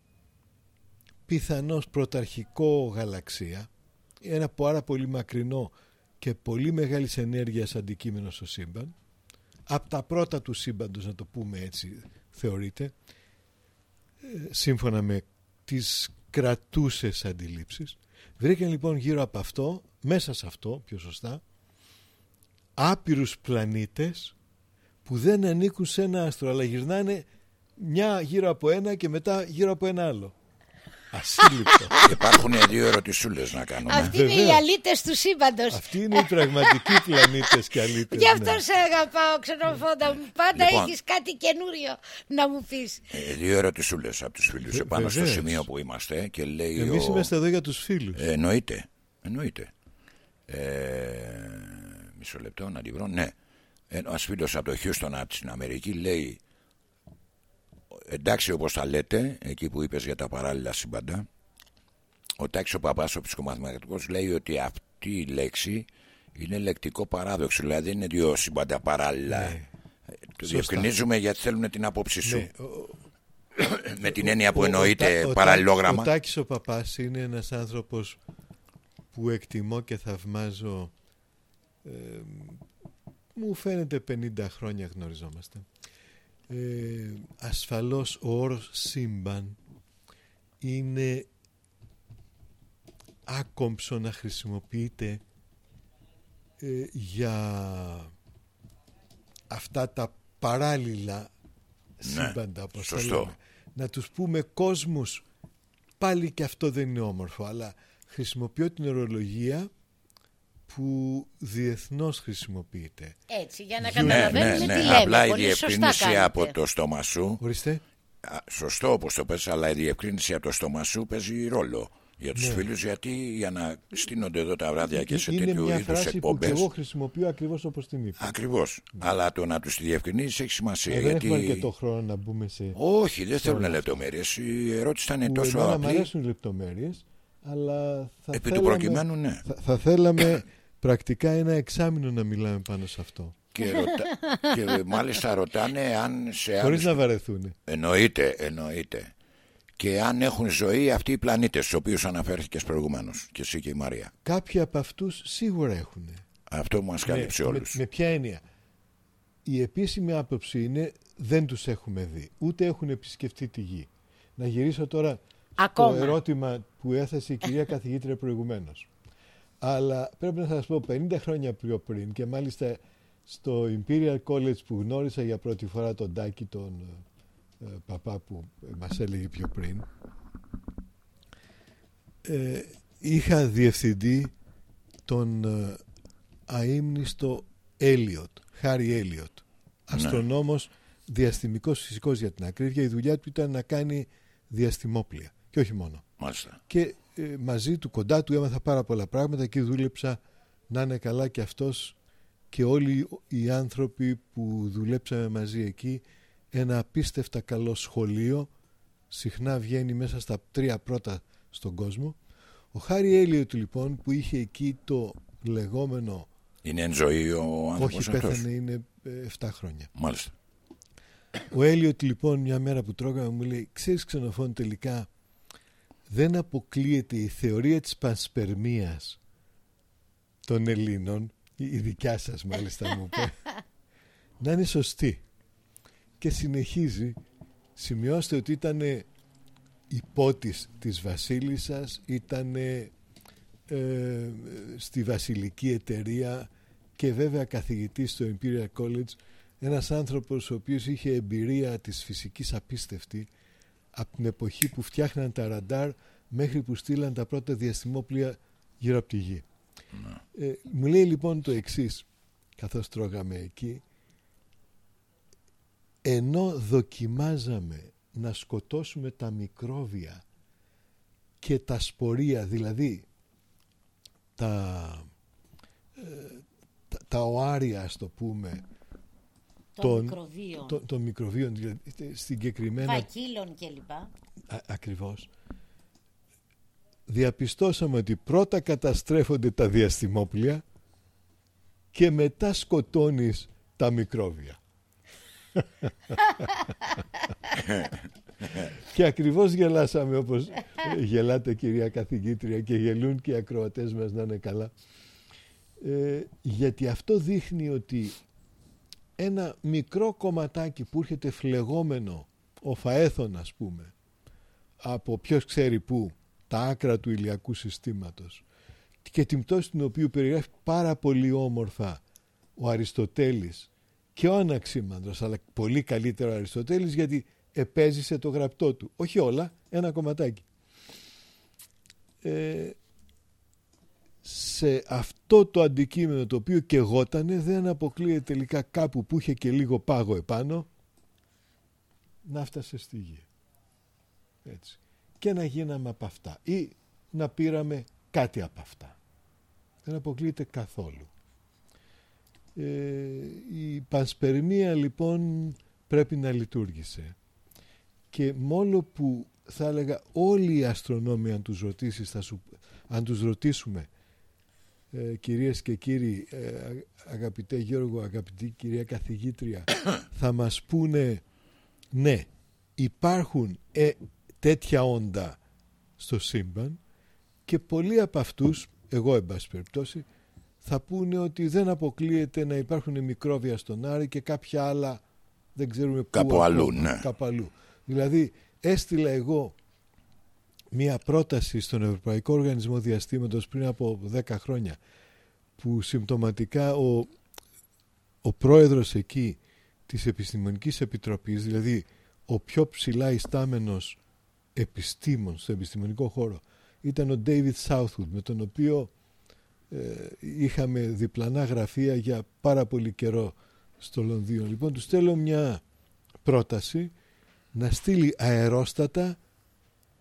πιθανώς πρωταρχικό γαλαξία, ένα πάρα πολύ μακρινό και πολύ μεγάλης ενέργειας αντικείμενο στο σύμπαν, από τα πρώτα του σύμπαντος να το πούμε έτσι θεωρείται ε, σύμφωνα με τις κρατούσες αντιλήψεις βρήκαν λοιπόν γύρω από αυτό μέσα σε αυτό πιο σωστά άπειρους πλανήτες που δεν ανήκουν σε ένα άστρο αλλά γυρνάνε μια γύρω από ένα και μετά γύρω από ένα άλλο ασύλληπτο Υπάρχουν δύο ερωτησούλες να κάνουμε. Αυτοί είναι οι Βεβαίως. αλήτες του σύμπαντος αυτοί είναι οι πραγματικοί πλανήτες και αλήτες Γι' αυτό ναι. σε αγαπάω ξενοφόντα μου Πάντα Λοιπόν. έχεις κάτι καινούριο να μου πεις Ε, δύο ερωτησούλες από τους φίλους Βε- επάνω στο βεβαίως. σημείο που είμαστε και λέει εμείς ο... είμαστε εδώ για τους φίλους Ε, εννοείται. Εννοείται. Ε, μισό λεπτό να τη βρω. Ναι. Ένας φίλος από το Χιούστον από την Αμερική λέει εντάξει όπως τα λέτε εκεί που είπες για τα παράλληλα σύμπαντα ο Τάξης ο Παπάς ο ψυχομαθηματικός λέει ότι αυτή η λέξη είναι λεκτικό παράδοξο δηλαδή είναι δύο σύμπαντα παράλληλα Ναι. Ε, το Σωστά. διευκρινίζουμε γιατί θέλουν την άποψη σου Ναι, ο- με την έννοια που Ο- ο- εννοείται ο- ο- παραλληλόγραμμα Ο Τάκης ο Παπάς είναι ένας άνθρωπος που εκτιμώ και θαυμάζω ε, μου φαίνεται 50 χρόνια γνωριζόμαστε ε, ασφαλώς ο όρος σύμπαν είναι άκομψο να χρησιμοποιείται ε, για αυτά τα παράλληλα Ναι, σύμπαντα όπως τα σωστό. λέμε. να τους πούμε κόσμους πάλι και αυτό δεν είναι όμορφο αλλά χρησιμοποιώ την ορολογία που διεθνώς χρησιμοποιείται. Έτσι για να Ναι, ναι, καταλαβαίνουμε ναι, τι ναι. λέμε. απλά η Πολύ σωστά διευκρίνηση κάνετε. από το στόμα σου. Ορίστε. Α, Σωστό όπως το πες αλλά η διευκρίνηση από το στόμα σου παίζει ρόλο για τους Ναι. φίλους γιατί για να στείνονται εδώ τα βράδια και σε είναι τέτοιου μια είδους φράση που και εκπομπές εγώ χρησιμοποιώ ακριβώς όπως την είπα Ακριβώς. Αλλά το να τους τη διευκρινίσεις έχει σημασία Ε, δεν γιατί... έχουμε αρκετό χρόνο να μπούμε σε Όχι δεν θέλουν λεπτομέρειες. Η ερώτηση ήταν που τόσο εμένα μου απλή. αρέσουν οι λεπτομέρειες αλλά θα επί του θέλαμε, προκειμένου ναι. θα, θα θέλαμε πρακτικά ένα εξάμεινο να μιλάμε πάνω σε αυτό και, ρωτα... και μάλιστα ρωτάνε αν σε χωρίς άλλους να βαρεθούν Εννοείται, εννοείται. Και αν έχουν ζωή αυτοί οι πλανήτες στους οποίους αναφέρθηκες προηγουμένως, και εσύ και η Μαρία. κάποιοι από αυτούς σίγουρα έχουν Αυτό μας κάλυψε Ναι, όλους. με, με ποια έννοια; Η επίσημη άποψη είναι δεν τους έχουμε δει ούτε έχουν επισκεφτεί τη γη να γυρίσω τώρα Ακόμα. το ερώτημα που έθεσε η κυρία καθηγήτρια προηγουμένως αλλά πρέπει να σας πω 50 χρόνια πιο πριν και μάλιστα στο Imperial College που γνώρισα για πρώτη φορά τον Τάκη τον ε, ε, παπά που μας έλεγε πιο πριν ε, είχα διευθυντή τον ε, αείμνηστο Έλιοτ, Χάρι Έλιοτ. Αστρονόμος διαστημικός φυσικός για την ακρίβεια. Η δουλειά του ήταν να κάνει διαστημόπλια και όχι μόνο. Μάλιστα. και ε, μαζί του κοντά του έμαθα πάρα πολλά πράγματα και δούλεψα να είναι καλά και αυτός και όλοι οι άνθρωποι που δουλέψαμε μαζί εκεί ένα απίστευτα καλό σχολείο συχνά βγαίνει μέσα στα τρία πρώτα στον κόσμο ο Χάρη Έλιοτ λοιπόν που είχε εκεί το λεγόμενο Είναι εν ζωή ο άνθρωπος όχι αυτός; πέθανε είναι ε, 7 χρόνια Μάλιστα. ο Έλιοτ λοιπόν μια μέρα που τρώγαμε μου λέει ξέρεις ξενοφών τελικά δεν αποκλείεται η θεωρία της πανσπερμίας των Ελλήνων η δικιά σας μάλιστα μου είπε, να είναι σωστή. Και συνεχίζει, σημειώστε ότι ήταν υπότης της βασίλισσας, ήταν ε, στη βασιλική εταιρεία και βέβαια καθηγητής στο Imperial College, ένας άνθρωπος ο οποίος είχε εμπειρία της φυσικής απίστευτη από την εποχή που φτιάχναν τα ραντάρ μέχρι που στείλαν τα πρώτα διαστημόπλια γύρω από τη γη. Ναι. Ε, μου λέει λοιπόν το εξής καθώς τρώγαμε εκεί ενώ δοκιμάζαμε να σκοτώσουμε τα μικρόβια και τα σπορία δηλαδή τα, ε, τα, τα οάρια ας το πούμε των μικροβίων, το, το μικροβίων δηλαδή, συγκεκριμένα φακίλων κλπ ακριβώς διαπιστώσαμε ότι πρώτα καταστρέφονται τα διαστημόπλια και μετά σκοτώνεις τα μικρόβια. και ακριβώς γελάσαμε όπως γελάτε κυρία καθηγήτρια και γελούν και οι ακροατές μας να είναι καλά. Ε, γιατί αυτό δείχνει ότι ένα μικρό κομματάκι που έρχεται φλεγόμενο ο φαέθων ας πούμε από ποιος ξέρει πού τα άκρα του ηλιακού συστήματος και την πτώση του οποίου περιγράφει πάρα πολύ όμορφα ο Αριστοτέλης και ο Αναξίμανδρος αλλά πολύ καλύτερο ο Αριστοτέλης γιατί επέζησε το γραπτό του. Όχι όλα, ένα κομματάκι. Ε, σε αυτό το αντικείμενο το οποίο και γότανε δεν αποκλείεται τελικά κάπου που είχε και λίγο πάγο επάνω να φτάσει στη γη έτσι και να γίναμε από αυτά ή να πήραμε κάτι από αυτά. Δεν αποκλείεται καθόλου. Ε, η πανσπερμία λοιπόν πρέπει να λειτουργήσε και μόνο που θα έλεγα όλοι οι αστρονόμοι αν τους, ρωτήσεις, θα σου, αν τους ρωτήσουμε ε, κυρίες και κύριοι ε, αγαπητέ Γιώργο, αγαπητή κυρία καθηγήτρια θα μας πούνε ναι υπάρχουν ε, τέτοια όντα στο σύμπαν και πολλοί από αυτούς, εγώ εν πάση περιπτώσει, θα πούνε ότι δεν αποκλείεται να υπάρχουν μικρόβια στον Άρη και κάποια άλλα δεν ξέρουμε πού. Κάπου αλλού, ναι. Κάπου αλλού. Δηλαδή έστειλα εγώ μία πρόταση στον Ευρωπαϊκό Οργανισμό Διαστήματος πριν από 10 χρόνια που συμπτωματικά ο, ο πρόεδρος εκεί της Επιστημονικής Επιτροπής, δηλαδή ο πιο ψηλά ιστάμενος επιστήμων στο επιστημονικό χώρο ήταν ο David Southwood με τον οποίο ε, είχαμε διπλανά γραφεία για πάρα πολύ καιρό στο Λονδίνο. Λοιπόν, του στέλνω μια πρόταση να στείλει αερόστατα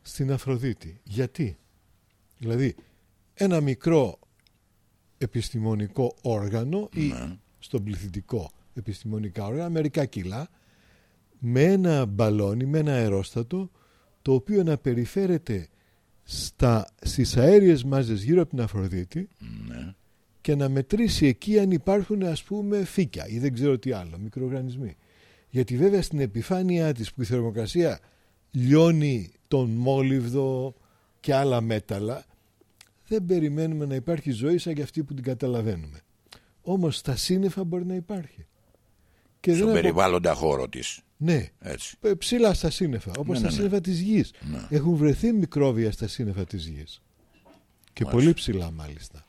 στην Αφροδίτη. Γιατί; Δηλαδή, ένα μικρό επιστημονικό όργανο ή ναι. στον πληθυντικό επιστημονικά όργανα, μερικά κιλά, με ένα μπαλόνι, με ένα αερόστατο, το οποίο να περιφέρεται στα, στις αέριες μάζες γύρω από την Αφροδίτη ναι. και να μετρήσει εκεί αν υπάρχουν ας πούμε φύκια ή δεν ξέρω τι άλλο, μικροοργανισμοί. Γιατί βέβαια στην επιφάνειά της που η θερμοκρασία λιώνει τον μόλιβδο και άλλα μέταλλα δεν περιμένουμε να υπάρχει ζωή σαν και αυτή που την καταλαβαίνουμε. Όμως στα σύννεφα μπορεί να υπάρχει. Και Στον περιβάλλοντα χώρο της. Ναι, Έτσι. ψηλά στα σύννεφα, όπως ναι, στα ναι, ναι. σύννεφα της γης. Ναι. Έχουν βρεθεί μικρόβια στα σύννεφα της γης. Και πολύ ψηλά μάλιστα.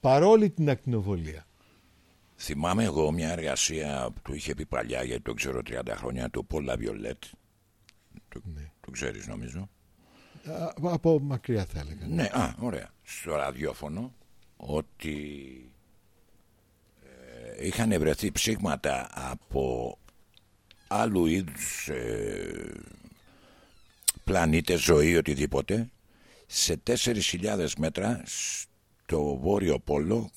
Παρόλη την ακτινοβολία. Θυμάμαι εγώ μια εργασία που είχε πει παλιά, γιατί το ξέρω 30 χρόνια, το Paul Violette. Το, ναι. Το ξέρεις νομίζω. Α, από μακριά θα έλεγα. Ναι, α, ωραία. Στο ραδιόφωνο ότι ε, είχαν βρεθεί ψήγματα από άλλου είδους ε, πλανήτες, ζωή, οτιδήποτε σε 4.000 μέτρα στο βόρειο πόλο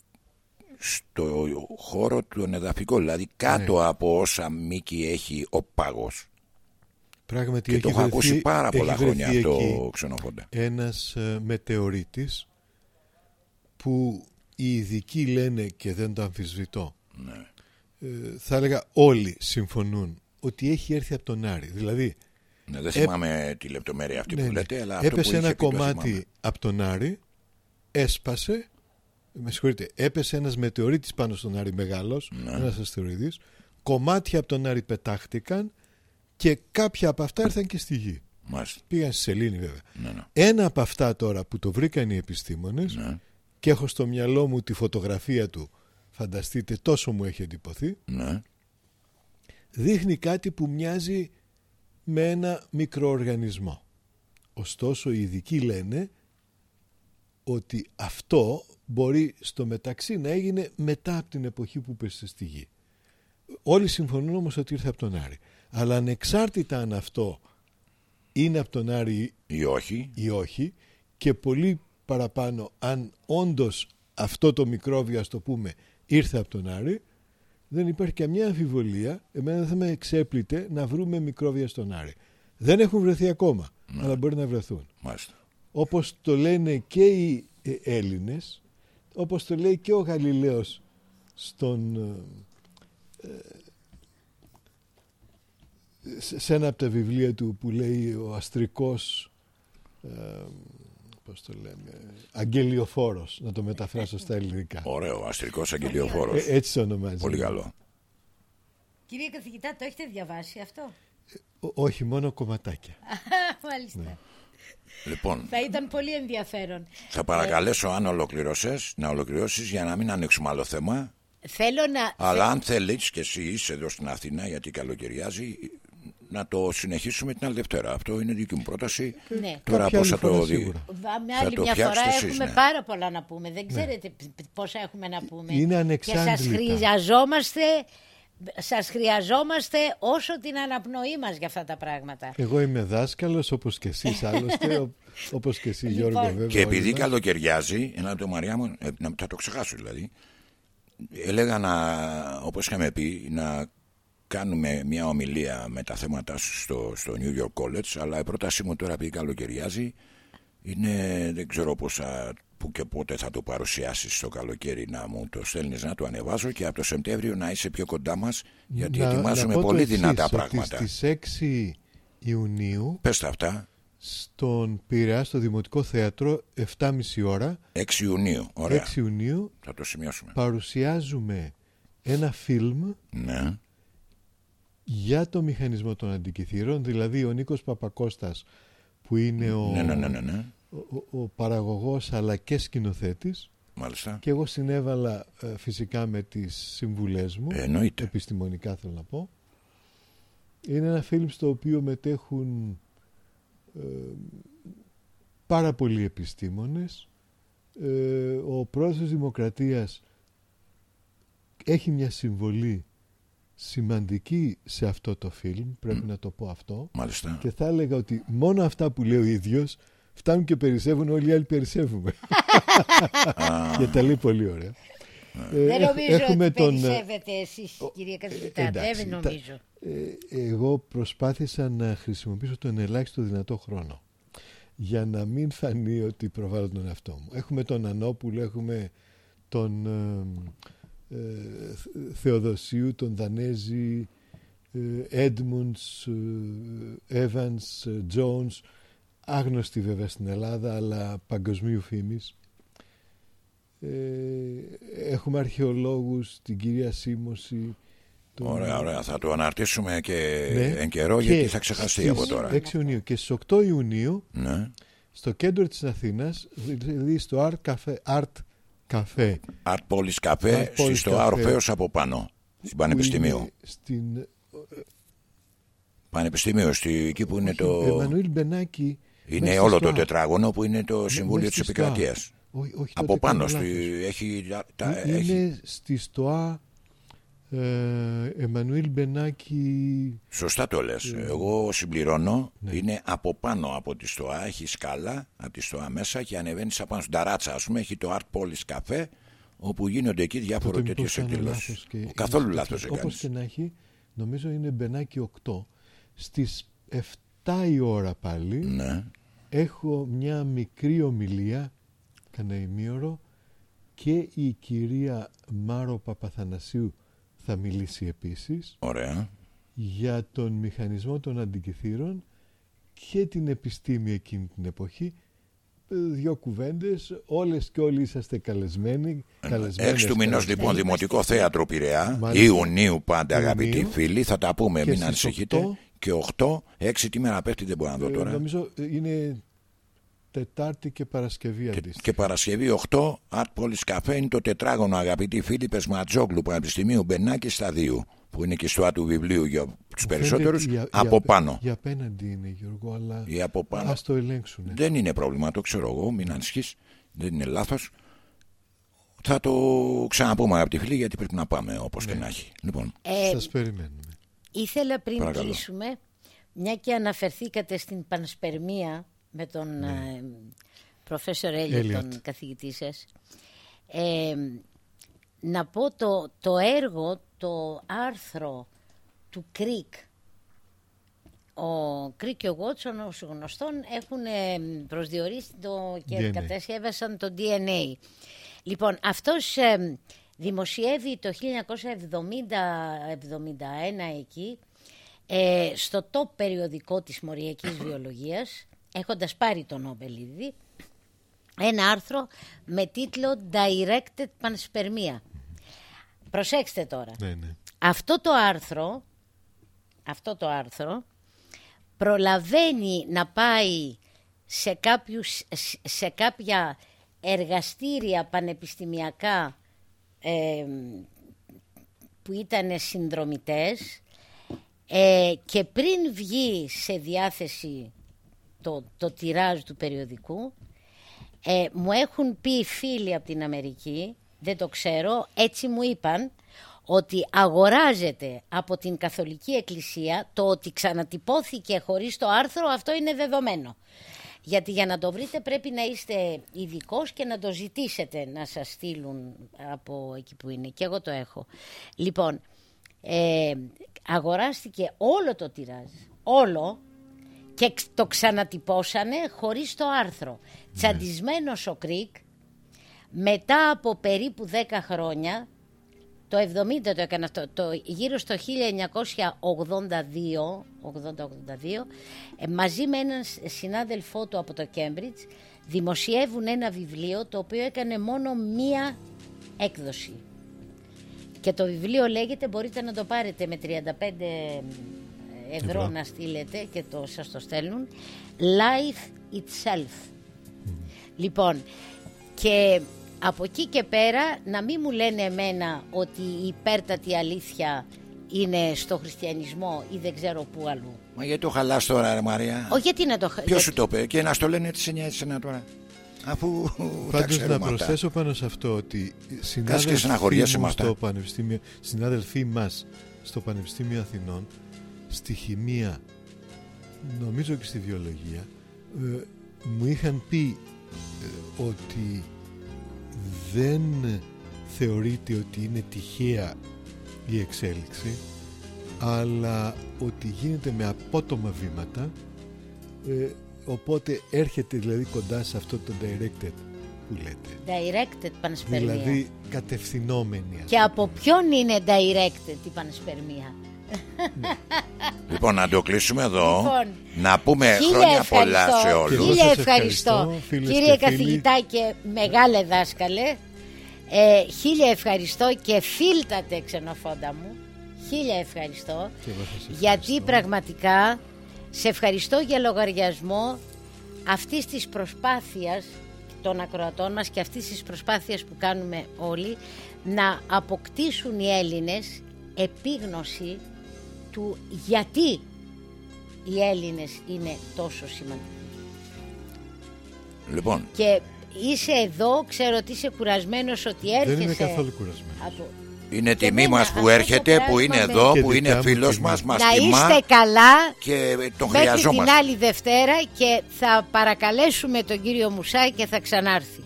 στο χώρο του εδαφικού δηλαδή κάτω ναι. από όσα μήκη έχει ο πάγος Πράγματι και το έχω ακούσει πάρα πολλά χρόνια αυτό ξενοφόντα ένας ε, μετεωρίτης που οι ειδικοί λένε και δεν το αμφισβητώ ναι. ε, θα έλεγα όλοι συμφωνούν ότι έχει έρθει από τον Άρη. Δηλαδή, ναι, δεν θυμάμαι τη λεπτομέρεια αυτή ναι, που ναι. λέτε, αλλά έπεσε ένα κομμάτι από τον Άρη, έσπασε με συγχωρείτε, έπεσε ένας μετεωρίτης πάνω στον Άρη μεγάλος, Ναι. ένας αστεροειδής, κομμάτια από τον Άρη πετάχτηκαν και κάποια από αυτά ήρθαν και στη γη. Μάλιστα. Πήγαν στη σελήνη βέβαια. Ναι, ναι. Ένα από αυτά τώρα που το βρήκαν οι επιστήμονες Ναι. και έχω στο μυαλό μου τη φωτογραφία του, φανταστείτε τόσο μου έχει εντυπωθεί, ναι. δείχνει κάτι που μοιάζει με ένα μικροοργανισμό. Ωστόσο οι ειδικοί λένε ότι αυτό μπορεί στο μεταξύ να έγινε μετά από την εποχή που πέσε στη γη. Όλοι συμφωνούν όμως ότι ήρθε από τον Άρη. Αλλά ανεξάρτητα αν αυτό είναι από τον Άρη Ή όχι. ή όχι και πολύ παραπάνω αν όντως αυτό το μικρόβιο ας το πούμε ήρθε από τον Άρη δεν υπάρχει καμιά αμφιβολία εμένα δεν θα με εξέπλητε να βρούμε μικρόβια στον Άρη δεν έχουν βρεθεί ακόμα αλλά μπορεί να βρεθούν Μάλιστα. όπως το λένε και οι ε, Έλληνες όπως το λέει και ο Γαλιλαίος στον ε, ε, σε- σε ένα από τα βιβλία του που λέει ο αστρικός ε, πώς το λέμε αγγελιοφόρος να το μεταφράσω στα ελληνικά Ωραίο. Αστρικός αγγελιοφόρος. Ε, έτσι το ονομάζει Πολύ καλό. Κύριε καθηγητά, το έχετε διαβάσει αυτό; Ό- όχι μόνο κομματάκια Μάλιστα. Λοιπόν, Θα ήταν πολύ ενδιαφέρον. θα παρακαλέσω αν ολοκληρώσες να ολοκληρώσεις για να μην ανοίξουμε άλλο θέμα. Θέλω να. Αλλά αν θέλεις και εσύ είσαι εδώ στην Αθήνα γιατί καλοκαιριάζει να το συνεχίσουμε την άλλη Δευτέρα. Αυτό είναι δική μου πρόταση. Ναι. Τώρα Κάποια πώς θα άλλη φορά το δει. σίγουρα. Βα- Με Θα άλλη το μια φορά φτιάξετε εσείς, έχουμε ναι. πάρα πολλά να πούμε. Δεν ξέρετε π- π- πόσα έχουμε να πούμε. Είναι Και σας ανεξάντλητα. χρειαζόμαστε, σας χρειαζόμαστε όσο την αναπνοή μας για αυτά τα πράγματα. εγώ είμαι δάσκαλος όπως και εσείς άλλωστε ο- όπως και εσύ Λοιπόν. Γιώργο βέβαια Και όλοι επειδή μας. καλοκαιριάζει, ένα το Μαριά μου, ε, να, θα το ξεχάσω δηλαδή, έλεγα να, όπως είχαμε πει, να κάνουμε μια ομιλία με τα θέματα σου στο, στο New York College, αλλά η πρότασή μου τώρα επειδή καλοκαιριάζει είναι, δεν ξέρω πώς θα, που και πότε θα το παρουσιάσεις στο καλοκαίρι να μου το στέλνεις να το ανεβάζω και από το Σεπτέμβριο να είσαι πιο κοντά μας γιατί Να- ετοιμάζουμε να πω το πολύ εξής, δυνατά ότι πράγματα. Στις 6 Ιουνίου Πες τα αυτά, στον Πειραιά στο Δημοτικό Θέατρο 7.30 ώρα 6 Ιουνίου, ωραία, 6 Ιουνίου θα το σημειώσουμε. παρουσιάζουμε ένα φιλμ Ναι, για το μηχανισμό των αντικειθήρων δηλαδή ο Νίκος Παπακώστας που είναι ο, ναι, ναι, ναι, ναι, ναι. ο, ο- ο παραγωγός αλλά και σκηνοθέτης μάλιστα. και εγώ συνέβαλα ε, φυσικά με τις συμβουλές μου Ε, εννοείται. επιστημονικά θέλω να πω είναι ένα φιλμ στο οποίο μετέχουν ε, πάρα πολλοί επιστήμονες ε, ο πρόεδρος της Δημοκρατίας έχει μια συμβολή σημαντική σε αυτό το φιλμ πρέπει να το πω αυτό Μάλιστα. και θα έλεγα ότι μόνο αυτά που λέει ο ίδιος φτάνουν και περισσεύουν όλοι οι άλλοι περισσεύουμε και τα λέει πολύ ωραία Ε, Δεν έχ- νομίζω έχουμε ότι τον, ε, περισσεύετε εσείς κύριε καθηγητά. εντάξει, Δεν τα- νομίζω. ε, εγώ προσπάθησα να χρησιμοποιήσω τον ελάχιστο δυνατό χρόνο για να μην φανεί ότι προβάλλω τον εαυτό μου. Έχουμε τον Ανώπουλο, έχουμε τον ε, ε, Θεοδοσίου, τον Δανέζη, ε, Edmunds, ε, Evans, ε, Jones, άγνωστοι βέβαια στην Ελλάδα, αλλά παγκοσμίου φήμης. Ε, έχουμε αρχαιολόγους, την κυρία Σίμωση. τον- Ωραία, ωραία. Θα το αναρτήσουμε και Ναι. εν καιρό Και γιατί θα ξεχαστεί στις από τώρα. 6 Ιουνίου και στις 8 Ιουνίου Ναι. στο κέντρο της Αθήνας, δηλαδή στο Art Cafe, Art Cafe Art Polis Café Art Polis στο Café. Ορφέως από πάνω. Στην που Πανεπιστημίου. είναι στην Πανεπιστημίου, στη, εκεί που είναι το. Εμμανουήλ Μπενάκη Είναι μέσα όλο στο το Art. τετράγωνο που είναι το Συμβούλιο μέσα της στη Επικρατείας. Όχι, όχι, Από τότε πάνω κάνω στη, λάθος. έχει, τα- τα- Είναι έχει. στη ΣΤΟΑ ε, Εμμανουήλ Μπενάκη Σωστά το λες. Εγώ συμπληρώνω. Ναι. Είναι από πάνω από τη ΣΤΟΑ. Έχει σκάλα από τη ΣΤΟΑ μέσα και ανεβαίνεις απάνω στην ταράτσα. Ας πούμε έχει το Art Polis Café όπου γίνονται εκεί διάφορα Τότε τέτοιε μήπως κάνω εκδηλώσεις. λάθος και Ο είναι Καθόλου στο λάθος τέτοιο. δεν Όπως κάνεις. και να έχει, νομίζω είναι Μπενάκη 8. Στις 7 η ώρα πάλι Ναι. έχω μια μικρή ομιλία, κανένα ημίωρο, και η κυρία Μάρο Παπαθανασίου θα μιλήσει επίσης Ωραία. για τον μηχανισμό των αντικειθήρων και την επιστήμη εκείνη την εποχή δύο κουβέντες, όλες και όλοι είσαστε καλεσμένοι. Έξι του μηνός λοιπόν Δημοτικό Θέατρο Πειραιά, Ιουνίου πάντα αγαπητοί φίλοι, θα τα πούμε, μην ανησυχείτε. Και 8, 6 τη μέρα πέφτει δεν μπορώ να δω τώρα. νομίζω είναι Τετάρτη και Παρασκευή αντίστοιχα. Και Παρασκευή 8, Art Police Cafe είναι το τετράγωνο αγαπητοί φίλοι Πεσματζόγλου Πανεπιστημίου Μπενάκης Σταδίου που είναι και στο του βιβλίου για τους περισσότερους, από πάνω. Για απέναντι είναι, Γιώργο, αλλά ή από πάνω. ας το ελέγξουν. Δεν είναι πρόβλημα, το ξέρω εγώ, μην ανησυχείς. Δεν είναι λάθος. Θα το ξαναπούμε αγαπητοί φίλοι γιατί πρέπει να πάμε όπως ναι. και να έχει. Λοιπόν. Ε, Σας περιμένουμε. Ήθελα πριν Παρακαλώ. κλείσουμε, μια και αναφερθήκατε στην πανσπερμία με τον ναι. ε, προφέσορ Έλλη, τον καθηγητή σας, ε, να πω το, το έργο, το άρθρο του Κρίκ, ο Κρίκ και ο Βότσον ως γνωστόν έχουν ε, προσδιορίσει το και κατασκεύασαν το DNA. Λοιπόν, αυτός ε, δημοσιεύει το 1970-71 εκεί ε, στο top περιοδικό της μοριακής βιολογίας έχοντας πάρει τον Νόμπελ ήδη ένα άρθρο με τίτλο Directed Panspermia. Προσέξτε τώρα. Ναι, ναι. Αυτό το άρθρο αυτό το άρθρο προλαβαίνει να πάει σε, κάποιους, σε κάποια εργαστήρια πανεπιστημιακά που ήταν συνδρομητές ε, και πριν βγει σε διάθεση το, το τυράζ του περιοδικού ε, μου έχουν πει φίλοι από την Αμερική, δεν το ξέρω, έτσι μου είπαν ότι αγοράζεται από την Καθολική Εκκλησία το ότι ξανατυπώθηκε χωρίς το άρθρο αυτό είναι δεδομένο. Γιατί για να το βρείτε πρέπει να είστε ειδικός και να το ζητήσετε να σας στείλουν από εκεί που είναι. Και εγώ το έχω. Λοιπόν, ε, αγοράστηκε όλο το τυράζ, όλο, και το ξανατυπώσανε χωρίς το άρθρο. Ναι. Τσαντισμένος ο Κρίκ, μετά από περίπου 10 χρόνια, το 70 το έκανε αυτό, το, γύρω στο 1982, 80-82, ε, μαζί με έναν συνάδελφό του από το Κέμπριτζ, δημοσιεύουν ένα βιβλίο το οποίο έκανε μόνο μία έκδοση. Και το βιβλίο λέγεται, μπορείτε να το πάρετε με 35 ευρώ να στείλετε και το, σας το στέλνουν, Life Itself. Λοιπόν, και από εκεί και πέρα να μην μου λένε εμένα ότι η υπέρτατη αλήθεια είναι στο χριστιανισμό ή δεν ξέρω πού αλλού. Μα γιατί το χαλάς τώρα ρε Μαρία; Όχι γιατί να το χαλάς. Ποιος σου το είπε; Και να στο λένε έτσι σε νοιάζει τώρα. Αφού Πάντως να προσθέσω πάνω σε αυτό ότι συνάδελφοί, μου στο πανεπιστήμιο, συνάδελφοί μας στο Πανεπιστήμιο Αθηνών στη χημεία νομίζω και στη βιολογία ε, μου είχαν πει ε, ότι δεν θεωρείται ότι είναι τυχαία η εξέλιξη αλλά ότι γίνεται με απότομα βήματα ε, οπότε έρχεται δηλαδή κοντά σε αυτό το directed που λέτε. Directed πανσπερμία. Δηλαδή κατευθυνόμενη. Και από ποιον είναι directed η πανσπερμία. Λοιπόν, να το κλείσουμε εδώ. Λοιπόν, να πούμε χρόνια πολλά σε όλους. Χίλια ευχαριστώ, κύριε καθηγητά και μεγάλε δάσκαλε. Ε, χίλια ευχαριστώ και φίλτατε ξενοφόντα μου. Χίλια ευχαριστώ. Γιατί πραγματικά σε ευχαριστώ για λογαριασμό αυτής της προσπάθειας των ακροατών μας και αυτής της προσπάθειας που κάνουμε όλοι να αποκτήσουν οι Έλληνες επίγνωση του γιατί οι Έλληνες είναι τόσο σημαντικοί. Λοιπόν. Και είσαι εδώ, ξέρω ότι είσαι κουρασμένος ότι έρχεσαι. Δεν είμαι καθόλου κουρασμένος. Από... Είναι τιμή μας που έρχεται, που είναι εδώ, που είναι φίλος μας, μας Να είστε καλά και τον χρειαζόμαστε. την άλλη Δευτέρα και θα παρακαλέσουμε τον κύριο Μουσάη και θα ξανάρθει.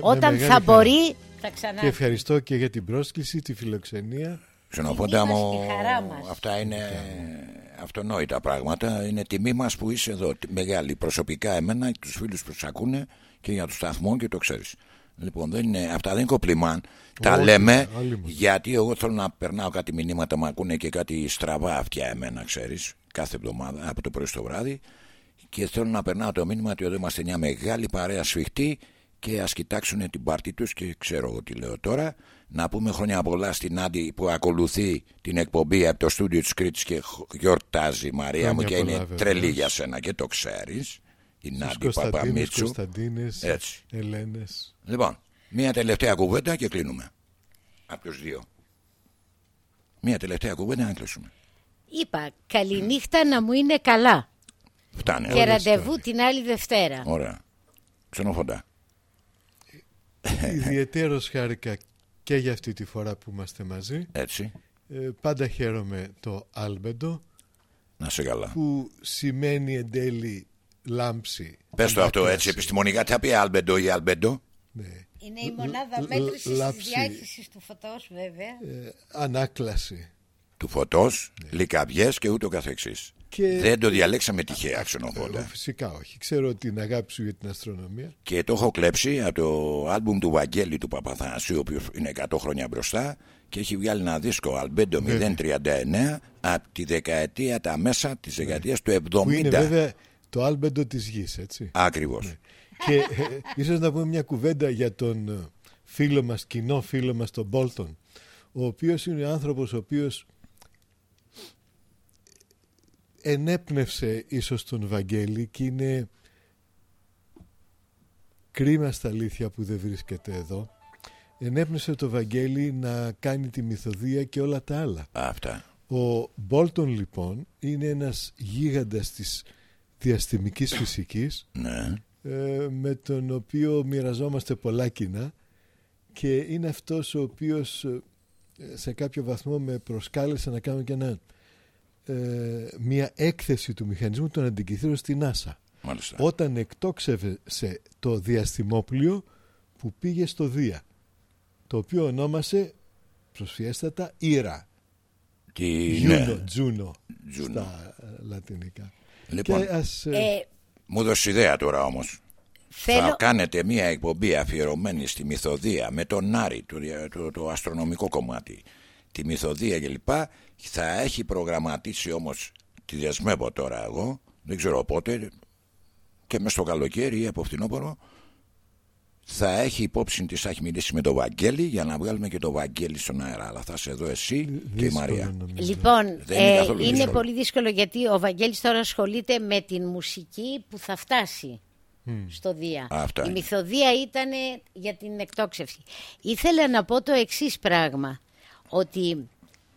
Όταν θα μπορεί θα ξανάρθει. Και ευχαριστώ και για την πρόσκληση, τη φιλοξενία. Ξενοφόντα μου, αυτά είναι αυτονόητα πράγματα. Είναι τιμή μας που είσαι εδώ. Μεγάλη προσωπικά εμένα και τους φίλους που τους ακούνε και για το σταθμό και το ξέρεις. Λοιπόν, δεν είναι, αυτά δεν είναι κοπλιμάν. Τα λέμε γιατί εγώ θέλω να περνάω κάτι μηνύματα, μου ακούνε και κάτι στραβά αυτιά εμένα, ξέρεις, κάθε εβδομάδα από το πρωί στο βράδυ και θέλω να περνάω το μήνυμα ότι εδώ είμαστε μια μεγάλη παρέα σφιχτή και ας κοιτάξουν την πάρτη τους και ξέρω εγώ τι λέω τώρα να πούμε χρόνια πολλά στην Άντι που ακολουθεί την εκπομπή από το στούντιο της Κρήτης και γιορτάζει Μαρία Χρόνια μου και πολλά, είναι βεβαίως. τρελή για σένα και το ξέρεις την Στους Άντι Κωνσταντίνους, Παπαμίτσου Κωνσταντίνες, Έτσι. Ελένες. Λοιπόν, μία τελευταία κουβέντα και κλείνουμε από τους δύο μία τελευταία κουβέντα να κλείσουμε Είπα, καληνύχτα να μου είναι καλά. Φτάνει Και ωραία. ραντεβού την άλλη Δευτέρα. Ωραία Ξενοφοντά Ιδιαιτέρως χάρηκα και για αυτή τη φορά που είμαστε μαζί. Έτσι Ε, πάντα χαίρομαι το άλμπεντο Να σε καλά που σημαίνει εν τέλει λάμψη. Πες το αυτό ανάκλαση. έτσι επιστημονικά Τι θα πει Αλμπεντό ή Αλμπεντό Ναι. Είναι η μονάδα Λ- μέτρησης της λάψη. διάχυσης του φωτός βέβαια. Ε, ανάκλαση. Του φωτός, λικαβιές και ούτω καθεξής Ναι. Και- Δεν το διαλέξαμε τυχαία Εγώ ξενοφόντα φυσικά όχι. Ξέρω την αγάπη σου για την αστρονομία. Και το έχω κλέψει από το άλμπουμ του Βαγγέλη του Παπαθανασίου, ο οποίος είναι 100 χρόνια μπροστά και έχει βγάλει ένα δίσκο Αλμπέντο 039 από τη δεκαετία τα μέσα της δεκαετίας του 70. Που είναι βέβαια το άλμπεντο της γης, έτσι. Ακριβώς. Και ε, ίσως να πούμε μια κουβέντα για τον ε, φίλο μας, κοινό φίλο μας, τον Μπόλτον, ο οποίος είναι άνθρωπος ο οποίος ενέπνευσε ίσως τον Βαγγέλη και είναι κρίμα στα αλήθεια που δεν βρίσκεται εδώ. Ενέπνευσε το Βαγγέλη να κάνει τη μυθοδία και όλα τα άλλα. Αυτά. Ο Μπόλτον λοιπόν είναι ένας γίγαντας της διαστημικής φυσικής Ναι. ε, με τον οποίο μοιραζόμαστε πολλά κοινά και είναι αυτός ο οποίος ε, σε κάποιο βαθμό με προσκάλεσε να κάνω και ένα, ε, μια έκθεση του μηχανισμού των αντικειθήρων στη NASA Μάλιστα. όταν εκτόξευσε το διαστημόπλιο που πήγε στο Δία το οποίο ονόμασε προσφιέστατα Ήρα Τι, Τζούνο, ναι. Τζούνο Τζούνο. στα ε, λατινικά Λοιπόν, και ας, ε, Ε, μου δώσει ιδέα τώρα όμως. Θα θέλω, κάνετε μια εκπομπή αφιερωμένη στη μυθοδία με τον Άρη, το, δια- το, το αστρονομικό κομμάτι, τη μυθοδία κλπ. Θα έχει προγραμματίσει όμως, τη δεσμεύω τώρα εγώ, δεν ξέρω πότε, και μες στο καλοκαίρι ή από φθινόπωρο, θα έχει υπόψη της, θα έχει μιλήσει με τον Βαγγέλη για να βγάλουμε και τον Βαγγέλη στον αέρα. Αλλά θα είσαι εδώ εσύ και η δύσκολο Μαρία. νομίζω. Λοιπόν, Δεν είναι ε, καθόλου είναι δύσκολο. πολύ δύσκολο γιατί ο Βαγγέλης τώρα ασχολείται με την μουσική που θα φτάσει στο Δία. Αυτά Η είναι. μυθοδία ήταν για την εκτόξευση. Ήθελα να πω το εξής πράγμα, ότι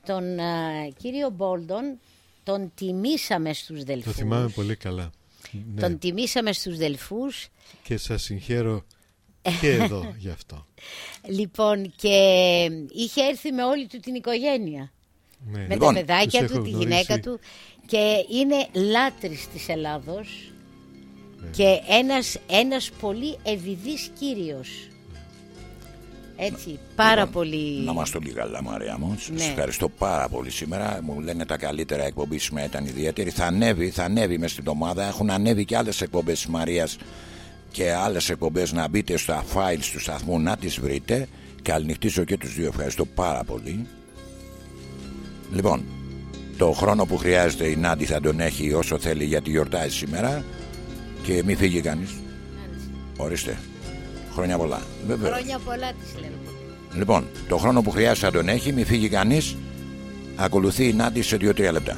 τον α, κύριο Μπόλτον τον τιμήσαμε στους το Δελφούς. θυμάμαι πολύ καλά ναι. Τον τιμήσαμε στους Δελφούς και σας συγχαίρω και εδώ γι' αυτό Λοιπόν, και είχε έρθει με όλη του την οικογένεια. ναι. Με Λοιπόν, τα παιδάκια τους του, έχω τη γνωρίσει. γυναίκα του. Και είναι λάτρης της Ελλάδος. Ναι. Και ένας, ένας πολύ ευηδής κύριος. Έτσι, πάρα Λοιπόν, πολύ... Να είμαστε όλοι καλά, Μαρία μου. Σας Ναι. ευχαριστώ πάρα πολύ σήμερα. Μου λένε τα καλύτερα εκπομπή σήμερα ήταν ιδιαίτερη. Θα ανέβει, θα ανέβει μες στην εβδομάδα. Έχουν ανέβει και άλλες εκπομπές της Μαρίας και άλλες εκπομπές να μπείτε στα files του σταθμού να τις βρείτε. Καληνυχτίζω και τους δύο. Ευχαριστώ πάρα πολύ. Λοιπόν, το χρόνο που χρειάζεται η Νάντι θα τον έχει όσο θέλει γιατί γιορτάζει σήμερα και μην φύγει κανείς. Ορίστε. Χρόνια πολλά. Βεβαίως. Χρόνια πολλά της λέμε. Λοιπόν, το χρόνο που χρειάζεται να τον έχει, μην φύγει κανείς. Ακολουθεί η Νάντι σε 2-3 λεπτά.